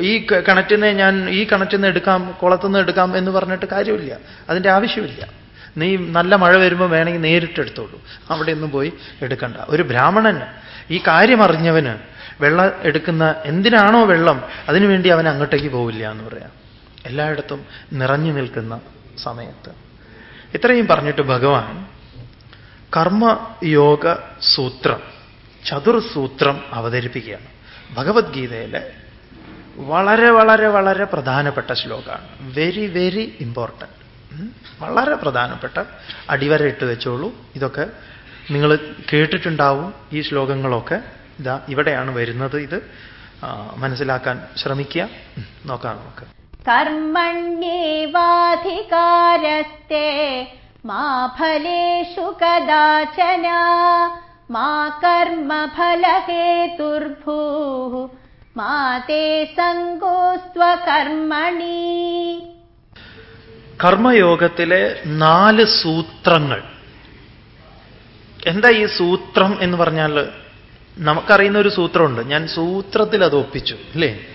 ഈ കിണറ്റിനെ ഞാൻ ഈ കിണറ്റിൽ നിന്ന് എടുക്കാം കുളത്തുനിന്ന് എടുക്കാം എന്ന് പറഞ്ഞിട്ട് കാര്യമില്ല. അതിന്റെ ആവശ്യമില്ല. നീ നല്ല മഴ വരുമ്പോൾ വേണമെങ്കിൽ നേരിട്ട് എടുത്തോളൂ. അവിടെ ഒന്നും പോയി എടുക്കണ്ട. ഒരു ബ്രാഹ്മണന് ഈ കാര്യം അറിഞ്ഞവന് വെള്ളം എടുക്കുന്ന എന്തിനാണോ വെള്ളം അതിനുവേണ്ടി അവൻ അങ്ങോട്ടേക്ക് പോവില്ല എന്ന് പറയാം. എല്ലായിടത്തും നിറഞ്ഞു നിൽക്കുന്ന സമയത്ത്. ഇത്രയും പറഞ്ഞിട്ട് ഭഗവാൻ കർമ്മയോഗ സൂത്രം ചതുർസൂത്രം അവതരിപ്പിക്കുകയാണ്. ഭഗവത്ഗീതയിലെ വളരെ വളരെ വളരെ പ്രധാനപ്പെട്ട ശ്ലോകമാണ്. വെരി വെരി ഇമ്പോർട്ടന്റ് വളരെ പ്രധാനപ്പെട്ട അടിവരയിട്ട് വെച്ചോളൂ. ഇതൊക്കെ നിങ്ങൾ കേട്ടിട്ടുണ്ടാവും ഈ ശ്ലോകങ്ങളൊക്കെ. ഇതാ ഇവിടെയാണ് വരുന്നത് ഇത്. മനസ്സിലാക്കാൻ ശ്രമിക്കുക. നോക്കാം നമുക്ക്. കർമ്മണ്യേവാധികാരസ്തേ മാ ഫലേഷു കദാചന മാ കർമ്മഫലഹേതുർഭൂ മാ തേ സങ്കോസ്ത്വ കർമ്മണി കർമ്മയോഗത്തിലെ നാല് സൂത്രങ്ങൾ. എന്താ ഈ സൂത്രം എന്ന് പറഞ്ഞാൽ? നമുക്കറിയുന്ന ഒരു സൂത്രമുണ്ട്. ഞാൻ സൂത്രത്തിൽ അത് ഒപ്പിച്ചു അല്ലേ?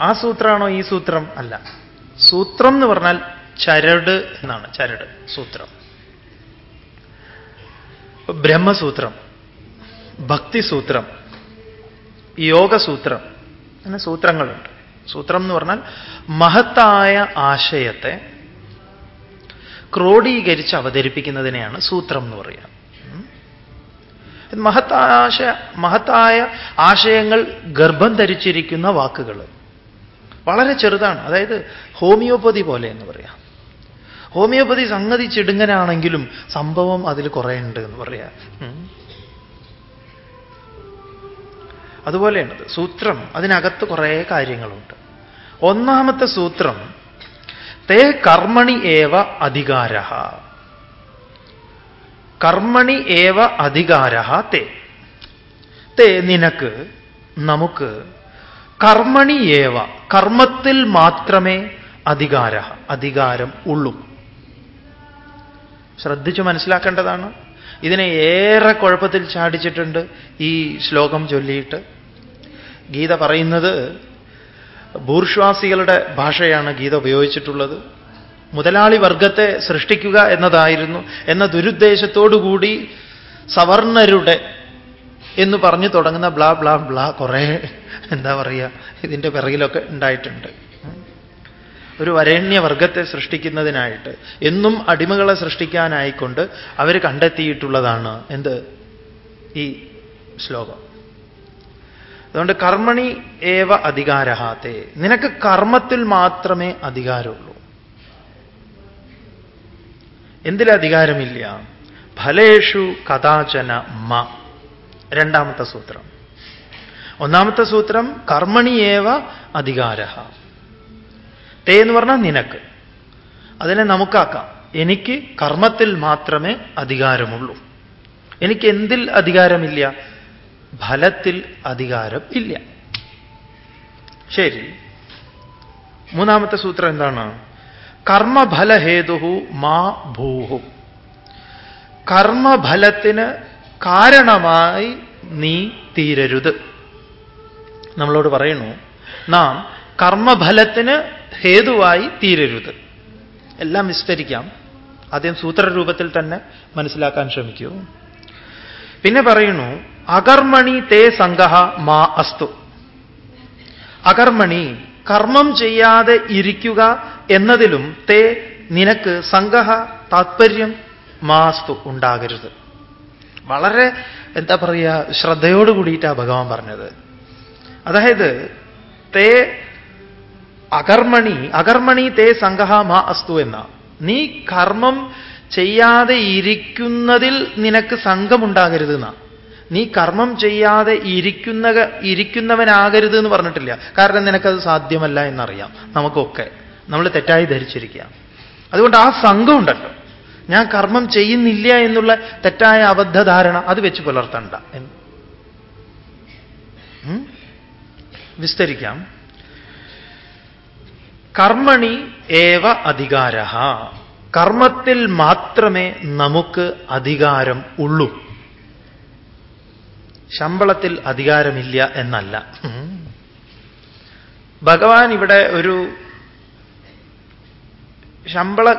ആ സൂത്രമാണോ ഈ സൂത്രം? അല്ല. സൂത്രം എന്ന് പറഞ്ഞാൽ ചരട് എന്നാണ്. ചരട് സൂത്രം. ബ്രഹ്മസൂത്രം ഭക്തിസൂത്രം യോഗസൂത്രം അങ്ങനെ സൂത്രങ്ങളുണ്ട്. സൂത്രം എന്ന് പറഞ്ഞാൽ മഹത്തായ ആശയത്തെ ക്രോഡീകരിച്ച് അവതരിപ്പിക്കുന്നതിനെയാണ് സൂത്രം എന്ന് പറയുക. മഹത്താശ മഹത്തായ ആശയങ്ങൾ ഗർഭം ധരിച്ചിരിക്കുന്ന വാക്കുകൾ. വളരെ ചെറുതാണ്. അതായത് ഹോമിയോപ്പതി പോലെ എന്ന് പറയാം. ഹോമിയോപ്പതി സംഗതി ചിടുങ്ങനാണെങ്കിലും സംഭവം അതിൽ കുറേ ഉണ്ട് എന്ന് പറയാം. അതുപോലെയാണത് സൂത്രം അതിനകത്ത് കുറേ കാര്യങ്ങളുണ്ട്. ഒന്നാമത്തെ സൂത്രം തേ കർമ്മണി ഏവ അധികാര കർമ്മണി ഏവ അധികാര തേ. തേ നിനക്ക് നമുക്ക് കർമ്മണി ഏവ കർമ്മത്തിൽ മാത്രമേ അധികാര അധികാരം ഉള്ളൂ. ശ്രദ്ധിച്ചു മനസ്സിലാക്കേണ്ടതാണ്. ഇതിനെ ഏറെ കുഴപ്പത്തിൽ ചാടിച്ചിട്ടുണ്ട് ഈ ശ്ലോകം ചൊല്ലിയിട്ട്. ഗീത പറയുന്നത് ഭൂർഷ്വാസികളുടെ ഭാഷയാണ് ഗീത ഉപയോഗിച്ചിട്ടുള്ളത്. മുതലാളി വർഗത്തെ സൃഷ്ടിക്കുക എന്നതായിരുന്നു. എന്ന ദുരുദ്ദേശത്തോടുകൂടി സവർണരുടെ എന്ന് പറഞ്ഞു തുടങ്ങുന്ന ബ്ലാ ബ്ലാ ബ്ലാ കുറേ എന്താ പറയുക ഇതിന്റെ പിറകിലൊക്കെ ഉണ്ടായിട്ടുണ്ട്. ഒരു വരേണ്യവർഗത്തെ സൃഷ്ടിക്കുന്നതിനായിട്ട് എന്നും അടിമകളെ സൃഷ്ടിക്കാനായിക്കൊണ്ട് അവർ കണ്ടെത്തിയിട്ടുള്ളതാണ്. എന്ത്? ഈ ശ്ലോകം. അതുകൊണ്ട് കർമ്മണി ഏവ അധികാരഹാത്തെ. നിനക്ക് കർമ്മത്തിൽ മാത്രമേ അധികാരമുള്ളൂ. എന്തിലധികാരമില്ല ഫലേഷു കഥാചന മ. രണ്ടാമത്തെ സൂത്രം. ഒന്നാമത്തെ സൂത്രം കർമ്മണിയേവ അധികാര തേ എന്ന് പറഞ്ഞാൽ നിനക്ക്. അതിനെ നമുക്കാക്കാം. എനിക്ക് കർമ്മത്തിൽ മാത്രമേ അധികാരമുള്ളൂ. എനിക്ക് എന്തിൽ അധികാരമില്ല? ഫലത്തിൽ അധികാരം ഇല്ല. ശരി. മൂന്നാമത്തെ സൂത്രം എന്താണ്? കർമ്മഫലഹേതു മാ ഭൂഹു. കർമ്മഫലത്തിന് കാരണമായി നീ തീരരുത്. നമ്മളോട് പറയുന്നു നാം കർമ്മഫലത്തിന് ഹേതുവായി തീരരുത്. എല്ലാം വിസ്തരിക്കാം. ആദ്യം സൂത്രരൂപത്തിൽ തന്നെ മനസ്സിലാക്കാൻ ശ്രമിക്കൂ. പിന്നെ പറയുന്നു അകർമ്മണി തേ സംഘ മാ അസ്തു. അകർമ്മണി കർമ്മം ചെയ്യാതെ ഇരിക്കുക എന്നതിലും തേ നിനക്ക് സംഘ താത്പര്യം മാസ്തു ഉണ്ടാകരുത്. വളരെ എന്താ പറയുക ശ്രദ്ധയോട് കൂടിയിട്ടാണ് ഭഗവാൻ പറഞ്ഞത്. അതായത് തേ അകർമ്മണി അകർമ്മണി തേ സംഘ മാ അസ്തു എന്ന നീ കർമ്മം ചെയ്യാതെ ഇരിക്കുന്നതിൽ നിനക്ക് സംഘമുണ്ടാകരുത് എന്നാ. നീ കർമ്മം ചെയ്യാതെ ഇരിക്കുന്ന ഇരിക്കുന്നവനാകരുത് എന്ന് പറഞ്ഞിട്ടില്ല. കാരണം നിനക്കത് സാധ്യമല്ല എന്നറിയാം. നമുക്കൊക്കെ. നമ്മൾ തെറ്റായി ധരിച്ചിരിക്കുക. അതുകൊണ്ട് ആ സംഘം ഉണ്ടല്ലോ ഞാൻ കർമ്മം ചെയ്യുന്നില്ല എന്നുള്ള തെറ്റായ അബദ്ധധാരണ അത് വെച്ച് പുലർത്തണ്ട. എന്ന് വിസ്തരിക്കാം. കർമ്മണി ഏവ അധികാര കർമ്മത്തിൽ മാത്രമേ നമുക്ക് അധികാരം ഉള്ളൂ. ശമ്പളത്തിൽ അധികാരമില്ല എന്നല്ല. ഭഗവാൻ ഇവിടെ ഒരു ശമ്പള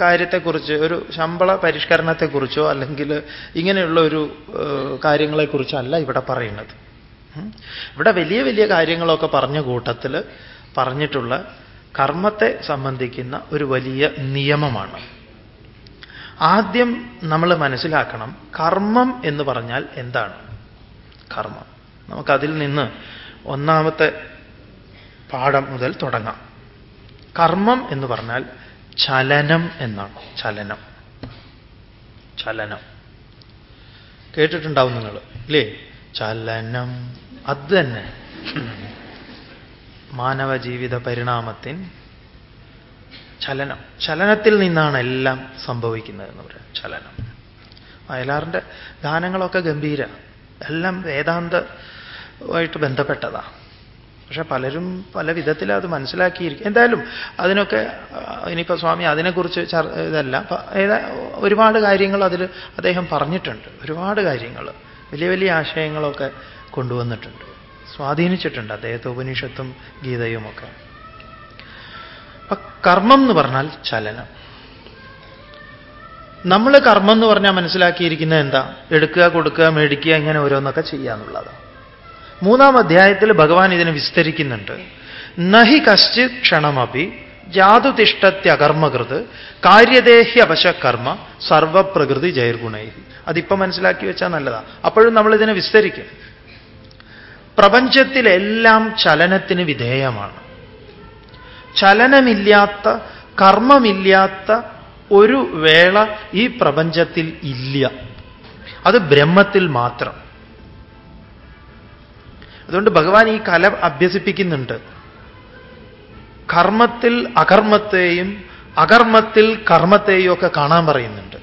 കാര്യത്തെക്കുറിച്ച് ഒരു ശമ്പള പരിഷ്കരണത്തെക്കുറിച്ചോ അല്ലെങ്കിൽ ഇങ്ങനെയുള്ള ഒരു കാര്യങ്ങളെക്കുറിച്ചോ അല്ല ഇവിടെ പറയുന്നത്. ഇവിടെ വലിയ വലിയ കാര്യങ്ങളൊക്കെ പറഞ്ഞ കൂട്ടത്തിൽ പറഞ്ഞിട്ടുള്ള കർമ്മത്തെ സംബന്ധിക്കുന്ന ഒരു വലിയ നിയമമാണ്. ആദ്യം നമ്മൾ മനസ്സിലാക്കണം കർമ്മം എന്ന് പറഞ്ഞാൽ എന്താണ്? കർമ്മം. നമുക്കതിൽ നിന്ന് ഒന്നാമത്തെ പാഠം മുതൽ തുടങ്ങാം. കർമ്മം എന്ന് പറഞ്ഞാൽ ചലനം എന്നാണ്. ചലനം. ചലനം. കേട്ടിട്ടുണ്ടാവും നിങ്ങൾ ഇല്ലേ? ചലനം. അത് തന്നെ. മാനവ ജീവിത പരിണാമത്തിൻ ചലനം. ചലനത്തിൽ നിന്നാണ് എല്ലാം സംഭവിക്കുന്നത് എന്ന് പറയാം. ചലനം. വയലാറിന്റെ ഗാനങ്ങളൊക്കെ ഗംഭീര. എല്ലാം വേദാന്തമായിട്ട് ബന്ധപ്പെട്ടതാണ് പക്ഷെ പലരും പല വിധത്തിൽ അത് മനസ്സിലാക്കിയിരിക്കും. എന്തായാലും അതിനൊക്കെ ഇനിയിപ്പോൾ സ്വാമി അതിനെക്കുറിച്ച് ഇതല്ല. ഏതാ ഒരുപാട് കാര്യങ്ങൾ അതിൽ അദ്ദേഹം പറഞ്ഞിട്ടുണ്ട്. ഒരുപാട് കാര്യങ്ങൾ വലിയ വലിയ ആശയങ്ങളൊക്കെ കൊണ്ടുവന്നിട്ടുണ്ട്. സ്വാധീനിച്ചിട്ടുണ്ട് അദ്ദേഹത്തെ ഉപനിഷത്തും ഗീതയുമൊക്കെ. അപ്പൊ കർമ്മം എന്ന് പറഞ്ഞാൽ ചലനം. നമ്മൾ കർമ്മം എന്ന് പറഞ്ഞാൽ മനസ്സിലാക്കിയിരിക്കുന്നത് എന്താ? എടുക്കുക കൊടുക്കുക മേടിക്കുക ഇങ്ങനെ ഓരോന്നൊക്കെ ചെയ്യാന്നുള്ളതാണ് മൂന്നാം അധ്യായത്തിൽ ഭഗവാൻ ഇതിനെ വിസ്തരിക്കുന്നുണ്ട്. നഹി കശ്ചിത് ക്ഷണമപി ജാതുതിഷ്ടത്യകർമ്മകൃത് കാര്യദേഹ്യവശ കർമ്മ സർവപ്രകൃതി ജൈർഗുണൈ അതിപ്പോ മനസ്സിലാക്കി വെച്ചാൽ നല്ലതാ. അപ്പോഴും നമ്മൾ ഇതിനെ വിസ്തരിക്കും. പ്രപഞ്ചത്തിലെല്ലാം ചലനത്തിന് വിധേയമാണ്. ചലനമില്ലാത്ത കർമ്മമില്ലാത്ത ഒരു വേള ഈ പ്രപഞ്ചത്തിൽ ഇല്ല. അത് ബ്രഹ്മത്തിൽ മാത്രം. അതുകൊണ്ട് ഭഗവാൻ ഈ കല അഭ്യസിപ്പിക്കുന്നുണ്ട്. കർമ്മത്തിൽ അകർമ്മത്തെയും അകർമ്മത്തിൽ കർമ്മത്തെയും ഒക്കെ കാണാൻ പറയുന്നുണ്ട്.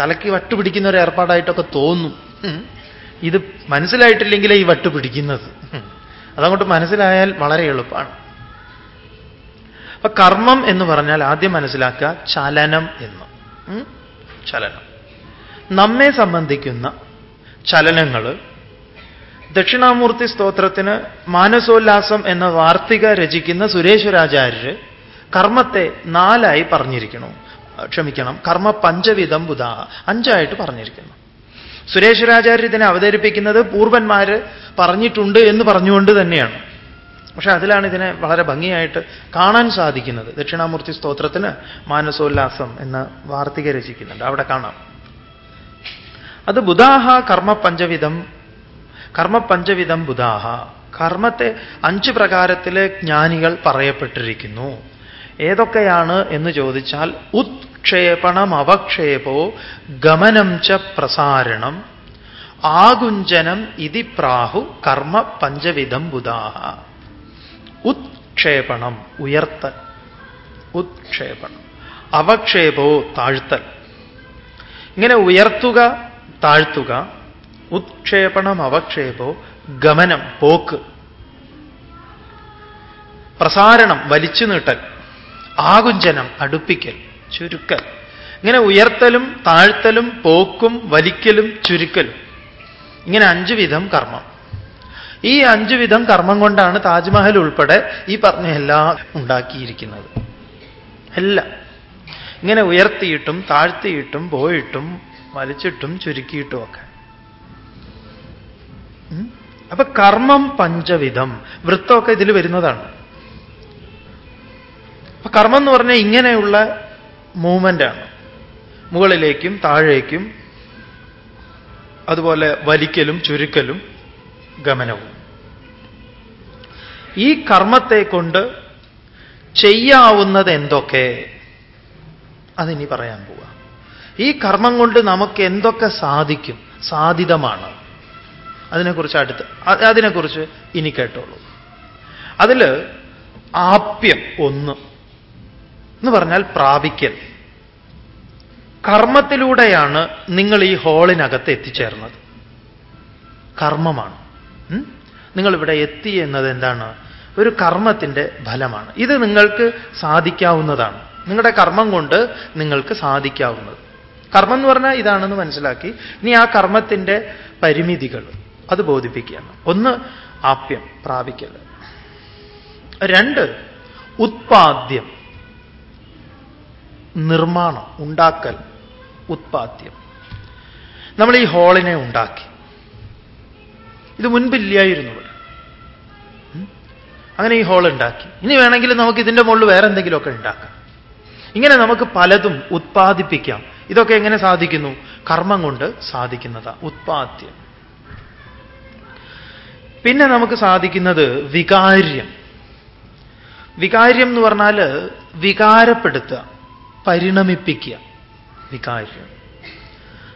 തലയ്ക്ക് വട്ടുപിടിക്കുന്ന ഒരു ഏർപ്പാടായിട്ടൊക്കെ തോന്നും. ഇത് മനസ്സിലായിട്ടില്ലെങ്കിലേ ഈ വട്ട് പിടിക്കുന്നത്. അതങ്ങോട്ട് മനസ്സിലായാൽ വളരെ എളുപ്പമാണ്. അപ്പൊ കർമ്മം എന്ന് പറഞ്ഞാൽ ആദ്യം മനസ്സിലാക്കുക ചലനം എന്ന്. ചലനം. നമ്മെ സംബന്ധിക്കുന്ന ചലനങ്ങൾ ദക്ഷിണാമൂർത്തി സ്തോത്രത്തിന് മാനസോല്ലാസം എന്ന വാർത്തിക രചിക്കുന്ന സുരേശ്വരാചാര്യര് കർമ്മത്തെ നാലായി പറഞ്ഞിരിക്കണം ക്ഷമിക്കണം കർമ്മ പഞ്ചവിധം ബുധ അഞ്ചായിട്ട് പറഞ്ഞിരിക്കുന്നു. സുരേശ്വരാചാര്യ ഇതിനെ അവതരിപ്പിക്കുന്നത് പൂർവന്മാര് പറഞ്ഞിട്ടുണ്ട് എന്ന് പറഞ്ഞുകൊണ്ട് തന്നെയാണ്. പക്ഷെ അതിലാണ് ഇതിനെ വളരെ ഭംഗിയായിട്ട് കാണാൻ സാധിക്കുന്നത്. ദക്ഷിണാമൂർത്തി സ്തോത്രത്തിന് മാനസോല്ലാസം എന്ന് വാർത്തിക രചിക്കുന്നുണ്ട്. അവിടെ കാണാം. അത് ബുധാഹ കർമ്മ പഞ്ചവിധം കർമ്മ പഞ്ചവിധം ബുധാഹ. കർമ്മത്തെ അഞ്ച് പ്രകാരത്തിലെ ജ്ഞാനികൾ പറയപ്പെട്ടിരിക്കുന്നു. ഏതൊക്കെയാണ് എന്ന് ചോദിച്ചാൽ ഉത്ക്ഷേപണം അവക്ഷേപോ ഗമനം ച പ്രസാരണം ആകുഞ്ചനം ഇതി പ്രാഹു കർമ്മ പഞ്ചവിധം ബുധാഹ. ഉത്ക്ഷേപണം ഉയർത്തൽ. ഉത്ക്ഷേപണം. അവക്ഷേപോ താഴ്ത്തൽ. ഇങ്ങനെ ഉയർത്തുക താഴ്ത്തുക ഉത്ക്ഷേപണം അവക്ഷേപോ ഗമനം പോക്ക്. പ്രസാരണം വലിച്ചു നീട്ടൽ. ആകുഞ്ചനം അടുപ്പിക്കൽ ചുരുക്കൽ. ഇങ്ങനെ ഉയർത്തലും താഴ്ത്തലും പോക്കും വലിക്കലും ചുരുക്കലും. ഇങ്ങനെ അഞ്ചു വിധം കർമ്മം. ഈ അഞ്ചു വിധം കർമ്മം കൊണ്ടാണ് താജ്മഹൽ ഉൾപ്പെടെ ഈ പറഞ്ഞ എല്ലാം ഉണ്ടാക്കിയിരിക്കുന്നത്. എല്ലാം. ഇങ്ങനെ ഉയർത്തിയിട്ടും താഴ്ത്തിയിട്ടും പോയിട്ടും വലിച്ചിട്ടും ചുരുക്കിയിട്ടും ഒക്കെ? അപ്പൊ കർമ്മം പഞ്ചവിധം. വൃത്തമൊക്കെ ഇതിൽ വരുന്നതാണ്. അപ്പൊ കർമ്മം എന്ന് പറഞ്ഞാൽ ഇങ്ങനെയുള്ള മൂവ്മെന്റ് ആണ് മുകളിലേക്കും താഴേക്കും അതുപോലെ വലിക്കലും ചുരുക്കലും ഗമനവും. ഈ കർമ്മത്തെ കൊണ്ട് ചെയ്യാവുന്നത് എന്തൊക്കെ അതിനി പറയാൻ പോവാ. ഈ കർമ്മം കൊണ്ട് നമുക്ക് എന്തൊക്കെ സാധിക്കും? സാധിതമാണ്. അതിനെക്കുറിച്ച് അടുത്ത് അതിനെക്കുറിച്ച് ഇനി കേട്ടോളൂ. അതിൽ ആപ്യം ഒന്ന് എന്ന് പറഞ്ഞാൽ പ്രാപിക്കൽ. കർമ്മത്തിലൂടെയാണ് നിങ്ങൾ ഈ ഹോളിനകത്ത് എത്തിച്ചേർന്നത്. കർമ്മമാണ്? നിങ്ങളിവിടെ എത്തി എന്നത് എന്താണ്? ഒരു കർമ്മത്തിന്റെ ഫലമാണ്. ഇത് നിങ്ങൾക്ക് സാധിക്കാവുന്നതാണ്. നിങ്ങളുടെ കർമ്മം കൊണ്ട് നിങ്ങൾക്ക് സാധിക്കാവുന്നത്. കർമ്മം എന്ന് പറഞ്ഞാൽ ഇതാണെന്ന് മനസ്സിലാക്കി. ഇനി ആ കർമ്മത്തിന്റെ പരിമിതികൾ അത് ബോധിപ്പിക്കുകയാണ്. ഒന്ന് ആപ്യം പ്രാപിക്കൽ. രണ്ട് ഉത്പാദ്യം നിർമ്മാണം ഉണ്ടാക്കൽ ഉത്പാദ്യം. നമ്മൾ ഈ ഹോളിനെ ഉണ്ടാക്കി. ഇത് മുൻപില്ലായിരുന്നു ഇവിടെ? അങ്ങനെ ഈ ഹോൾ ഉണ്ടാക്കി. ഇനി വേണമെങ്കിൽ നമുക്ക് ഇതിന്റെ മുകളിൽ വേറെ എന്തെങ്കിലുമൊക്കെ ഉണ്ടാക്കാം. ഇങ്ങനെ നമുക്ക് പലതും ഉത്പാദിപ്പിക്കാം. ഇതൊക്കെ എങ്ങനെ സാധിക്കുന്നു? കർമ്മം കൊണ്ട് സാധിക്കുന്നതാ ഉത്പാദ്യം. പിന്നെ നമുക്ക് സാധിക്കുന്നത് വികാര്യം. വികാര്യം എന്ന് പറഞ്ഞാൽ വികാരപ്പെടുത്തുക പരിണമിപ്പിക്കുക. വികാര്യം.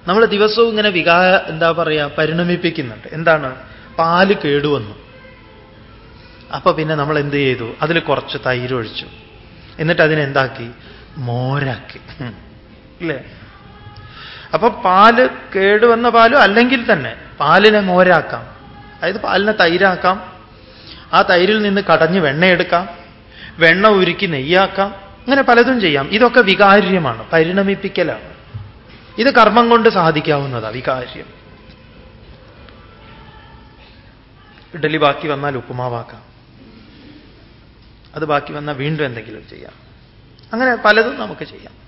നമ്മൾ ദിവസവും ഇങ്ങനെ വികാ എന്താ പറയുക പരിണമിപ്പിക്കുന്നുണ്ട്. എന്താണ്? പാൽ കേടുവന്നു. അപ്പൊ പിന്നെ നമ്മൾ എന്ത് ചെയ്തു? അതിൽ കുറച്ച് തൈര് ഒഴിച്ചു. എന്നിട്ട് അതിനെന്താക്കി മോരാക്കി. ഇല്ലേ? അപ്പൊ പാൽ കേടുവന്ന പാലും? അല്ലെങ്കിൽ തന്നെ പാലിനെ മോരാക്കാം. അതായത് പാലിനെ തൈരാക്കാം. ആ തൈരിൽ നിന്ന് കടഞ്ഞ് വെണ്ണയെടുക്കാം വെണ്ണ ഉരുക്കി നെയ്യാക്കാം. അങ്ങനെ പലതും ചെയ്യാം. ഇതൊക്കെ വികാര്യമാണ്. പരിണമിപ്പിക്കലാണ്. ഇത് കർമ്മം കൊണ്ട് സാധിക്കാവുന്നതാണ് വികാര്യം. ഇഡലി ബാക്കി വന്നാൽ ഉപ്പുമാവാക്കാം. അത് ബാക്കി വന്നാൽ വീണ്ടും എന്തെങ്കിലും ചെയ്യാം. അങ്ങനെ പലതും നമുക്ക് ചെയ്യാം.